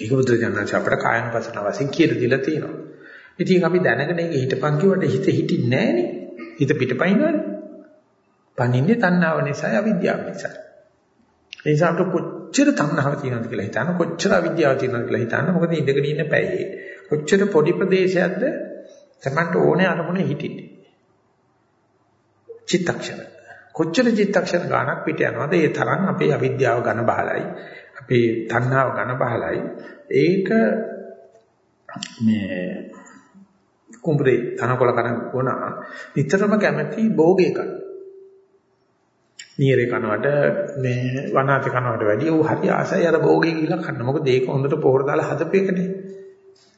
ඒක බුදුරජාණන් අපට කායන පසන වශයෙන් කියලා දීලා තියෙනවා. ඉතින් අපි දැනගෙන ඒක හිතපන් කිව්වට හිත හිටින්නේ නැහනේ. හිත පිටපයින්නවනේ. පණින්නේ තණ්හාව නිසා අවිද්‍යාව නිසා. ඒ නිසා අපිට කොච්චර තණ්හාව තියෙනවද කියලා හිතන්න කොච්චර අවිද්‍යාව තියෙනවද කියලා හිතන්න මොකද ඉඳගෙන ඉන්න පැයේ. කොච්චර පොඩි ප්‍රදේශයක්ද තමන්ට ඕනේ අරමුණේ හිටින්නේ. චිත්තක්ෂණ. කොච්චර චිත්තක්ෂණ ගානක් පිට යනවද ඒ තරම් අපේ අවිද්‍යාව ඝන බහලයි. අපේ තණ්හාව ඝන බහලයි. ඒක මේ කුඹුරේ තනකොළ කන ගුණා නිතරම කැමැති භෝගේ කන. නියරේ කනවට මේ වනාතේ කනවට වැඩිය ඌ හරි ආසයි අර භෝගේ කියලා කන්න. මොකද ඒක හොඳට පොහොර දාලා හදපේකනේ.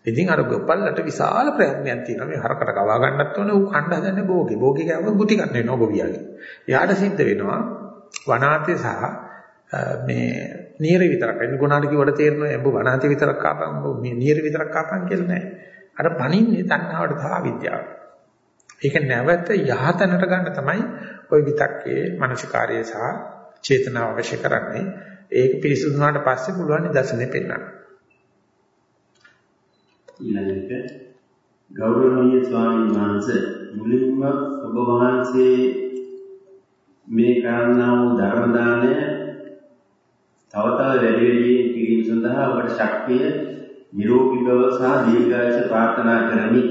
ඉතින් අර ගොපල්ලට විශාල ප්‍රයත්නයක් තියෙනවා මේ හරකට කවා ගන්නත් ඕනේ ඌ කණ්ඩ හදන්නේ භෝගේ. භෝගේ කියවම ගුටි ගන්න වෙනවා ගොවියාගේ. එයාට සිද්ධ වෙනවා වනාතේ සහ මේ නියර විතරක්. එන්න ගුණාට කිව්වට තේරෙනවා එඹ වනාතේ විතරක් කාපන් මේ නියර විතරක් කාපන් කියලා නෑ. අර පණින්නේ තණ්හාවට සහ විද්‍යාවට. ඒක නැවත යහතැනට ගන්න තමයි ওই විතක්කේ මානසිකාර්යය සහ චේතනාව අවශ්‍ය කරන්නේ. ඒක පිරිසුදු වුණාට පස්සේ පුළුවන් නිදර්ශනේ පෙන්වන්න. ඊළඟට ගෞරවනීය ස්වාමීන් වහන්සේ මුලින්ම ඔබ වහන්සේ මේ කරන්නා වූ ධර්ම දාණය තව තව වැඩි වැඩියෙන් කිරීම සඳහා ඔබට ශක්තිය නිරෝගී බව සහ දීර්ඝායුෂ ප්‍රාර්ථනා කරමි.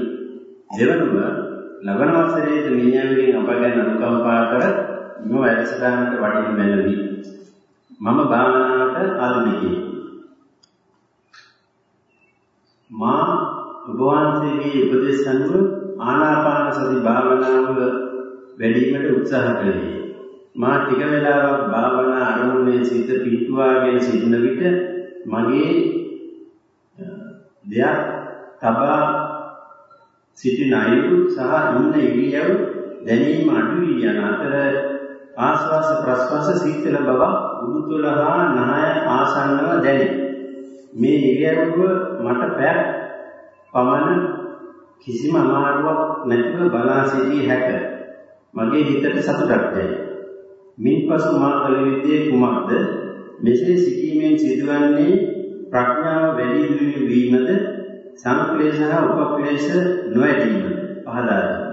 දෙවනුව ලබන වසරේ මිනිහාගෙන් අප ගැන අනුකම්පා කර මෙම වැඩසටහනට වඩින මැනවි. මම භාවනාවට ආරම්භකේ. මා ඔබ වහන්සේගේ උපදේශ අනුව ආනාපාන සති භාවනාව වැඩිවීමට උත්සාහ කළේ. මා ටික වේලාවක් භාවනා අරමුණේ සිත පිටුවාගෙන සිටින විට මගේ දෙයක් තබා සිටින අයුරු සහ ඉන්න ඉරියව් දැනීම අඩු වී යන අතර ආස්වාස ප්‍රස්වාස සීතල බව උඩුතල හා නහය ආසන්නව දැනේ. මේ ඉරියව්ව මට පැය පමණ කිසිම අමාරුවක් නැතිව බලා සිටිය හැක. මගේ හිතට සතුටක් දැනේ. මින්පසු මා කළ යුත්තේ කුමක්ද? මෙසේ සිටීමෙන් සිදුවන්නේ ප්‍රඥාව වැඩි වීමද සංක්ලේශ හා උපක්ලේශ නොඇතිවීමද පහදා දෙන්න.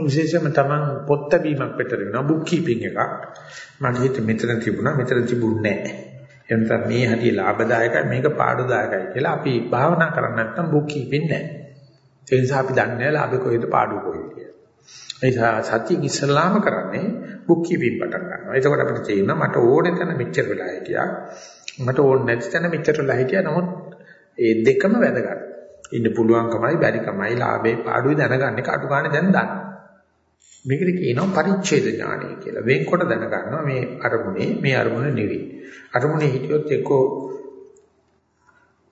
විශේෂයෙන්ම තමන් පොත් බැීමක් පිටර වෙනවා බුක් කීපින් එකක්. මගේ හිත මෙතන තිබුණා මෙතන තිබුණේ නැහැ. එතන මේ හරිය ලාභදායකයි මේක පාඩුදායකයි කියලා අපි භාවනා කරන්නේ නැත්නම් බුක් කීපින් නැහැ. ඒ නිසා අපි දන්නේ නැහැ ලාභ කොහෙද පාඩු කොහෙද කියලා. ඒ නිසා සතිය ඉස්සල්ලාම කරන්නේ බුක් කීපින් පටන් ගන්නවා. එතකොට අපිට තේරෙනවා මට ඕනේ තැන මෙච්චර වෙලා හිටියා. මට ඕනේ නැති තැන මෙච්චර වෙලා හිටියා. නමුත් ඒ දෙකම වැදගත්. ඉන්න පුළුවන්කමයි බැරිකමයි ලාභේ පාඩුවේ දැනගන්නේ කටු ගන්න දැන් දන්න. මේකට කියනවා පරිච්ඡේද ඥානය කියලා. වෙන්කොට දැනගන්නවා මේ අරමුණේ මේ අරමුණ නෙවෙයි. අරමුණේ හිටියොත් එක්කෝ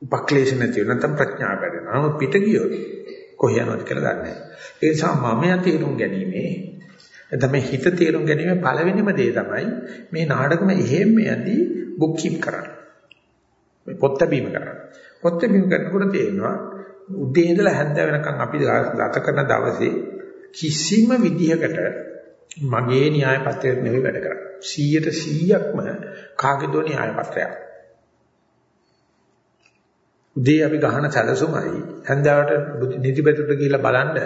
උපක්ලේශ නැති නැත්නම් ප්‍රඥාව වැඩෙනවා. නමුත් පිට ගියොත් කොහේ යනවද කියලා දන්නේ නැහැ. ඒ නිසා මම යතේරුම් ගැනීමේ එතම හිත තේරුම් ගැනීම පළවෙනිම දේ තමයි මේ නාටකම එහෙම යදී බුක් කීප් කරන්න. මේ පොත් බැීම කරන්න. පොත් බැීම කරනකොට තේරෙනවා උදේ ඉඳලා හැන්ද වෙනකන් අපි ගත කරන දවසේ කිසිම විදිහකට මගේ න්‍යාය පත්‍රයක් නෙවෙයි වැඩ කරන්නේ. 100ට 100ක්ම කාගේදෝ න්‍යාය පත්‍රයක්. උදේ අපි ගහන සැලසුමයි හන්දාවට නිදිපැතුට ගිහිල්ලා බලන්න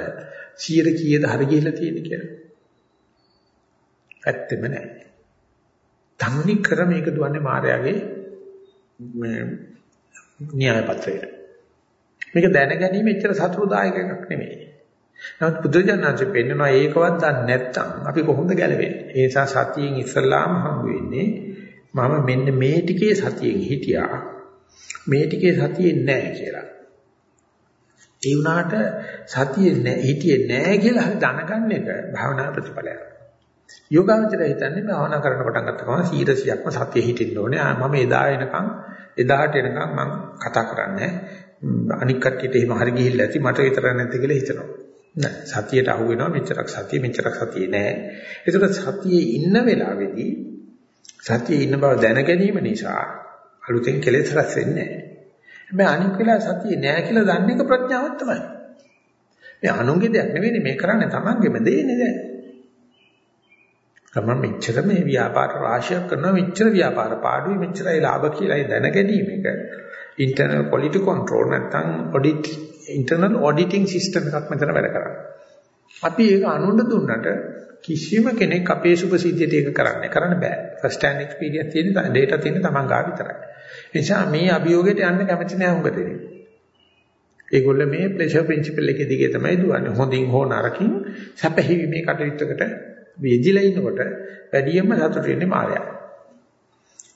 100 කීයද හරි ගිහිල්ලා තියෙන්නේ කියලා. ඇත්තෙම නැහැ. තන්නේ කර මේක දුවන්නේ මායාවේ මේ න්‍යාය පත්‍රයට. මේක දැන ගැනීම එච්චර සතුටුදායක එකක් නෙමෙයි. නමුත් බුදුජානනාංශයෙන් පෙන්නනවා ඒකවත් දන්නේ නැත්නම් අපි කොහොමද ගැලවෙන්නේ? ඒ නිසා සතියෙන් ඉස්සල්ලාම හම්බ වෙන්නේ මම මෙන්න මේ ටිකේ සතියෙන් හිටියා. මේ ටිකේ සතියේ නැහැ කියලා. ඒ වුණාට සතියේ හිටියේ නැහැ කියලා හරි දැනගන්න එක භාවනා ප්‍රතිඵලයක්. යෝගාවචරය හිතන්නේ භාවනා කරන පටන් ගත්ත ගමන් 100%ක්ම සතිය හිටින්න ඕනේ. මම එදා එනකන් එදාට එනකන් මම කතා කරන්නේ අනික් කට්ටියට එහෙම හරි ගිහිල්ලා ඇති මට විතර නැද්ද කියලා හිතනවා. නෑ සතියට අහු වෙනවා මෙච්චරක් සතිය මෙච්චරක් සතිය නෑ. ඒකට සතියේ ඉන්න වෙලාවේදී සතියේ ඉන්න බව දැන ගැනීම නිසා අලුතෙන් කෙලෙස් රැස් වෙන්නේ නෑ. හැබැයි අනික් වෙලාව සතියේ නෑ කියලා දන්න එක ප්‍රඥාවක් තමයි. මේ අනුන්ගේ දෙයක් නෙවෙයි මේ කරන්නේ තමන්ගේම දෙන්නේ දැන්. තමන් මෙච්චර මේ ව්‍යාපාර රාශියක් කරනවා මෙච්චර ව්‍යාපාර පාඩුවේ මෙච්චරයි ලාභ කියලා දැන ගැනීම එක internal quality control නැත්නම් audit internal auditing system එකක් මෙතන වැඩ කරන්නේ. අපි ඒක අනුන්ට දුන්නට කිසිම කෙනෙක් අපේ සුභසිද්ධියට ඒක කරන්නේ කරන්න බෑ. first hand experience තියෙන data තියෙන තමන් ගා විතරයි. ඒ නිසා මේ අභියෝගයට යන්න කැමති නෑ උඹ දෙන්නේ. ඒගොල්ල මේ pleasure principle එකේ දිගේ තමයි දුවන්නේ. හොඳින් හෝ නරකින් සැපහිවීමේ කටයුත්තකට වේදිලා ඉන්නකොට වැඩියෙන්ම සතුට වෙන්නේ මායя.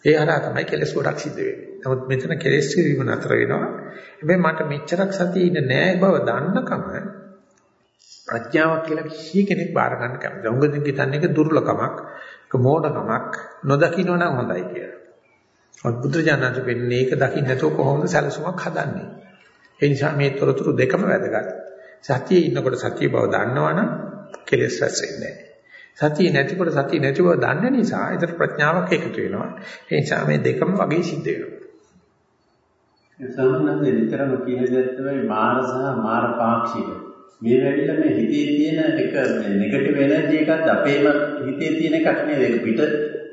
ඒ හරහා තමයි කෙලස් ගොඩක් සිද්ධ වෙන්නේ. නමුත් මෙතන කෙලස් වීම නතර වෙනවා. හැබැයි මට මෙච්චරක් සතිය ඉන්න නෑ බව දන්නකම ප්‍රඥාවක් කියලා කිසි කෙනෙක් බාර ගන්න කැමති. උංගදින් හිතන්නේ ඒක දුර්ලභමක්, ඒක මෝඩකමක්, නොදකින්න නම් හොඳයි කියලා. ඔත් බුදුජානක වෙන්නේ ඒක දකින්න නැතුව කොහොමද සැලසුමක් හදන්නේ? ඒ නිසා මේ තොරතුරු දෙකම වැදගත්. සතියේ ඉන්නකොට සතිය බව දන්නවනම් කෙලස් රැස් වෙන්නේ නැහැ. සතිය නැතිකොට සතිය නැති බව දන්න නිසා ඒතර ප්‍රඥාවක් එකතු වෙනවා. ඒ නිසා මේ දෙකම වගේ සිද්ධ වෙනවා. ඒ සම්බන්ධයෙන් විතරම කියන දේ තමයි මාර සහ මාර පාක්ෂික. මේ වෙලෙල මේ හිතේ තියෙන එක නෙගටිව් එනර්ජි එකක්ද අපේම හිතේ තියෙන එකක් නේද? ඒක පිට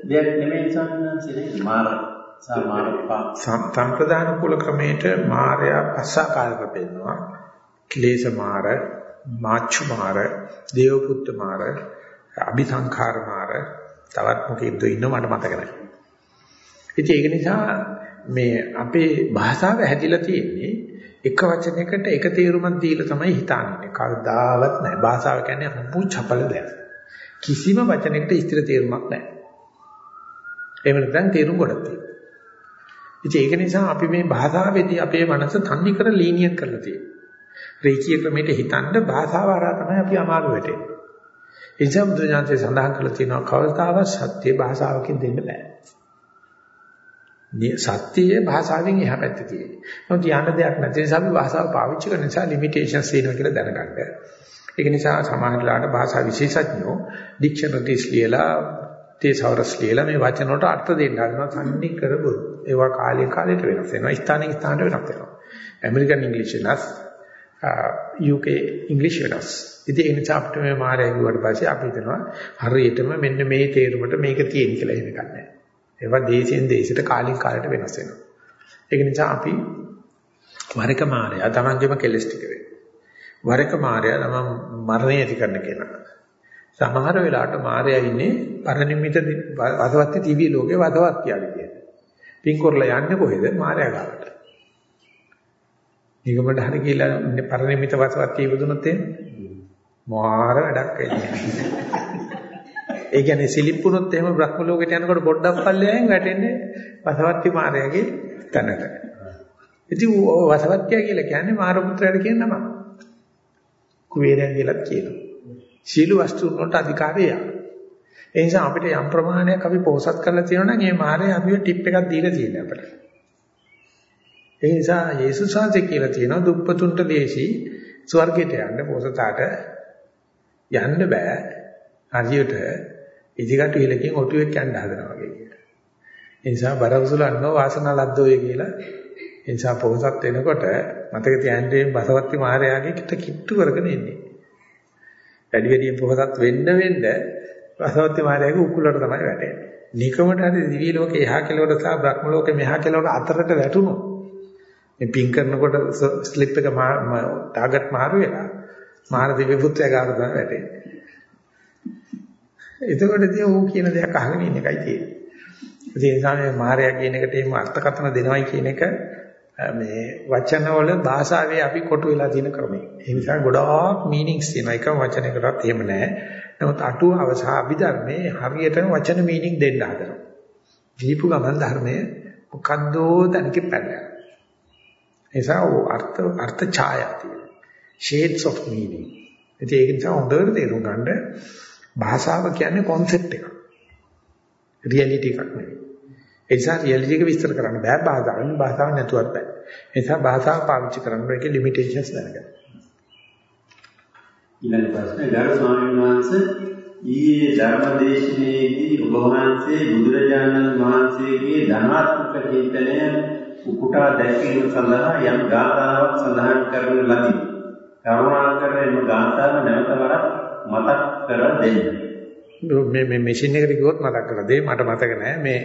දෙයක් නෙමෙයි සම්බන්ධයෙන් මාර සහ මාර පාක්ෂික. සම්ප්‍රදාන කුල ක්‍රමයට මායя පස්සාකාරක පෙන්නවා. ක්ලේශ මාර, මාච්චු මාර, දේවපුත්ත මාර අபிසංඛාර මාර තවත් මොකෙද්ද ඉන්නව මට මතක නැහැ. ඉතින් ඒක නිසා මේ අපේ භාෂාව හැදිලා තියෙන්නේ එක වචනයකට එක තේරුමක් දීලා තමයි හිතන්නේ. කවදාවත් නැහැ. භාෂාව කියන්නේ අම්පු චපල දෙයක්. කිසිම වචනයකට ස්ථිර තේරුමක් නැහැ. එහෙම නැත්නම් තේරුම් ගොඩක් තියෙනවා. ඉතින් ඒක නිසා අපි මේ භාෂාවේදී අපේ මනස තන්නේ කර ලීනියර් කරලා තියෙනවා. රේඛීය ක්‍රමයට හිතන්න භාෂාව හරහා තමයි අපි අමාරු වෙන්නේ. ඒ නිසා බුදුජානකේ සඳහන් කරලා තියෙනවා කවදාවත් සත්‍ය භාෂාවකින් දෙන්න බෑ. සත්‍යයේ භාෂාවෙන් එහා පැත්තේ තියෙන්නේ. නමුත් යන්න දෙයක් නැති නිසා අපි භාෂාව පාවිච්චි කරන නිසා ලිමිටේෂන්ස් තියෙනවා කියලා දැනගන්න. ඒක නිසා සමහරලාට භාෂා විශේෂඥයෝ ඩික්ෂනරිස් ලියලා තේසවරස් ලියලා මේ වචන වලට අර්ථ දෙන්න හදනවා සම්නි කරබු. ඒවා කාලයෙන් කාලයට වෙනස් වෙනවා. ස්ථානෙන් ස්ථානට වෙනස් වෙනවා. ඇමරිකන් ඉංග්‍රීසි වෙනස්, UK ඉංග්‍රීසි වෙනස්. ඉතින් ඒ නිසා අපිට මේ මාරය ගිහුවට පස්සේ අපි හිතනවා හරියටම මෙන්න මේ තේරුමට මේක තියෙන කියලා එහෙම ගන්නෑ. ඒවා දේශයෙන් දේශයට කාලෙන් කාලයට වෙනස් වෙනවා. ඒක නිසා අපි වරක මාරය තමන්ගේම කෙලස් ටික වෙනවා. වරක මාරය තමන් මරණය ඇති කරන කෙනා. සමහර වෙලාවට මාරය ඉන්නේ පරිනිමිත වදවත්ති දිවි ලෝකේ වදවත් කියලා කියනවා. පින් කරලා යන්නේ කොහෙද? මායя ගාවට. නිගමඩ හරි කියලා පරිනිම්මිත වසවත්ති ඉවදුනොත් එහෙම මොහාර වැඩක් වෙන්නේ. ඒ කියන්නේ සිලිප්පුනොත් එහෙම බ්‍රහ්ම ලෝකෙට යනකොට පොඩ්ඩක් පල්ලෙයෙන් වැටෙන්නේ වසවත්ති මායяගේ තැනට. ඉතින් වසවත්තිය කියලා කියන්නේ මාර පුත්‍රයාට කියන නම. කුවේරයා කියලාත් කියනවා. සීල වස්තුන් වලට අධිකාරිය. ඒ නිසා අපිට යම් ප්‍රමාණයක් අපි පෝසත් කරලා තියෙනවා නම් ඒ මාරේ අපිව ටිප් එකක් දීලා තියෙනවා අපිට. ඒ නිසා යේසුස් වහන්සේ කියලා තියෙනවා දුප්පතුන්ට දේශී ස්වර්ගයට යන්න පෝසතාට යන්න බෑ. හරියට ඉදිකට ඉලකින් ඔටුවෙක් යන්න හදනවා වගේ කියලා. ඒ නිසා බරවසුලන්නෝ වාසනා ලද්දෝය කියලා ඒ නිසා පොහොසත් වෙනකොට මතක තියාගන්න බසවත්ති මහරයාගේ කිට කිට්ටු කරගෙන ඉන්නේ. වැඩි වැඩියෙන් පොහොසත් වෙන්න වෙන්න බසවත්ති මහරයාගේ උකුලට තමයි වැටෙන්නේ. නිකමට හරි දිවි ලෝකේ එහා කෙළවර සහ බ්‍රහ්ම ලෝකේ මෙහා කෙළවර අතරට වැටුණොත් මේ පින් කරනකොට ස්ලිප් එක ටාගට් මාරු වෙලා මාන දිව්‍ය පුත්‍රයා ගාව තමයි වැටෙන්නේ. එතකොට ඉතින් ඌ කියන දේක් අහගෙන ඉන්න එකයි තියෙන්නේ. ඒ නිසා මේ මායя කියන එකට එහෙම අර්ථකථන දෙනවයි කියන එක මේ වචනවල භාෂාවේ අපි කොටු වෙලා තියෙන ක්‍රමය. ඒ නිසා ගොඩාක් මීනින්ග්ස් තියෙනවා. එක වචනයකටත් එහෙම නැහැ. නමුත් අටුවාව සහ අභිධර්මයේ හරියටම වචන මීනින්ග් දෙන්න හදනවා. දීපු ගමන් ධර්මයේ මොකද්දෝ තනකෙ පැනලා. ඒ නිසා අර්ථ අර්ථ ඡායා තියෙනවා. shades of meaning. ඒක නිසා හොඳට තේරුම් ගන්න භාෂාව කියන්නේ concept එකක්. reality එකක් නෙවෙයි. ඒ නිසා රියැලිටි එක විස්තර කරන්න බෑ භාෂාවෙන් භාෂාව නැතුවත් බෑ. ඒ නිසා භාෂාව පාවිච්චි කරන්න ඒකේ ලිමිටේෂන්ස් දැනගන්න. ඊළඟ ප්‍රශ්නේ ගරු ස්වාමීන් වහන්සේ ඊයේ ධර්මදේශනයේදී ඔබ වහන්සේ බුදුරජාණන් වහන්සේගේ ධනාත්මක චේතනය උපුටා දැක්වීම සඳහා යම් ගාථාවක් සඳහන් කරන ලදී. කරුණාකර එම ගාථාව නැවත වරක් මතක් කර දෙන්න. මේ මේ මැෂින් එකට ගියොත් මතක් කරලා දෙයි මට මතක නෑ මේ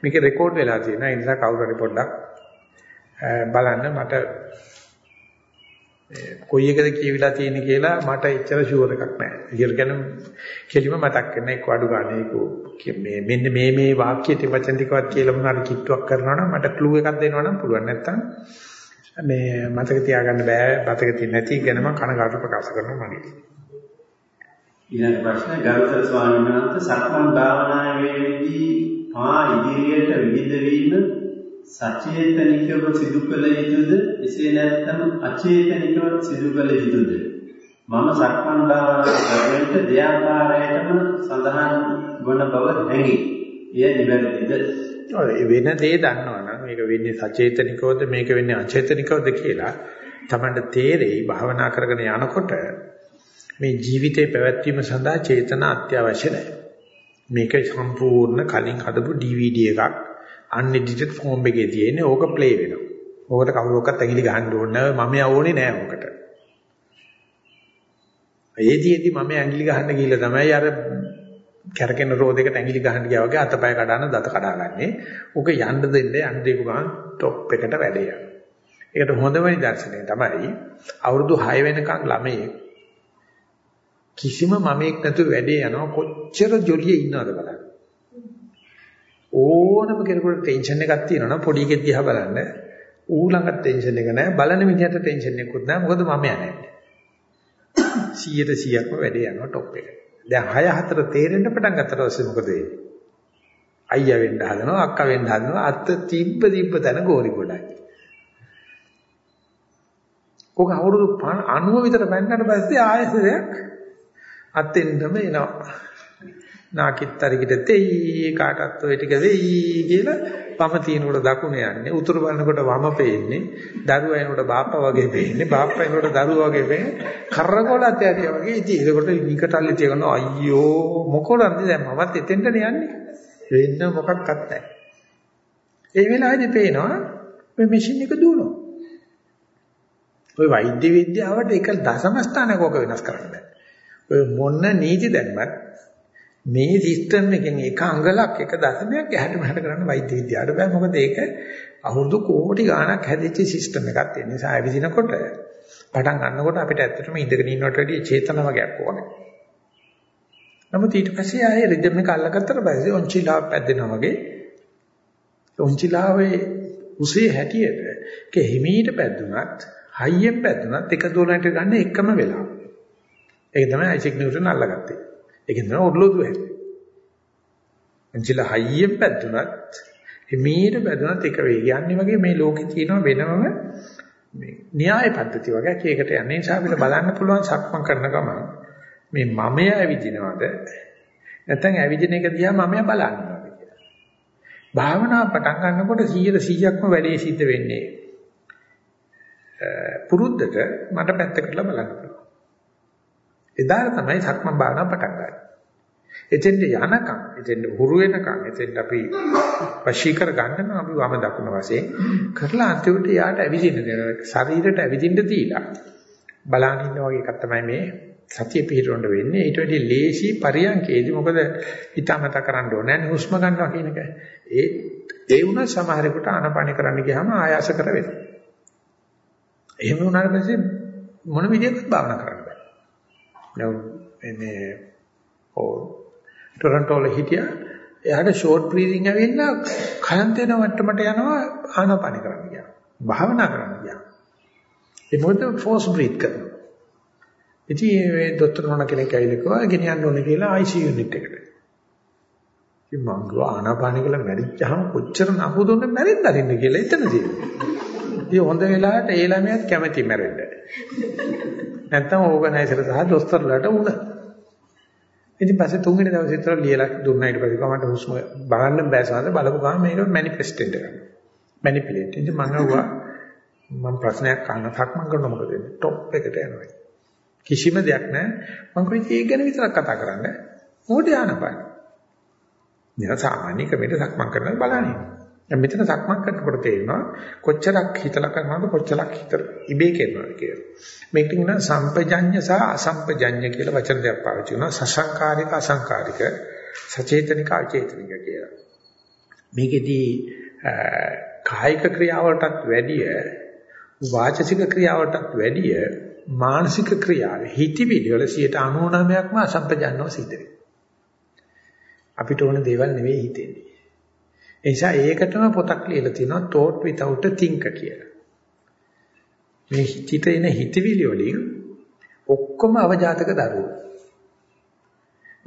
මේක රෙකෝඩ් වෙලා තියෙනවා ඒ නිසා කවුරු හරි පොඩ්ඩක් බලන්න මට කොයි එකද කියවිලා තියෙන්නේ කියලා මට එච්චර ෂුවර් එකක් නෑ. ඒක ගැන කෙලිම මතක් කරන එක්ක අඩු ගන්න මේ මෙන්න මේ මේ වාක්‍යයේ වචන ටිකවත් කියලා මොනවාරි කිට්ටුවක් කරනවා නම් මට ක්ලූ එකක් දෙනවා නම් පුළුවන් නැත්තම් මේ මතක තියාගන්න බෑ මතක තියෙන්නේ නැති ගැන මම කනගාටු ප්‍රකාශ කරනවා මගේ. ඊළඟ ප්‍රශ්න ගරුතර ස්වාමීන් වහන්සේ සක්මන් භාවනාවේදී පා ඉදිරියට විවිධ වීම සචේතනිකව සිදු කළ යුතුද? එසේ නැත්නම් අචේතනිකව සිදු කළ යුතුද? මම සක්මන් භාවනාව කරනකොට දෙයාකාරයටම සඳහන් වන බව හැඟේ. එය නිවැරදිද? වෙන දේ දන්නවනම් මේක වෙන්නේ සචේතනිකවද මේක වෙන්නේ අචේතනිකවද කියලා තමන්ට තේරෙයි භාවනා කරගෙන යනකොට මේ ජීවිතේ පැවැත්වීම සඳහා චේතන අත්‍යවශ්‍ය නැහැ. මේක සම්පූර්ණ කලින් හදපු DVD එකක්. Unedited form එකේ තියෙන්නේ ඕක play වෙනවා. ඕකට කවුරක්වත් ඇඟිලි ගහන්න ඕනේ නැහැ. මම යවෝනේ නැහැ ඕකට. ඒදීදී මම ඇඟිලි ගහන්න ගිහිල්ලා තමයි අර කැරකෙන රෝදයකට ඇඟිලි ගහන්න ගියා වගේ අතපය කඩන දත කඩාගන්නේ. ඕක යන්න දෙන්න යන්න දීපු ගමන් টොප් එකට වැඩේ යනවා. ඒකට හොඳම නිදර්ශනය තමයි අවුරුදු 6 වෙනකන් ළමයි කිසිම මමෙක් නැතුව වැඩේ යනවා කොච්චර ජොලියේ ඉන්නවද බලන්න. ඕනම කෙනෙකුට ටෙන්ෂන් එකක් තියෙනවා නම් පොඩි එකෙක් දිහා බලන්න. ඌ ළඟ ටෙන්ෂන් එක නැහැ බලන මිනිහට ටෙන්ෂන් එකකුත් නැහැ මොකද මම යන්නේ. 100ට 100ක්ම වැඩේ යනවා টොප් එකට දැන් 6 4 තේරෙන්න පටන් ගත්තට පස්සේ මොකද වෙන්නේ? අයියා වෙන්න හදනවා අක්කා වෙන්න හදනවා. අත තිබ්බ තිබ්බ තැන ගෝරි ගොඩයි ඔක අවුරුදු 90 විතර පෙන්නට පස්සේ ආයෙසරයක් අතෙන්දම එනවා. නාකිත්තරිකට තෙයි කාටත් ඔය ටික වෙයි කියලා වම තිනකොට දකුණ යන්නේ. උතුරු බලනකොට වම පේන්නේ. දරුවා එනකොට බාප්පා වගේ පේන්නේ. බාප්පා එනකොට දරුවා වගේ පේන්නේ. කරකොලත් ඇතියා වගේ. ඉතින් ඒකට නිකටල්ලි තියනවා අයියෝ මොකෝලන්ද දැන් මමත් එතෙන්ටනේ යන්නේ. වෙන්න මොකක්වත් නැහැ. ඒ වෙලාවේදී පේනවා මේ මැෂින් එක දුවනවා. ওই වෛද්‍ය විද්‍යාවට එක දශම ස්ථානයක ඔක වෙනස් කරන්න බෑ. ඔය මොන නීති දැම්මත් මේ සිස්ටම් එකෙන් එක අඟලක් එක දශමයක් එහාට මෙහාට කරන්න වෛද්‍ය විද්‍යාවට බෑ. මොකද ඒක අවුරුදු කෝටි ගාණක් හැදිච්ච සිස්ටම් එකක් තියෙන නිසා ඇවිදිනකොට පටන් ගන්නකොට අපිට ඇත්තටම ඉඳගෙන ඉන්නවට වැඩිය චේතන වගේක් ඕනේ. නමුත් ඊට පස්සේ ආයේ රිද්ම් එක අල්ලගත්තට පස්සේ ඔන්චිලා පැද්දෙනවා වගේ ඔන්චිලාවේ උසේ හැටියට ඒක හිමීට පැද්දුනත් හයියෙන් පැද්දුනත් එක දොලකට ගන්න එකම වෙලාව. ඒක තමයි අයිසෙක් නිව්ටන් අල්ලගත්තේ. ඒකෙන් තමයි ඔර්ලෝදුව හැදෙන්නේ. ඔන්චිලා හයියෙන් පැද්දුනත් හිමීට පැද්දුනත් එක වේගයන්නේ වගේ මේ ලෝකේ තියෙන වෙනම මේ න්‍යාය පද්ධති වගේ ඒකට යන්නේ නිසා අපිට බලන්න පුළුවන් සක්මන් කරන ගමන් මේ මමය ඇවිදිනවද නැත්නම් ඇවිදින එක දිහා මමය බලන්නවද කියලා. භාවනාව පටන් ගන්නකොට 100%ක්ම වැඩේ සිද්ධ වෙන්නේ පුරුද්දට මට පැත්තකටලා බලන්න පුළුවන්. එදාට තමයි සක්මන් භාවනාව පටන් ගන්නේ. එතෙන්ට යනකම් එතෙන්ට හුරු වෙනකම් එතෙන්ට අපි වශී කර ගන්න නම් අපි වම දකුණ වශයෙන් කරලා අන්තිමට යාට ඇවිදින්න දෙනවා ශරීරයට ඇවිදින්න දීලා බලන්න ඉන්න වගේ එකක් තමයි මේ සතිය පිහිටවන්න වෙන්නේ. ඊට වැඩි ලේසි පරියන්කේදී මොකද හිතාමත කරන්න ඕනේ නැහැ හුස්ම ගන්නවා කියන එක. ඒ ඒ වුණා සමහරෙකුට ආනපාන කරන්න ගියාම ආයාස කර වෙනවා එහෙම වුණාට පස්සේ මොන විදියකට භාවනා කරන්න බෑ මේ ඔව් ටොරන්ටෝ වල හිටියා. එයාට ෂෝට් බ්‍රීතිං ඇවිල්ලා කයන්ත වෙන මට්ටමට යනවා ආනාපාන කරන්න ගියා. භාවනා කරන්න ගියා. ඒ මොකද ෆෝස් බ්‍රීත් කරනවා. ඉතින් මේ දොස්තර නෝන කෙනෙක් ඇවිල්ලා කිව්වා ගෙනියන්න ඕනේ කියලා ICU යුනිට් එකට. ඉතින් මං ගියා ආනාපාන කියලා මැරිච්චාම කොච්චර නපුදුන්නේ මැරෙන්න අරින්න කියලා එතනදී. ඉතින් හොඳ වෙලාවට ඒ ළමයාත් කැමැති මැරෙන්න. නැත්තම් ඕගනයිසර් සහ දොස්තරලාට උණ. ඉතින් පස්සේ තුන්වෙනි දවසේ විතර ලියලා දුන්නා ඊට පස්සේ කොහොමද හුස්ම බලන්න බෑ සාද බලපු ගමන් මේක මැනිෆෙස්ටෙන්ට් එක. මැනිපියුලේට්. ඉතින් මම අහුවා මම ප්‍රශ්නයක් අහන්න සක්මන් කරන මොකද වෙන්නේ? টොප් එකට යනවා. කිසිම දෙයක් නැහැ. මම කොයි ඒක ගැන විතරක් කතා කරන්නේ. මොකද යනපයි. නිකන් සාමාන්‍ය ක්‍රමයට සක්මන් කරනවා බලන්නේ. දැන් මෙතන සක්මන් කරනකොට තේරෙනවා කොච්චරක් හිතලා කරනවද කොච්චරක් හිත ඉබේ කරනවද කියලා. මේකට කියන සම්පජඤ්ඤ සහ අසම්පජඤ්ඤ කියලා වචන දෙකක් පාවිච්චි කරනවා. සසංකාරික අසංකාරික සචේතනික අචේතනික කියලා. මේකෙදී කායික ක්‍රියාවලටත් වැඩිය වාචසික ක්‍රියාවටත් වැඩිය මානසික ක්‍රියාව හිතවිලි වල 99%ක්ම අසම්පජඤ්ඤව සිද්ධ වෙනවා. අපිට ඕන දේවල් නෙවෙයි හිතෙන්නේ. ඒ නිසා ඒකටම පොතක් ලියලා තිනවා thought without a thinker කියලා. මේ හිතට එන හිතවිලි වලින් ඔක්කොම අවජාතක දරුවෝ.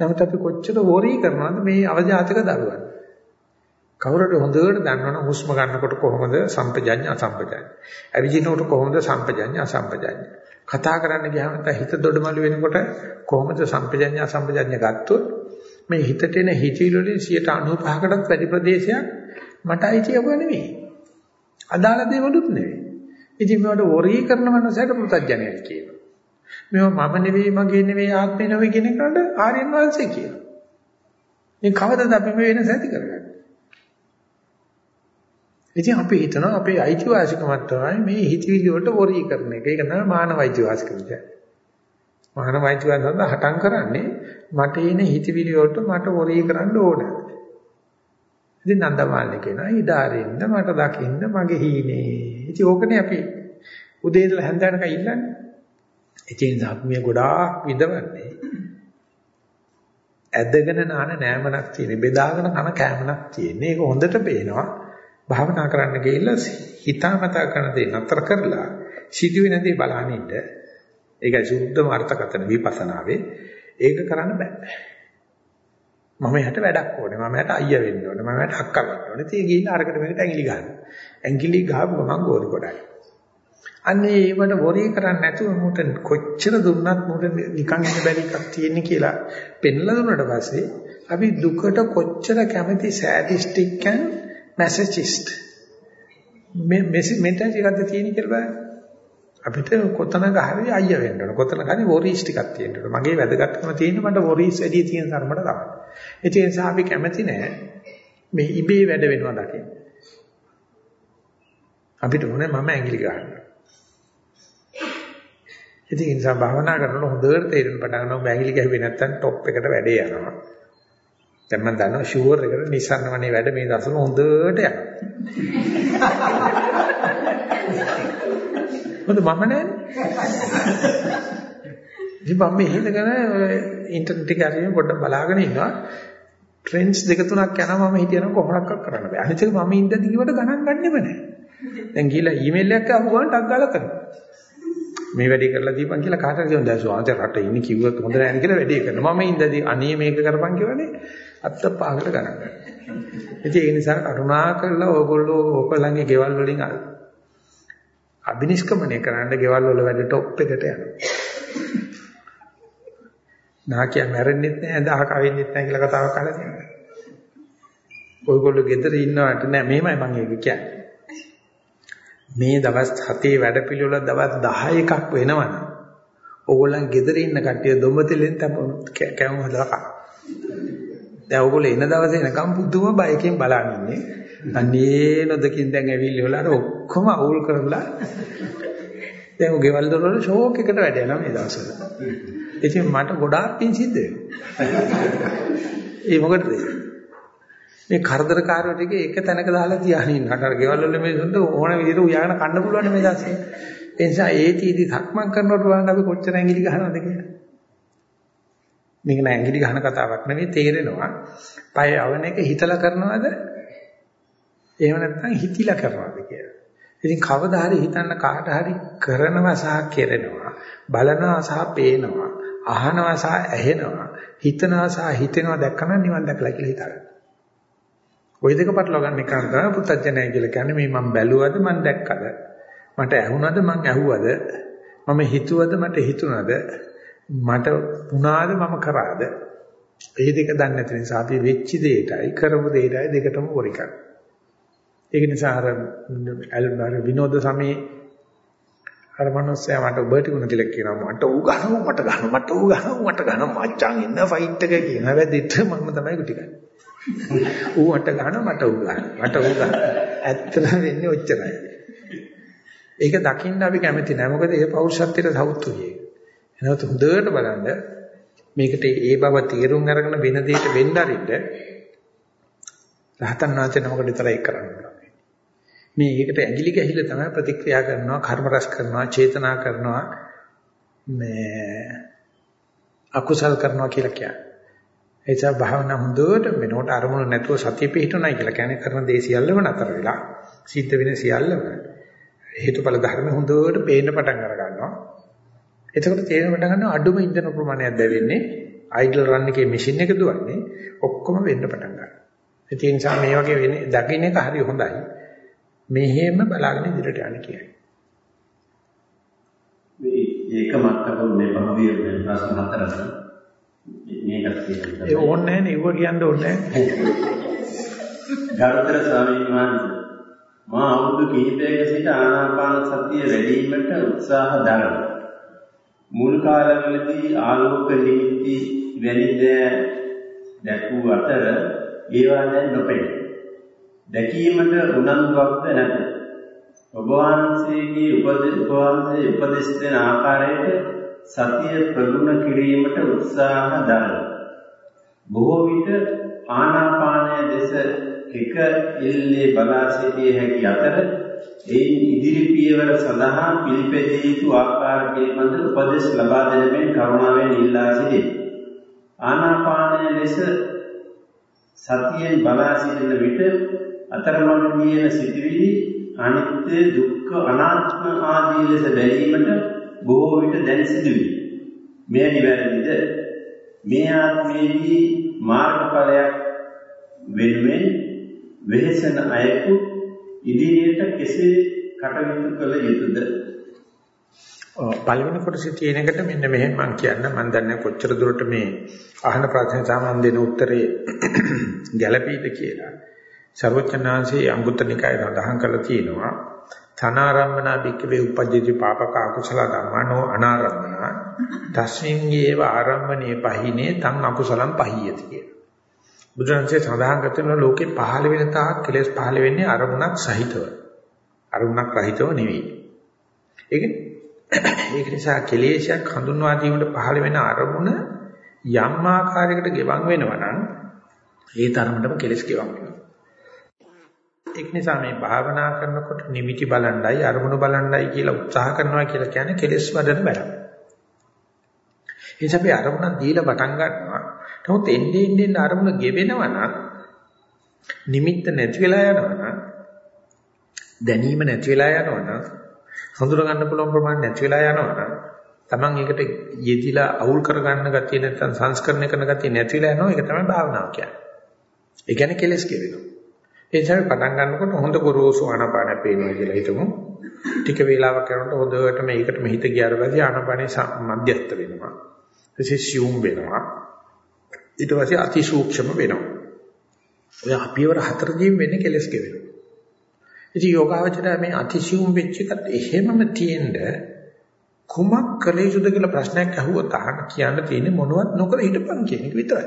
නමුත් අපි කොච්චර වොරි කරනවද මේ අවජාතක දරුවන්. කවුරුට හොඳට දන්නවනම් හුස්ම ගන්නකොට කොහොමද සම්පජඤ්ඤ අසම්පජඤ්ඤ. අවිජිනෝට කොහොමද සම්පජඤ්ඤ අසම්පජඤ්ඤ. කතා කරන්න ගියාම නැත්නම් හිත දොඩමළු වෙනකොට කොහොමද සම්පජඤ්ඤ අසම්පජඤ්ඤ ගත්තොත් මේ හිතට එන හිතවිලි වලින් 95කටත් වැඩි ප්‍රදේශයක් මට අයිතියව නෙවෙයි. අදාළ දේවලුත් නෙවෙයි. ඉතින් මේවට වොරී කරන මනසට පුතඥයයි කියනවා. මේවා මම නෙවෙයි මගේ නෙවෙයි ආත්මේ නෙවෙයි කියන එකට ආර්යයන් වහන්සේ කියනවා. මේ කවදද අපි මේ වෙනස ඇති කරගන්නේ? ඉතින් අපි හිතනවා අපේ අයිතිවාසිකමක් තමයි මේ හිතවිලි වලට වොරී කරන එක. ඒක තමයි මානව අයිතිවාසිකම කියන්නේ. මානව අයිතිවාසිකම හටම් කරන්නේ මට එන හිතවිලි වලට මට වොරී කරන්න ඕන. ඉතින් නන්දමාලි කියනවා ඉදාරින්න මට දකින්න මගේ හීනේ. ඉතින් ඕකනේ අපි උදේ ඉඳලා හැන්දෑනක ඉල්ලන්නේ. ඉතින් අපි මේ ගොඩාක් විඳවන්නේ. ඇදගෙන නාන නෑමනක් තියෙන බෙදාගෙන කන කෑමනක් තියෙන. ඒක හොඳට පේනවා. භාවනා කරන්න ගිහිල්ලා හිතාමතා කරන දේ නතර කරලා සිදුවෙන දේ බලන්න ඉන්න. ඒකයි සුද්ධම අර්ථකථන විපස්සනාවේ. ඒක කරන්න බෑ. මම යට වැඩක් ඕනේ. මම යට අයියා වෙන්න ඕනේ. මම යට අක්කා වෙන්න ඕනේ. ඉතින් ගිහිල්ලා අරකට මේකට ඇඟිලි ගන්න. ඇඟිලි ගහපු ගමන් ගෝරි කොටයි. අන්නේ ඒවට වොරේ කරන්නේ නැතුව මුට කොච්චර දුන්නත් මුට නිකන් ඉන්න බැරි එකක් තියෙන්නේ කියලා පෙන්ලා දුන්නට පස්සේ අපි දුකට කොච්චර කැමති සෑඩිස්ටික් and masochist මේ මෙතන ටිකක්ද තියෙන්නේ කියලා බලන්න. අපිට කොතනක හරි අයිය වෙන්න ඕන. කොතනක හරි වොරීස් ටිකක් තියෙන්න ඕන. මගේ වැදගත්කම තියෙන්නේ මට වොරීස් වැඩි තියෙන ධර්මයට තමයි. ඒ නිසා අපි කැමති නෑ මේ ඉබේ වැඩ වෙනවා දකින්න. අපිට ඕනේ මම ඇඟිලි ගන්න. ඉතින් ඒ නිසා භාවනා කරනකොට හොඳට තේරෙන පටන් ගන්නවා බැංගිලි ගැහුවේ නැත්තම් টොප් එකට වැඩේ යනවා. දැන් මම දන්නවා ෂුවර් එකට නිසන්න වනේ වැඩ මේ දසම හොඳට යනවා. මොකද මම නෑනේ. ඉතින් මම මේ හිතගෙන ඉන්ටර්නෙට් එක අරින්න පොඩ්ඩක් බලාගෙන ඉන්නවා. ට්‍රෙන්ඩ්ස් දෙක තුනක් යනවා මම හිතනවා කොහොමද කරන්න බෑ. අනිත් එක මම ඉඳදී කිව්වට ගණන් ගන්නෙම නෑ. දැන් ගිහලා ඊමේල් එකක් ආපු ගමන් ටක් ගාලා කරනවා. මේ වැඩේ කරලා දීපන් කියලා කාටද කියනවා දැන් සෝවාන්ත රට ඉන්නේ කිව්වත් හොඳ නැහැ කියලා වැඩේ කරනවා. මම ඉඳදී අනේ මේක කරපන් කියවනේ අත්ත පහකට ගණන් ගන්නවා. ඉතින් ඒ නිසා කරුණා කරලා ඕගොල්ලෝ ඕගොල්ලන්ගේ ගෙවල් වලින් අබිනිෂ්ක්‍මණය කරන්න ගෙවල් වල වැඩ টොප් එකට යනවා. නාකිය මැරෙන්නෙත් නැහැ දහක වෙන්නෙත් නැහැ කියලා කතාවක් අහලා තියෙනවා. ඔයගොල්ලෝ ගෙදර ඉන්නවට නෑ මෙහෙමයි මම ඒක කියන්නේ. මේ දවස් 7 වැඩපිළිවෙල දවස් 10ක් වෙනවනම් ඕගොල්ලන් ගෙදර ඉන්න කට්ටිය දොඹතෙලෙන් තමයි කැවුම් හදලා කන. දැන් ඕගොල්ලෝ එන දවසේ එනකම් පුදුම බයකින් බලන් ඉන්නේ. අනේ නොදකින් දැන් ඇවිල්ලි වල අර ඔක්කොම අවුල් කරලා දැන් ඔය ගෙවල් දොරවල ෂෝක් එකට වැඩ යනවා මේ දවස්වල. ඉතින් මට ගොඩාක් පිං සිද්ධ වෙනවා. ඒ මොකටද? මේ කරදරකාරයෝ ටික එක තැනක දාලා තියාගෙන ඉන්නකට අර ගෙවල් වල මිනිස්සුන්ට ඕන විදිහට උයාගෙන කන්න පුළුවන් මේ දැසේ. ඒ නිසා ඒ තීදි සක්මන් කරනකොට බලන්න අපි කොච්චර ඇඟිලි ගහනවද කියලා. මේක නෑ ඇඟිලි ගහන කතාවක් නෙවෙයි තේරෙනවා. පය යවන එක හිතලා කරනවද? එහෙම නැත්නම් හිතිලා කරනවද කියලා. ඉතින් කවදා හරි හිතන්න කාට හරි කරනවා සහ කෙරෙනවා බලනවා සහ පේනවා අහනවා සහ ඇහෙනවා හිතනවා සහ හිතෙනවා දැක්කම නිවන් දැකලා කියලා හිතනවා. ওই දෙක පටලවා ගන්න එක තමයි පුත්තජනය කියලා කියන්නේ මේ මම බැලුවද මම දැක්කද? මට ඇහුණද මම ඇහුවද? මම හිතුවද මට හිතුණද? මට වුණාද මම කරාද? මේ දෙක දන්නේ නැති නිසා අපි වෙච්ච දෙයටයි කරපු දෙයටයි දෙකටම වරි කරනවා ඒක නිසා අර අර විනෝද සමයේ අර මනුස්සයා මට ඔබට උන කියලා කියනවා. මට ඌ ගහනවා මට ගහනවා මට ඌ ගහනවා මට ගහනවා. මචං ඉන්න ෆයිට් එක කියන හැබැයි මම තමයි ගුටි ගන්නේ. ඌ මට ගහනවා මට ඌ ගහනවා. මට ඌ ගහනවා. ඇත්තට වෙන්නේ ඔච්චරයි. ඒක දකින්න අපි කැමති නැහැ මොකද ඒ පෞරුෂත්වයට සෞතුයි එනවත් හොඳට බලන්න මේකට ඒ බව තීරුම් අරගෙන වෙන දෙයක වෙන්න අරින්න රහතන් වහන්සේ නමකට විතරයි කරන්නේ. මේ ඒකට ඇඟිලි ගැහිලා තමයි ප්‍රතික්‍රියා කරනවා කර්ම රස කරනවා චේතනා කරනවා මේ අකුසල් කරනවා කියලා කියන්නේ. ඒ නිසා භාවනා හොඳට වෙනකොට අරමුණු නැතුව සතිය පිහිටුණයි කියලා කියන්නේ කරන දේ සියල්ලම නතර වෙලා සිද්ධ වෙන සියල්ලම හේතුඵල ධර්ම හොඳට පේන්න පටන් අර ගන්නවා. එතකොට තේරෙන පටන් ගන්නවා අඩුම ඉන්ධන ප්‍රමාණයක් දැවෙන්නේ අයිඩල් රන් එකේ මැෂින් එක දුවන්නේ ඔක්කොම වෙන්න පටන් ගන්නවා. ඒ නිසා මේ වගේ වෙන්නේ දකින්න එක හරි හොඳයි. මෙහෙම බලාගෙන ඉදිරියට යන්න කියයි. මේ ඒක මත්තක මේ භවයේ වෙන ප්‍රශ්න හතරක් මේකත් කියන්න. ඒ ඕනේ නැහැ නේ කියන්න ඕනේ. ගරුතර ස්වාමීන් වහන්සේ මා අවුරුදු කිහිපයක සිට ආනාපාන සතිය වැඩිවීමට උත්සාහ දරනවා. මුල් කාලවලදී ආලෝක නිමිති වැනි දෑ දැකූ අතර ඒවා දැන් නොපෙනේ. දැකීමට උනන්දුවක්ද නැත. ඔබ වහන්සේගේ උපදෙස් වහන්සේ උපදෙස් දෙන ආකාරයට සතිය ප්‍රගුණ කිරීමට උත්සාහ දරනවා. බොහෝ විට ආනාපානය දෙස එක ඉල්ලේ බලා සිටිය හැකි අතර ඒ ඉදිරි පියවර සඳහා පිළිපැදිය යුතු ආකාර පිළිබඳ උපදෙස් ලබා දෙන මෙන් කරුණාවෙන් ඉල්ලා සිටියි. ආනාපානය ලෙස සතියෙන් බලා සිටින විට අතරමඟ තියෙන සිටිවිලි අනිත්‍ය දුක්ඛ අනාත්ම ආදී ලෙස බැලීමට බොහෝ විට දැන සිදුවේ. මෙය නිවැරදිද? මේ ආත්මයේදී මාර්ගඵලයක් වෙනුවෙන් වෙහෙසන අයෙකු ඉදිරියට කෙසේ කටයුතු කළ යුතුද? පළවෙනි කොටසේ තියෙන එකට මෙන්න මෙහෙම මම කියන්න මම දන්නේ කොච්චර දුරට මේ අහන ප්‍රශ්න සාමාන්‍ය දෙන උත්තරේ ගැළපීද කියලා. සර්වචනාංශයේ අංගුත්තනිකාය සඳහන් කරලා තියෙනවා තනාරම්මනා බික්කවේ උපජ්ජති පාපක අකුසල ධම්මනෝ අනාරම්මනා තස්මින් ඒව ආරම්මනේ පහිනේ තං අකුසලම් පහියති කියලා. බුදුරජාණන්සේ සඳහන් කරන ලෝකේ පහළ වෙන තාක් කෙලෙස් පහළ වෙන්නේ අරමුණක් සහිතව. අරමුණක් රහිතව නෙවෙයි. ඒක ඒක නිසා කෙලේශයක් හඳුන්වා දීමට පහළ වෙන අරමුණ යම් ආකාරයකට ගෙවන් වෙනවා නම් ඒ තරමටම කෙලස් ගෙවන් වෙනවා. ඒක නිසා මේ භාවනා කරනකොට නිමිති බලණ්ඩයි අරමුණු බලණ්ඩයි කියලා උත්සාහ කරනවා කියලා කියන්නේ කෙලස් වඩන වැඩක්. ඒ නිසා අපි අරමුණ දීලා පටන් ගන්නවා. නමුත් එන්නේ එන්නේ අරමුණ ගෙවෙනවා නම් නිමිත්ත නැති වෙලා යනවා නම් දැනීම නැති වෙලා යනවා නම් හඳුර ගන්න පුළුවන් ප්‍රමාණය නැති වෙලා යනවා නම් Taman එකට යෙදිලා අවුල් කරගන්න ගතිය නැත්නම් සංස්කරණය කරන ගතිය නැති වෙලා යනවා ඒක තමයි භාවනාව කියන්නේ. ඒ කියන්නේ කෙලස් කෙරෙනවා. ඒ නිසා පටන් ගන්නකොට හොඳ ගොරෝසු ආනාපාන පේනවා කියලා හිතමු. ටික වේලාවක් යනකොට හොඳටම ඒකටම හිත ගියාට පස්සේ ආනාපානේ මධ්‍යස්ත වෙනවා. එසේ සියුම් වෙනවා. ඊට පස්සේ අති සූක්ෂම වෙනවා. ඔය අපිවර හතරදීම වෙන්නේ කෙලස් කෙරෙනවා. ඉතින් යෝගාවචරය මේ අතිසියුම් වෙච්ච එකත් එහෙමම තියෙන්න කුමක් කළ යුතුද කියලා ප්‍රශ්නයක් අහුවොත් අහන්න කියන්න තියෙන්නේ මොනවත් නොකර හිටපන් කියන එක විතරයි.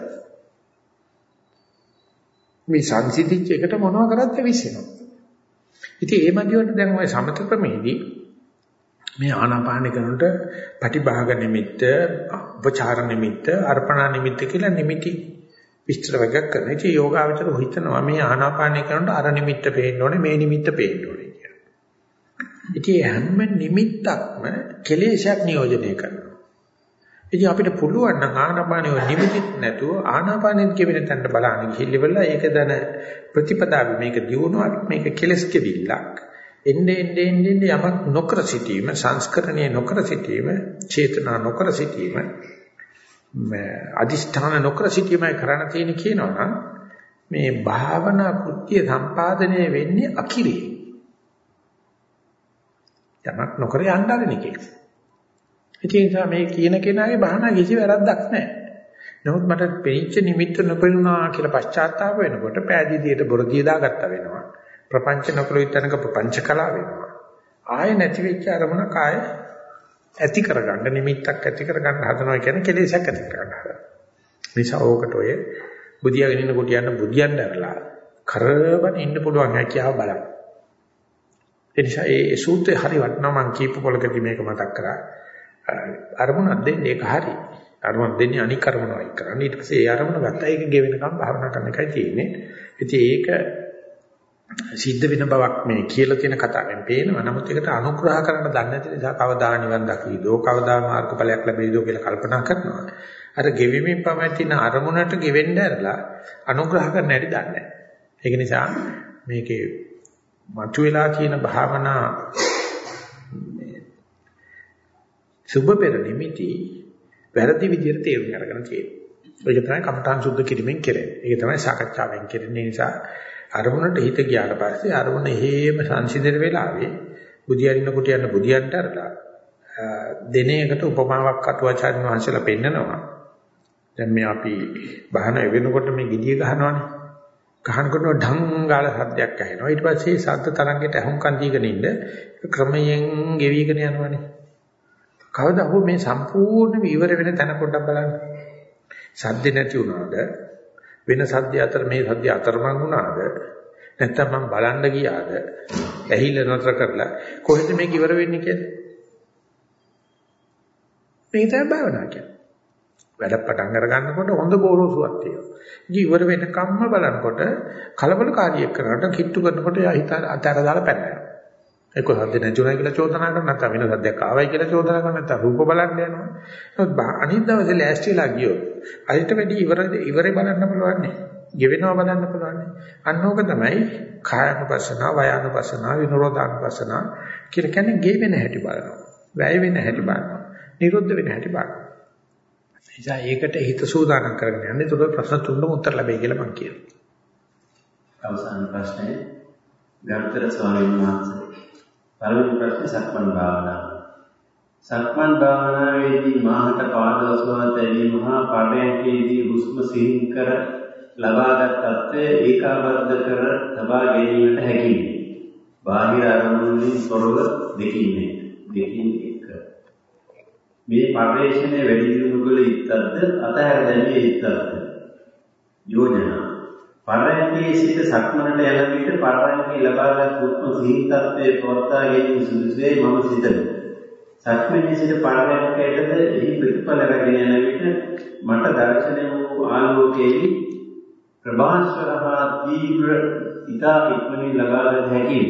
මේ සංසිද්ධිච්ච එකට මොනව කරත් විශ්සෙනවා. ඉතින් ඒ මදිවට දැන් ওই සමත ක්‍රමේදී මේ ආනාපාන කරනට පටිභාග නිමිත්ත, උපචාර නිමිත්ත, අර්පණා නිමිත්ත කියලා නිමිති විස්තර වගේක් කරන. ඉතින් යෝගාවචර හිතනවා මේ ආනාපානය කරනකොට අර නිමිත්ත පේන්න ඕනේ, මේ නිමිත්ත පේන්න ඕනේ කියලා. ඉතින් හැම නිමිත්තක්ම කෙලෙසයක් නියෝජනය කරනවා. ඉතින් අපිට පුළුවන් නම් ආනාපානිය නිමිතිත් නැතුව ආනාපානෙත් කෙවෙන තැනට බලන්න ගිහිල්ලා ඒක දන ප්‍රතිපදාව මේක දියුණුවක් මේක කෙලස් කෙවිල්ලක්. එන්නේ එන්නේ එන්නේ යමක් නොකර සිටීම සංස්කරණය නොකර සිටීම චේතනා නොකර සිටීම අදිෂ්ඨාන නොකර සිටීමයි කරණ තියෙන කියනවා මේ භාවනා කෘත්‍ය සම්පාදනය වෙන්නේ අකිරේ. යමක් නොකර යන්න ආරණ එකේ ඒ නිසා මේ කියන කෙනාගේ බහනා කිසි වැරද්දක් නැහැ. නමුත් මට පෙනිච්ච නිමිත්ත නොපෙනුනා කියලා පශ්චාත්තාප වෙනකොට පෑදීදියට බොරදිය දාගත්තා වෙනවා. ප්‍රපංච නොකලුවිතනක ප්‍රපංච කලාව වෙනවා. ආය නැති වෙච්ච අරමුණ කාය ඇති කරගන්න නිමිත්තක් ඇති කරගන්න හදනවා කියන්නේ කෙලෙසක් ඇති කරගන්න හදනවා. නිසා ඕකට ඔය බුදියාගෙන ඉන්න කොට යන බුදියන් දැරලා කරබන ඉන්න පුළුවන් හැකියාව බලන්න. ඒ නිසා ඒ සූත්‍රය හරි වටිනවා මම කීප පොලකදී මේක මතක් කරා. අරමුණක් දෙන්නේ ඒක හරි. අරමුණ දෙන්නේ අනික් අරමුණයි කරන්නේ. ඊට පස්සේ ඒ අරමුණ ගත්තා ඒක ගෙවෙනකම් භාවනා කරන එකයි තියෙන්නේ. ඉතින් ඒක සිද්ධ වෙන බවක් මේ කියලා තියෙන කතාවෙන් පේනවා. නමුත් ඒකට අනුග්‍රහ කරන්න දන්නේ නැති නිසා කවදා නිවන් දකිදෝ කවදා මාර්ගඵලයක් ලැබෙයිදෝ කියලා කල්පනා කරනවා. අර ගෙවිමින් පවතින අරමුණට ගෙවෙන්න ඇරලා අනුග්‍රහ කරන්න හැටි දන්නේ නැහැ. ඒක නිසා මේකේ මතුවලා තියෙන භාවනා සුබ පෙර නිමිති වැරදි විදිහට තේරුම් අරගෙන තියෙනවා. ඒක තමයි කමඨාන් සුද්ධ කිරීමෙන් කෙරෙන්නේ. ඒක තමයි සාකච්ඡාවෙන් කෙරෙන්නේ. නිසා අරමුණට හිත ගියාට පස්සේ අරමුණ හේම සංසිඳන වෙලාවේ බුදියන්න කුටියන්න බුදියන්ට අරලා දෙන එකට උපමාවක් අටුවාචාර්ය වහන්සේලා පෙන්නනවා. දැන් මේ අපි බහන වෙනකොට මේ gediya ගහනවානේ. ගහනකොට ඩංගාල සද්දයක් ඇහෙනවා. ඊට පස්සේ සද්ද තරංගයට අහුම්කන් දීගෙන ඉන්න ක්‍රමයෙන් ගෙවිගෙන යනවානේ. කවදා හෝ මේ සම්පූර්ණයෙන්ම ඉවර වෙන තැන පොඩ්ඩක් බලන්න. සද්ද නැති වුණාද? වෙන සද්ද අතර මේ සද්ද අතරමං වුණාද? නැත්තම් මම බලන්න ගියාද? ඇහිලා නතර කරලා කොහෙද මේක ඉවර වෙන්නේ කියලා? මේ තමයි භාවනා කියන්නේ. වැඩ පටන් අර ගන්නකොට හොඳ ගෝරෝසුවක් තියෙනවා. ඉතින් ඉවර වෙනකම්ම බලනකොට කලබලකාරියක් කරනකොට කිට්ටු කරනකොට යා හිත අතර දාලා පැනනවා. ඒක සද්ද නැතුණයි කියලා චෝදනා කරන නැත්නම් වෙන සද්දයක් ආවයි කියලා චෝදනා කරන නැත්නම් රූප බලන්න යනවා. නමුත් අනිත් දවසේ ලෑස්තිලා ගියොත් අයිට වැඩි ඉවර ඉවරේ බලන්න පුළුවන් නේ. ගෙවෙනවා බලන්න පුළුවන් නේ. අන්නෝක තමයි කායනුපස්සන, වයනුපස්සන, විනෝදානුපස්සන කියලා කියන්නේ ගෙවෙන හැටි බලනවා. වැය වෙන හැටි බලනවා. නිරුද්ධ වෙන හැටි බලනවා. නිසා ඒකට හිත සූදානම් කරගෙන යන්නේ. ඒක ප්‍රශ්න තුනම උත්තර ලැබෙයි කියලා මම කියනවා. අවසාන ප්‍රශ්නේ ගරුතර ස්වාමීන් වහන්සේ පළවෙනි ප්‍රශ්නේ සක්මන් භාවනාව. සක්මන් භාවනාවේදී මාහට පාදවස්වා තැවීම හා පාඩයන්කේදී හුස්ම සිහින් කර ලබාගත් තත්ත්වය ඒකාබද්ධ කර තබා ගැනීමට හැකියි. බාහිර අරමුණුන් තොරව දෙකින්නේ. දෙකින් එක. මේ පරිශ්‍රණය වැඩි දියුණු කළ ඉත්තක්ද අතහැර දැමිය ඉත්තක්ද? යෝජනා පරයන්කේ සිට සක්මනට යන විට පරයන්කේ ලබාගත් උත්ම සිහි තත්ත්වයේ පවත්වා ගැනීම සුදුසුයි මම සිතමි. සක්මණේ සිට පරයන්කයටද එහි ප්‍රතිඵල රැගෙන යන විට මට දර්ශනය වූ ආලෝකයේ ප්‍රභාස්වර හා තීව්‍ර ඉතා ඉක්මනින් ලබා ගත හැකියි.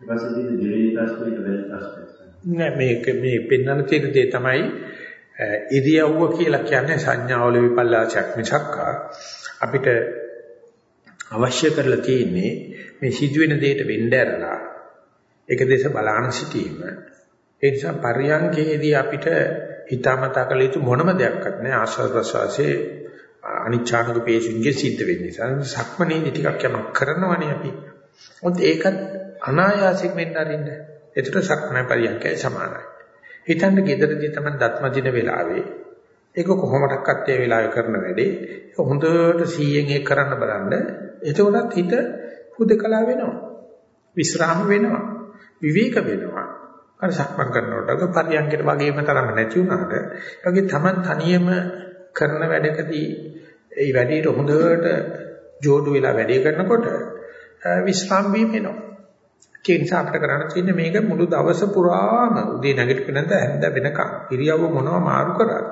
ඊට පස්සේ දෙවෙනි ප්‍රශ්නේ දෙවෙනි ප්‍රශ්නේ. නෑ මේක මේ පෙන්වන්න තියෙන දේ තමයි ඉරියව්ව කියලා කියන්නේ සංඥාවල විපල්ලාසයක් මිසක් අපිට අවශ්‍ය කරලා තියෙන්නේ මේ සිදුවෙන දෙයට වෙන්න ඇරලා ඒක දේශ බලාන සිටීම. ඒ නිසා පරියංගයේදී අපිට හිතාමතා කළ යුතු මොනම දෙයක්වත් නැහැ ආශ්වාස ප්‍රශ්වාසයේ අනිච්ඡානුක පේශින්ගේ සිද්ධ වෙන්නේ. සක්මණේදී ටිකක් යමක් කරනවනේ අපි. මොකද ඒකත් අනායාසික වෙන්න අරින්න. ඒතර සක්මණ පරියංගය සමානයි. හිතන්න ගෙදරදී තමයි දත්ම දින වෙලාවේ ඒක කොහොමඩක්වත් ඒ වෙලාවේ කරන වැඩේ හොඳට 100න් ඒක කරන්න බලන්න එතකොටත් හිත හුදකලා වෙනවා විස්රාම වෙනවා විවේක වෙනවා අර සක්මන් කරනකොට පරියන්කට වගේම තරම නැති වුණාට ඒ වගේ Taman තනියම කරන වැඩකදී ඒ වැඩේට හොඳට جوړු වෙලා වැඩේ කරනකොට විස්රාම වීම එනවා ඒ නිසා අපිට කරන්න තියෙන්නේ මේක මුළු දවස පුරාම උදේ නැගිටින්න නැත හැන්ද වෙනකම් ඉරියව්ව මොනවා මාරු කරත්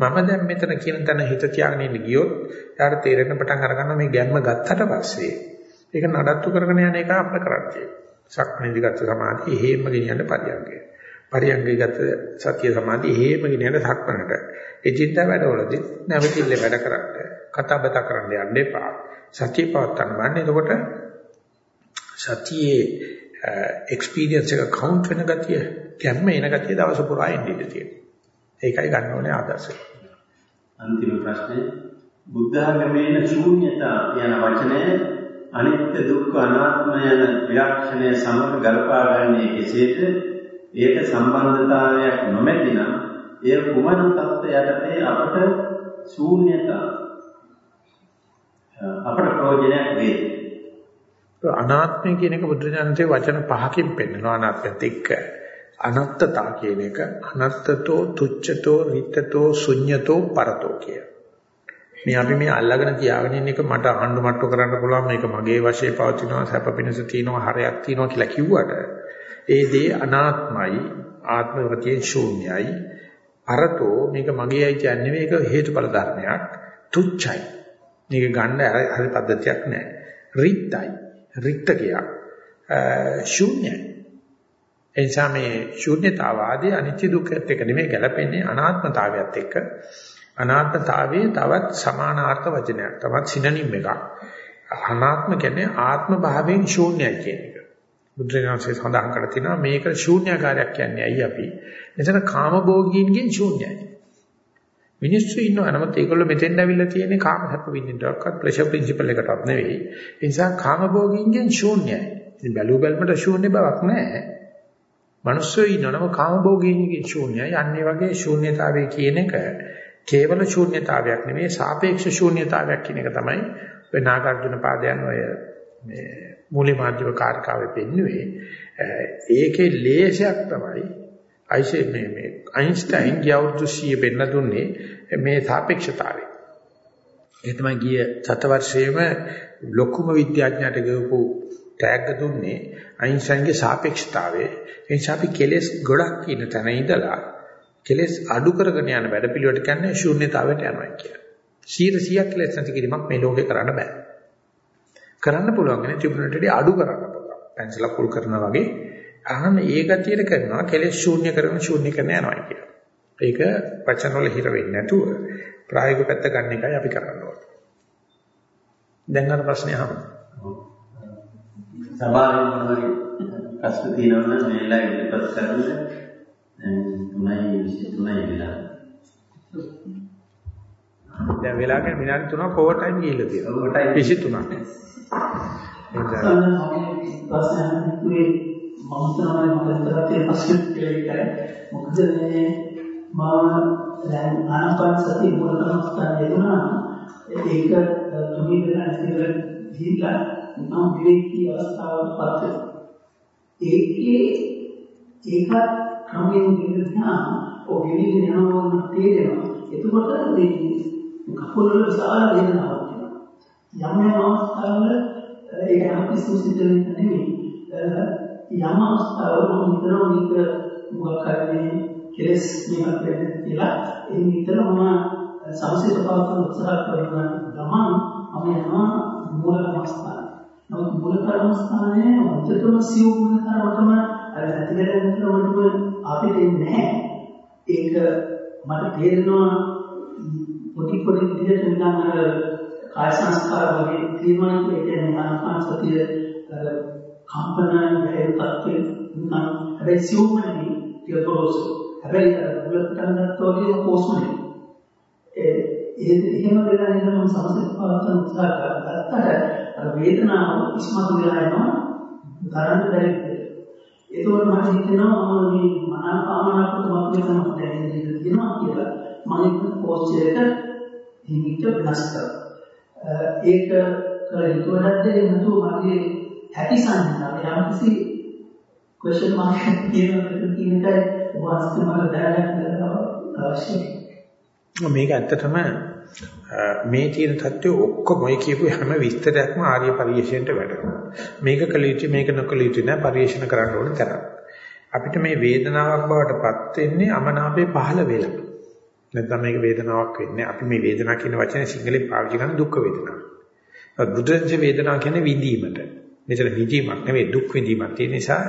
මම දැන් මෙතන කියන තැන හිත තියාගෙන ඉන්න ගියොත් යාට තේරෙන පටන් අරගන්න මේ ගැම්ම ගත්තට පස්සේ ඒක නඩත්තු කරගෙන යන එක අපිට කරන්න තියෙනවා. සක්මණේදී ගත්ත සමාධිය හේම ගෙනියන්න පරියංගය. පරියංගය ගත්ත සතිය සමාධිය හේම ගෙනියන්න සක්මණට. ඒ චිත්ත වැඩවලදී නැවතිල්ල වැඩ කරන්න. කතා බහ කරන්න යන්න එපා. සතිය පවත්තන්න බෑ. එතකොට සතියේ එක්ස්පීරියන්ස් එක කවුන්ට් වෙන ගතිය, ගැම්ම එන ගතිය දවස පුරා එන්නේ තියෙනවා. ඒකයි ගන්න ඕනේ ආදර්ශය. අන්තිම ප්‍රශ්නේ බුද්ධ ආගමේන ශූන්‍යතා යන වචනය අනිත්‍ය දුක්ඛ අනාත්ම යන විලක්ෂණය සමග ගලපා ගන්නේ කෙසේද? ඒක සම්බන්ධතාවයක් නොමැතිනම් එය කුමන තත්ත්වයකටදී අපට ශූන්‍යතා අපට ප්‍රයෝජනයක් වේ. අනාත්මය කියන එක බුදුරජාණන්සේ වචන පහකින් පෙන්නනවා අනාත්මයත් එක්ක. අනත්තතා කියන එක අනත්තතෝ තුච්ඡතෝ රිත්තතෝ ශුඤ්ඤතෝ පරතෝ කිය. මේ අපි මේ අල්ලගෙන තියාගෙන ඉන්න එක මට අඬු මට්ටු කරන්න පුළුවන් මේක මගේ වශයෙන් පවතිනවා සැප පිණිස තියෙනවා හරයක් තියෙනවා කියලා කිව්වට ඒ දේ අනාත්මයි ආත්මවතියෙන් ශූන්‍යයි. පරතෝ මේක මගේයි කියන්නේ මේක හේතුඵල ධර්මයක්. තුච්ඡයි. මේක ගන්න හරි පද්ධතියක් නැහැ රිත්තයි. රික්තකයක් ශූන්‍යයි. ඒ නිසා මේ ශූන්‍යතාවාදී අනිත්‍ය දුක්ඛත් එක්ක නෙමෙයි ගැලපෙන්නේ අනාත්මතාවයත් එක්ක. අනාත්මතාවයේ තවත් සමානාර්ථ වචනයක්. තවත් සිනනිම් එකක්. අනාත්ම කියන්නේ ආත්ම භාවයෙන් ශූන්‍යයි කියන එක. බුද්ධඝාතයේ සඳහන් කරලා තිනවා මේක ශූන්‍යකාරයක් කියන්නේ ඇයි අපි? මෙතන කාමභෝගීන්ගෙන් ශූන්‍යයි. මිනිස්සු ඉන්නවා නමුත් ඒගොල්ලෝ මෙතෙන් ඇවිල්ලා තියෙන්නේ කාම සැප විඳින්නටවත් ප්‍රෙෂර් ප්‍රින්සිපල් එකටවත් නෙවෙයි. ඒ නිසා කාමභෝගින්ගෙන් ශූන්‍යයි. ඉතින් බැලු බැලමට ශූන්‍ය බවක් නැහැ. මිනිස්සු ඉන්නවම කාමභෝගින්ගෙන් ශූන්‍යයි. අන්නේ වගේ ශූන්‍යතාවය කියන එක කේවල ශූන්‍යතාවයක් නෙවෙයි සාපේක්ෂ ශූන්‍යතාවයක් කියන එක තමයි ඔය නාගාර්ජුන පාදයන් ඔය මේ මූලික මාධ්‍යම කාර්කාවේ පෙන්නුවේ. ඒකේ ලේෂයක් තමයි අයිසේ මේ මේ අයින්ස්ටයින් ගිය අවුරුදු 100 පෙන්න දුන්නේ මේ සාපේක්ෂතාවය. ඒ තමයි ගිය සත වර්ෂයේම ලොකුම විද්‍යාඥයාට ගියපු ටැග් දුන්නේ අයින්ස්ටයින්ගේ සාපේක්ෂතාවය. ඒ නිසා අපි කෙලස් ගොඩක් ඉන්න තැන ඉඳලා කෙලස් අඩු කරගෙන යන වැඩපිළිවෙලට කියන්නේ ශූන්‍යතාවයට යනවා කියලා. 100 100ක් කෙලස් නැති කිරීමක් මේ ලෝකේ කරන්න බෑ. කරන්න පුළුවන් නේ තිබුණට අඩු කරන්න පුළුවන්. පැන්සලක් කුල් කරනවා වගේ අහන ඒ ගතියට කරනවා කෙලෙස් ශූන්‍ය කරන ශූන්‍ය කරන යනවා කියලා. ඒක වචන වල හිර වෙන්නේ නැතුව ප්‍රායෝගික පැත්ත ගන්න එකයි අපි කරන්න ඕනේ. දැන් අර ප්‍රශ්නේ අහමු. සභාවේ ප්‍රශ්න තියෙනවා නම් මේලා ඉදිරිපත් කරන්න තුනයි තුනයි වෙලා. දැන් වෙලාගෙන විනාඩි 3ක් ඕවර් ටයිම් ගිහිල්ලා තියෙනවා. ඕවර් ටයිම් 23ක්. ඒක ප්‍රශ්න මම තමයි මට කරලා තියෙන ප්‍රශ්නේ කියලා මොකද මේ මම දැන් ආනාපාන සතිය මුල කර්මස්ථාන දෙන්නා ඒක තුනී වෙලා ඉතින් දීලා නම් විවේකී අවස්ථාවට පත් ඒකේ ඒකත් ක්‍රමයෙන් දිනනා ඔගෙලි යනවා තේරෙනවා එතකොට මේ කකුල වල විශාල වේදනාවක් යම් යම් අවස්ථාවල ඒක අපි සුසිතෙන්නේ නෙමෙයි යම් අවස්ථාවක හිතනවා මේක මොකක් හරි කෙලස් මේක වෙන්නේ කියලා ඒ විතරම සමසිත පවත්වන උත්සාහ කරන ගමන් මම යනවා මූල කර්මස්ථාන. නමුත් මූල කර්මස්ථානයේ අන්තිම සියුම් වෙනතරටම අර නැතිකරන්නටම අපිට නැහැ. ඒක මට තේරෙනවා පොඩි පොඩි විදිහට නිකන් අර කාය සංස්කාර වගේ තියෙනවා ඒ කියන්නේ ආනාපාන සතිය කම්පන වේද තත්ත්වෙ නිකන් හැබැයි සියුම් නෙවෙයි කියලා තෝරසු. හැබැයි බුලත් කන්නත් වගේ කොස්මනේ. ඒ එහෙම වෙලා ඉඳන් මම සමසිත පවත්වන උත්සාහ කරගත්තට අර වේදනාව ඉස්මතු වෙලා යනවා ගන්න බැරි ඒකවල මට හිතෙනවා මම මේ මනාපාමනකට මම වෙනම දැනෙන්නේ තියෙනවා කියලා මම ඒක පෝස්ට් එකට හිමිට වෙනස් කරා. ඒක කළ යුතුවද නැතු මගේ හැකි සංඥාව යම් කිසි ක්වෙස්චන් මාක් එකක් තියෙනවා කියන එකයි වාස්තු මට දැනගන්න අවශ්‍යයි. මේක ඇත්තටම මේ තියෙන தත්ත්වය ඔක්කොම ඔය කියපු හැම විස්තරයක්ම ආර්ය පරිශ්‍රයට වැඩනවා. මේක කළ යුතු මේක නොකළ යුතු නෑ පරිශ්‍රණ කරන්න ඕන තරම්. අපිට මේ වේදනාවක් බවට පත් වෙන්නේ අමනාපේ පහළ වෙලා. නැත්නම් මේක වේදනාවක් වෙන්නේ අපි මේ වේදනාව කියන වචනේ සිංහලෙන් පාවිච්චි කරන දුක් වේදනාව. බුදුන්සේ වේදනාව කියන්නේ විඳීමට. මෙතන විඳීමක් නෙවෙයි දුක් විඳීමක්. ඒ නිසා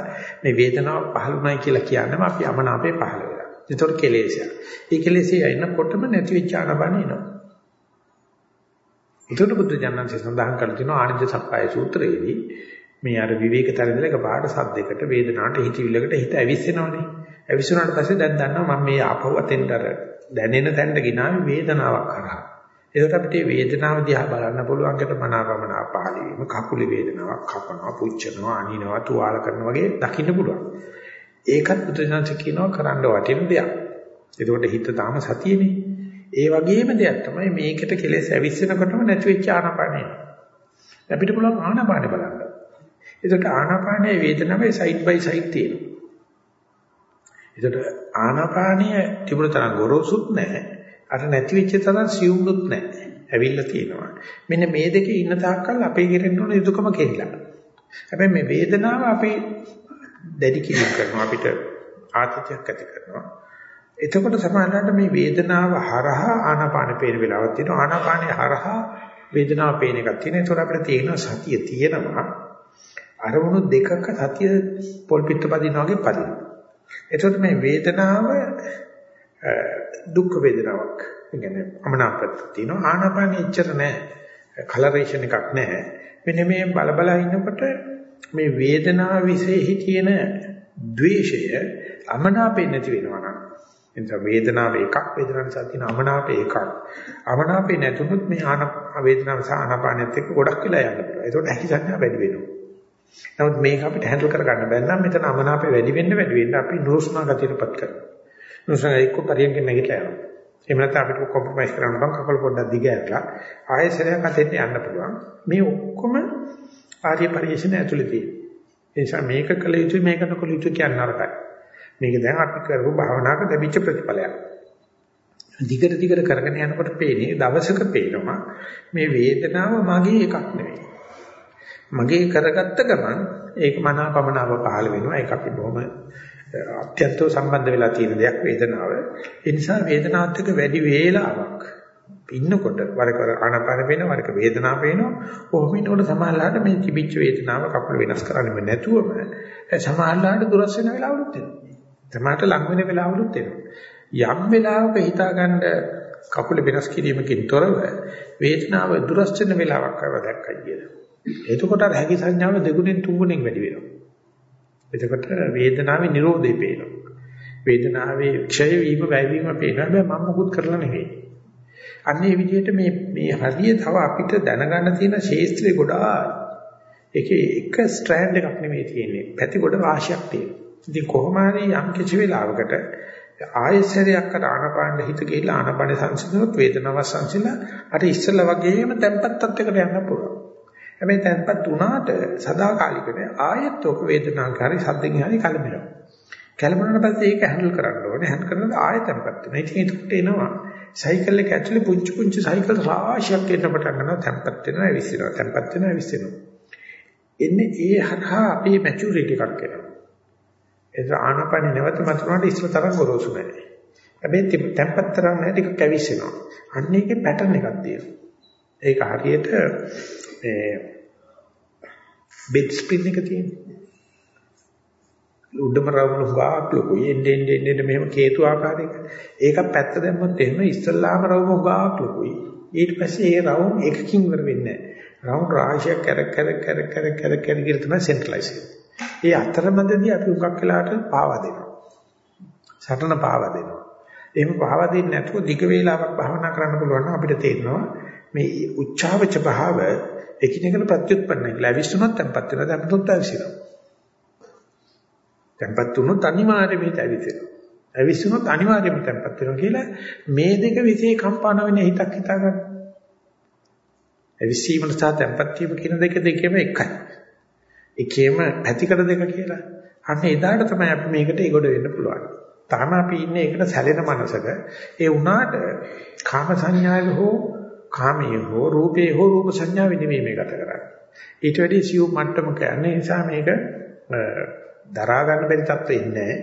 මේ වේදනාව පහළුණයි කියලා කියන්නම අපි අමනාපේ පහළ වෙලා. ඒතකොට කෙලෙසයක්. ඒ කෙලෙසේ එනකොටම නැති වෙච්ච ආනබන එනවා. ඒතකොට බුදු ජානන්සේ සඳහන් කරලා තිනවා ආනන්ද සප්පයි සූත්‍රයේදී මේ අර විවේකතරදල එක පාඩ සද්දයකට වේදනාවට හිතවිල්ලකට හිත ඇවිස්සෙනවනේ. ඇවිස්සුනාට පස්සේ දැන් දන්නවා මම මේ ආපහු අතෙන්ට අර දැනෙන තැනට ගිනාවේ වේදනාවක් කරා. ඒකට අපිට මේ වේදනාව දිහා බලන්න පුළුවන්කට මනාවමනා පහළ වීම කකුලේ වේදනාවක් කපනවා පුච්චනවා අනිනවා තුවාල කරනවා වගේ දකින්න පුළුවන්. ඒකත් බුදුසසුන කියනවා කරන්න වටින දෙයක්. ඒකට හිත තාම සතියේනේ. ඒ වගේම දෙයක් තමයි මේකට කෙලෙස් ඇවිස්සෙනකොටම නැති වෙච්ච ආනාපානය. අපිට පුළුවන් ආනාපානෙ බලන්න. ඒකට ආනාපානයේ වේදනාවේ සයිඩ් බයි සයිඩ් තියෙනවා. ඒකට ආනාපානීය තිබුණ තරම් ගොරෝසුත් නැහැ. අර නැති වෙච්ච තරම් සියුම්ුත් නැහැ. ඇවිල්ලා තියෙනවා. මෙන්න මේ දෙකේ ඉන්න තාක්කල් අපේ ගෙරෙන්න ඕන යුතුයකම කෙරිලා. හැබැයි මේ වේදනාව අපේ දැඩි කිරීම කරනවා අපිට ආතතියක් ඇති කරනවා. එතකොට සමානලට මේ වේදනාව හරහා ආනාපාන පේන වෙලාවක් තියෙනවා. ආනාපානයේ හරහා වේදනාව පේන එකක් තියෙනවා. ඒතකොට අපිට තේරෙනවා සතිය තියෙනවා. අරමුණු දෙකක සතිය පොල් පිට පදිනවා වගේ පදිනවා. එතකොට මේ වේදනාව දුක් වේදනාවක්. ඒ කියන්නේ අමනාපත් තියෙනවා. ආනාපානෙ එච්චර නැහැ. කලරේෂන් එකක් නැහැ. මෙන්න මේ බල බල ඉන්නකොට මේ වේදනාව විශේෂයි තියෙන ද්වේෂය අමනාපේ නැති වෙනවා නම් එතන වේදනාව එකක් වේදනාව නිසා තියෙන අමනාපේ එකක් අමනාපේ නැතුනොත් මේ ආන වේදනාව සහ ආනාපානෙත් එක්ක ගොඩක් වෙලා යන්න පුළුවන් ඒකට ඇහි සංඥා වැඩි වෙනවා නමුත් මේක අපිට හැන්ඩල් කරගන්න බැරි නම් මෙතන අමනාපේ වැඩි වෙන්න වැඩි වෙන්න අපි නුරුස්නා ගතියටපත් කරනවා නුරුස්නා එක්ක පරියන්ගෙන් නැගිටලා යනවා එහෙම නැත්නම් අපිට කොම්ප්‍රොමයිස් කරන්න බං කකල් පොඩ්ඩක් දිග ඇරලා ආයෙසරයක් අතෙන් යන්න පුළුවන් මේ ඔක්කොම ආර්ය පරිශ්‍රණ ඇතුළේ තියෙනවා. ඒ නිසා මේක කළ යුතු මේක නොකළ යුතු කියන නරකයි. මේක දැන් අපි කරපු භාවනාවක ලැබිච්ච ප්‍රතිඵලයක්. දිගට දිගට කරගෙන යනකොට පේන්නේ දවසක පේනවා මේ වේදනාව මගේ එකක් නෙවෙයි. මගේ කරගත්ත ගමන් ඒක මනාපමනාව පහළ වෙනවා. ඒක අපි බොහොම අත්‍යන්තව සම්බන්ධ වෙලා තියෙන දෙයක් වේදනාව. ඒ නිසා වේදනාවත් එක්ක වැඩි වේලාවක් ඉන්නකොට වරක ආනාපාන වෙන වරක වේදනාව වෙනවා. කොහොම ඉන්නකොට සමාහලකට මේ තිබිච්ච වේදනාව කකුල වෙනස් කරන්නෙම නැතුවම සමාහලකට දුරස් වෙන වෙලාවලුත් එනවා. තමාට ලඟ වෙන වෙලාවලුත් එනවා. යම් වෙලාවක හිතාගන්න කකුල වෙනස් කිරීමකින් තොරව වේදනාව දුරස් වෙන වෙලාවක් ආව දැක්කයි කියලා. එතකොට අර හැකි සංඥාව දෙගුණෙන් තුන්ගුණෙන් වැඩි වෙනවා. එතකොට වේදනාවේ Nirodhe පේනවා. වේදනාවේ ක්ෂය වීම වැයවීම පේනවා. හැබැයි මම මොකුත් කරලා නෙවෙයි. අන්න ඒ විදිහට මේ මේ හරිය තව අපිට දැනගන්න තියෙන ශේස්ත්‍රේ ගොඩායි. ඒකේ එක ස්ට්‍රෑන්ඩ් එකක් නෙමෙයි තියෙන්නේ. පැති ගොඩ වාසියක් තියෙනවා. ඉතින් කොහොම හරි යම් කිසි වෙලාවකට ආයසරයක් අර ආනපාන හිත ගිහිල්ලා ආනපාන සංසිඳනොත් වේදනාව සංසිඳලා අර ඉස්සෙල්ලා වගේම තැම්පත් තත්යකට යන්න පුළුවන්. හැබැයි තැම්පත් වුණාට සදාකාලික නෑ ආයෙත් ඔක වේදනාකාරී සද්දෙන් හරි කලබලනවා. කලබලුණාට පස්සේ ඒක හැන්ඩල් කරන්න ඕනේ. හැන්ඩල් කරනකොට ආයෙත් තැම්පත් වෙනවා. ඉතින් ඒකට එනවා සයිකල් එක ඇතුලේ පුංචි පුංචි සයිකල් රාශියක් එන්න පටන් ගන්නවා තැම්පත් වෙනවා විසිනවා තැම්පත් වෙනවා විසිනවා එන්නේ ඒ හරහා අපේ මැචියුරිටි එකක් එනවා ඒක ආනපන නැවත මතුනට ඉස්සර තරම් ගොරෝසු නැහැ. හැබැයි tempat තරම් නැහැ ටික කැවිසෙනවා. අන්න ඒකේ පැටර්න් එකක් තියෙනවා. ඒක හරියට මේ බෙඩ් ස්පින් එක තියෙනවා. උඩම රවුම හුඟක් ලොකුයි. එන්නේ එන්නේ එන්නේ මෙහෙම කේතු ආකාරයක. ඒක පැත්ත දැම්මොත් එහෙම ඉස්සල්ලාම රවුම හුඟක් ලොකුයි. ඊට පස්සේ ඒ රවුම් එකකින් ඉවර වෙන්නේ නැහැ. රවුම් රාශියක් කර කර කර කර කර කර කියලා තමයි සෙන්ට්‍රලයිස් ඒ අතරමැදදී අපි උගක් වෙලාට පාවා දෙනවා. සටන පාවා දෙනවා. එහෙම පාවා දෙන්නේ නැතුව දිග වේලාවක් භාවනා කරන්න පුළුවන් නම් අපිට තේරෙනවා මේ උච්චාවච භාව එකිනෙකට ප්‍රත්‍යুৎපන්නයි කියලා. අවිස්සුනොත් tempත් වෙනවා. tempත් අවිසිනවා. tempත් වුණොත් අනිවාර්යයෙන්ම හිත ඇවිස්සෙනවා. ඇවිස්සුනොත් අනිවාර්යයෙන්ම tempත් වෙනවා කියලා මේ දෙක විශේෂ කම්පාන වෙන හිතක් හිතා ගන්න. ඇවිස්සීම සහ tempත් වීම කියන දෙක දෙකම එකයි. එකේම පැතිකඩ දෙක කියලා. අන්න එදාට තමයි අපි මේකට ඒගොඩ වෙන්න පුළුවන්. තාම අපි ඉන්නේ ඒකට සැලෙන මනසක. ඒ වුණාට කාම සංඥාවේ හෝ කාමයේ හෝ රූපයේ හෝ රූප සංඥාවේ නෙමෙයි මේ ගත කරන්නේ. ඊට වැඩි සියුම් මට්ටමක යන්නේ නිසා මේක දරා ගන්න බැරි තත්ත්වෙ ඉන්නේ.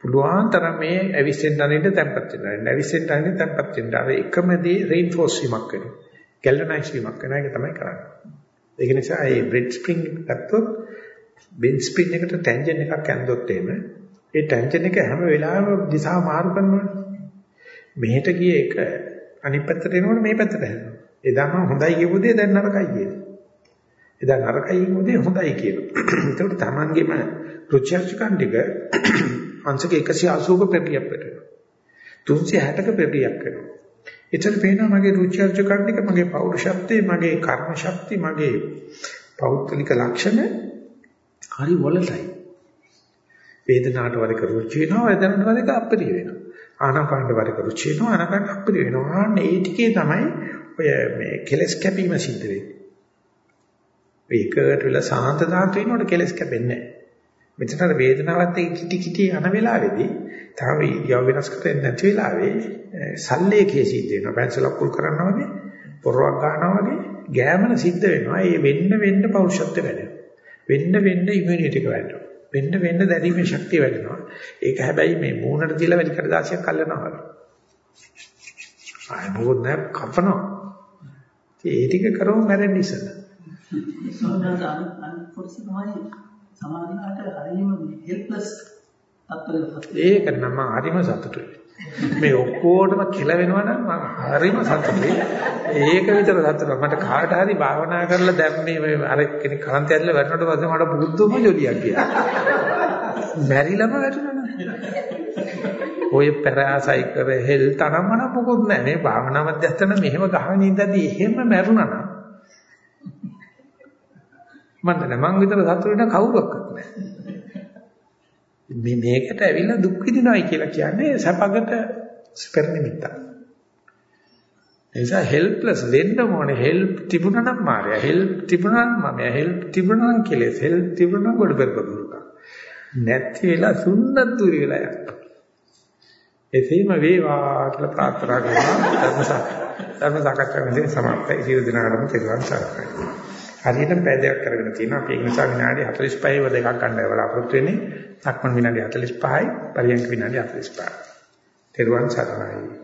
පුළුවන් තරම් මේ ඇවිස්සෙන් අනින්න තැම්පත් වෙනවා. ඇවිස්සෙන් අනින්න තැම්පත් වෙනවා. අර එකම දේ රේන්ෆෝස් වීමක් වෙනවා. ගැල්වනයිස් වීමක් වෙනවා. ඒක තමයි කරන්නේ. ඒක නිසා මේ බ්‍රෙඩ් ස්ප්‍රින්ග් ගත්තොත් බෙන් ස්ප්‍රින් එකට ටැන්ජන් එකක් ඇන්දොත් එහෙම ඒ ටැන්ජන් එක හැම වෙලාවෙම දිශාව මාරු කරනවනේ. මෙහෙට ගිය එක අනිත් පැත්තට එනකොට මේ පැත්තට හැරෙනවා. එදා මම හොඳයි කියපු දේ දැන් නරකයි කියනවා. එදා නරකයි කියපු දේ හොඳයි කියනවා. ඒකට තමන්ගේම රුචර්ජකන් ටික අංශක 180ක ප්‍රතියක් වෙනවා. 360ක ප්‍රතියක් වෙනවා. එතන පේනවා මගේ රුචර්ජකන් ටික මගේ පෞරුෂත්වයේ මගේ කර්ම ශක්තිය මගේ පෞද්ගලික ලක්ෂණ හරි වොලටයි. වේදනාවට වරක රුචි වෙනවා වේදනාවට වරක අප්‍රිය වෙනවා. ආනාපානට වරක රුචි වෙනවා ආනාපානට අප්‍රිය වෙනවා. ආන්න ඒ ටිකේ තමයි ඔය මේ කෙලස් කැපීම සිද්ධ වෙන්නේ. ඒකට වෙලා සාන්ත දාන්ත වෙනකොට කෙලස් කැපෙන්නේ නැහැ. මෙතන අර වේදනාවත් එක්ක කිටි කිටි යන වෙලාවේදී තාම ඉරියව් වෙනස් කරන්නේ නැති වෙලාවේ සල්ලේකේ සිද්ධ වෙනවා. පැන්සල අකුල් කරනවා වගේ, පොරවක් ගන්නවා වගේ ගෑමන සිද්ධ වෙනවා. ඒ වෙන්න වෙන්න පෞරුෂත්වය වැඩෙනවා. වෙන්න වෙන්න ඉමුනිටි එක වැඩෙනවා. වෙන්න වෙන්න දැරීමේ ශක්තිය වැඩෙනවා. ඒක හැබැයි මේ මූණට තියලා වැඩි කඩදාසියක් අල්ලනවා වගේ. ආය මොකද නැ කපනවා. ඒ ටික කරොම මැරෙන්න ඉස්සෙල්ලා. සෝදාන අනිත් කොටස තමයි සමාධියට හරියම හෙල්ප්ලස් තත්ත්වයකට. ඒක නම් හරිම සතුටුයි. මේ ඔක්කොටම කෙලවෙනවා නම් මම හරිම සතුටුයි. ඒක විතර සතුටුයි. මට කාට හරි භාවනා කරලා දැන් මේ අර කෙනෙක් කරන්ත ඇදලා වැටුණාට පස්සේ මට බුද්ධම ජොලියක් ගියා. මැරිලම වැටුණා ඔය පැරාසයි කර හෙල් තරම්ම මොකොත් නැහැ. මේ භාවනා මධ්‍යස්ථාන මෙහෙම ගහගෙන ඉඳදී එහෙම මැරුණා නම් මන්ද නෑ මං විතර සතුටු වෙන කවුරක්වත් නැහැ. මේ මේකට ඇවිල්ලා දුක් විඳිනවයි කියලා කියන්නේ සැපකට ස්පෙර් නිමිත්තක්. එනිසා හෙල්ප්ලස් වෙන්න ඕනේ හෙල්ප් තිබුණා නම් මාර්යා හෙල්ප් තිබුණා නම් මම හෙල්ප් තිබුණා නම් කෙලෙස් හෙල්ප් තිබුණා නම් ගොඩ පෙරපදුරුක. නැති වෙලා සුන්නත් දුරි වෙලා යනවා. එසේම වේවා කියලා ප්‍රාර්ථනා කරනවා ධර්ම සාකච්ඡා. ධර්ම සාකච්ඡාවෙන් සමාප්තයි සියලු දිනාටම තෙරුවන් සරණයි. හරියට පැදයක් කරගෙන තියෙනවා. අපි ඒ නිසා විනාඩි 45 ව දෙකක් ගන්න බලාපොරොත්තු වෙන්නේ. සක්මන් විනාඩි 45යි, පරියන්ක විනාඩි 45යි. තෙරුවන් සරණයි.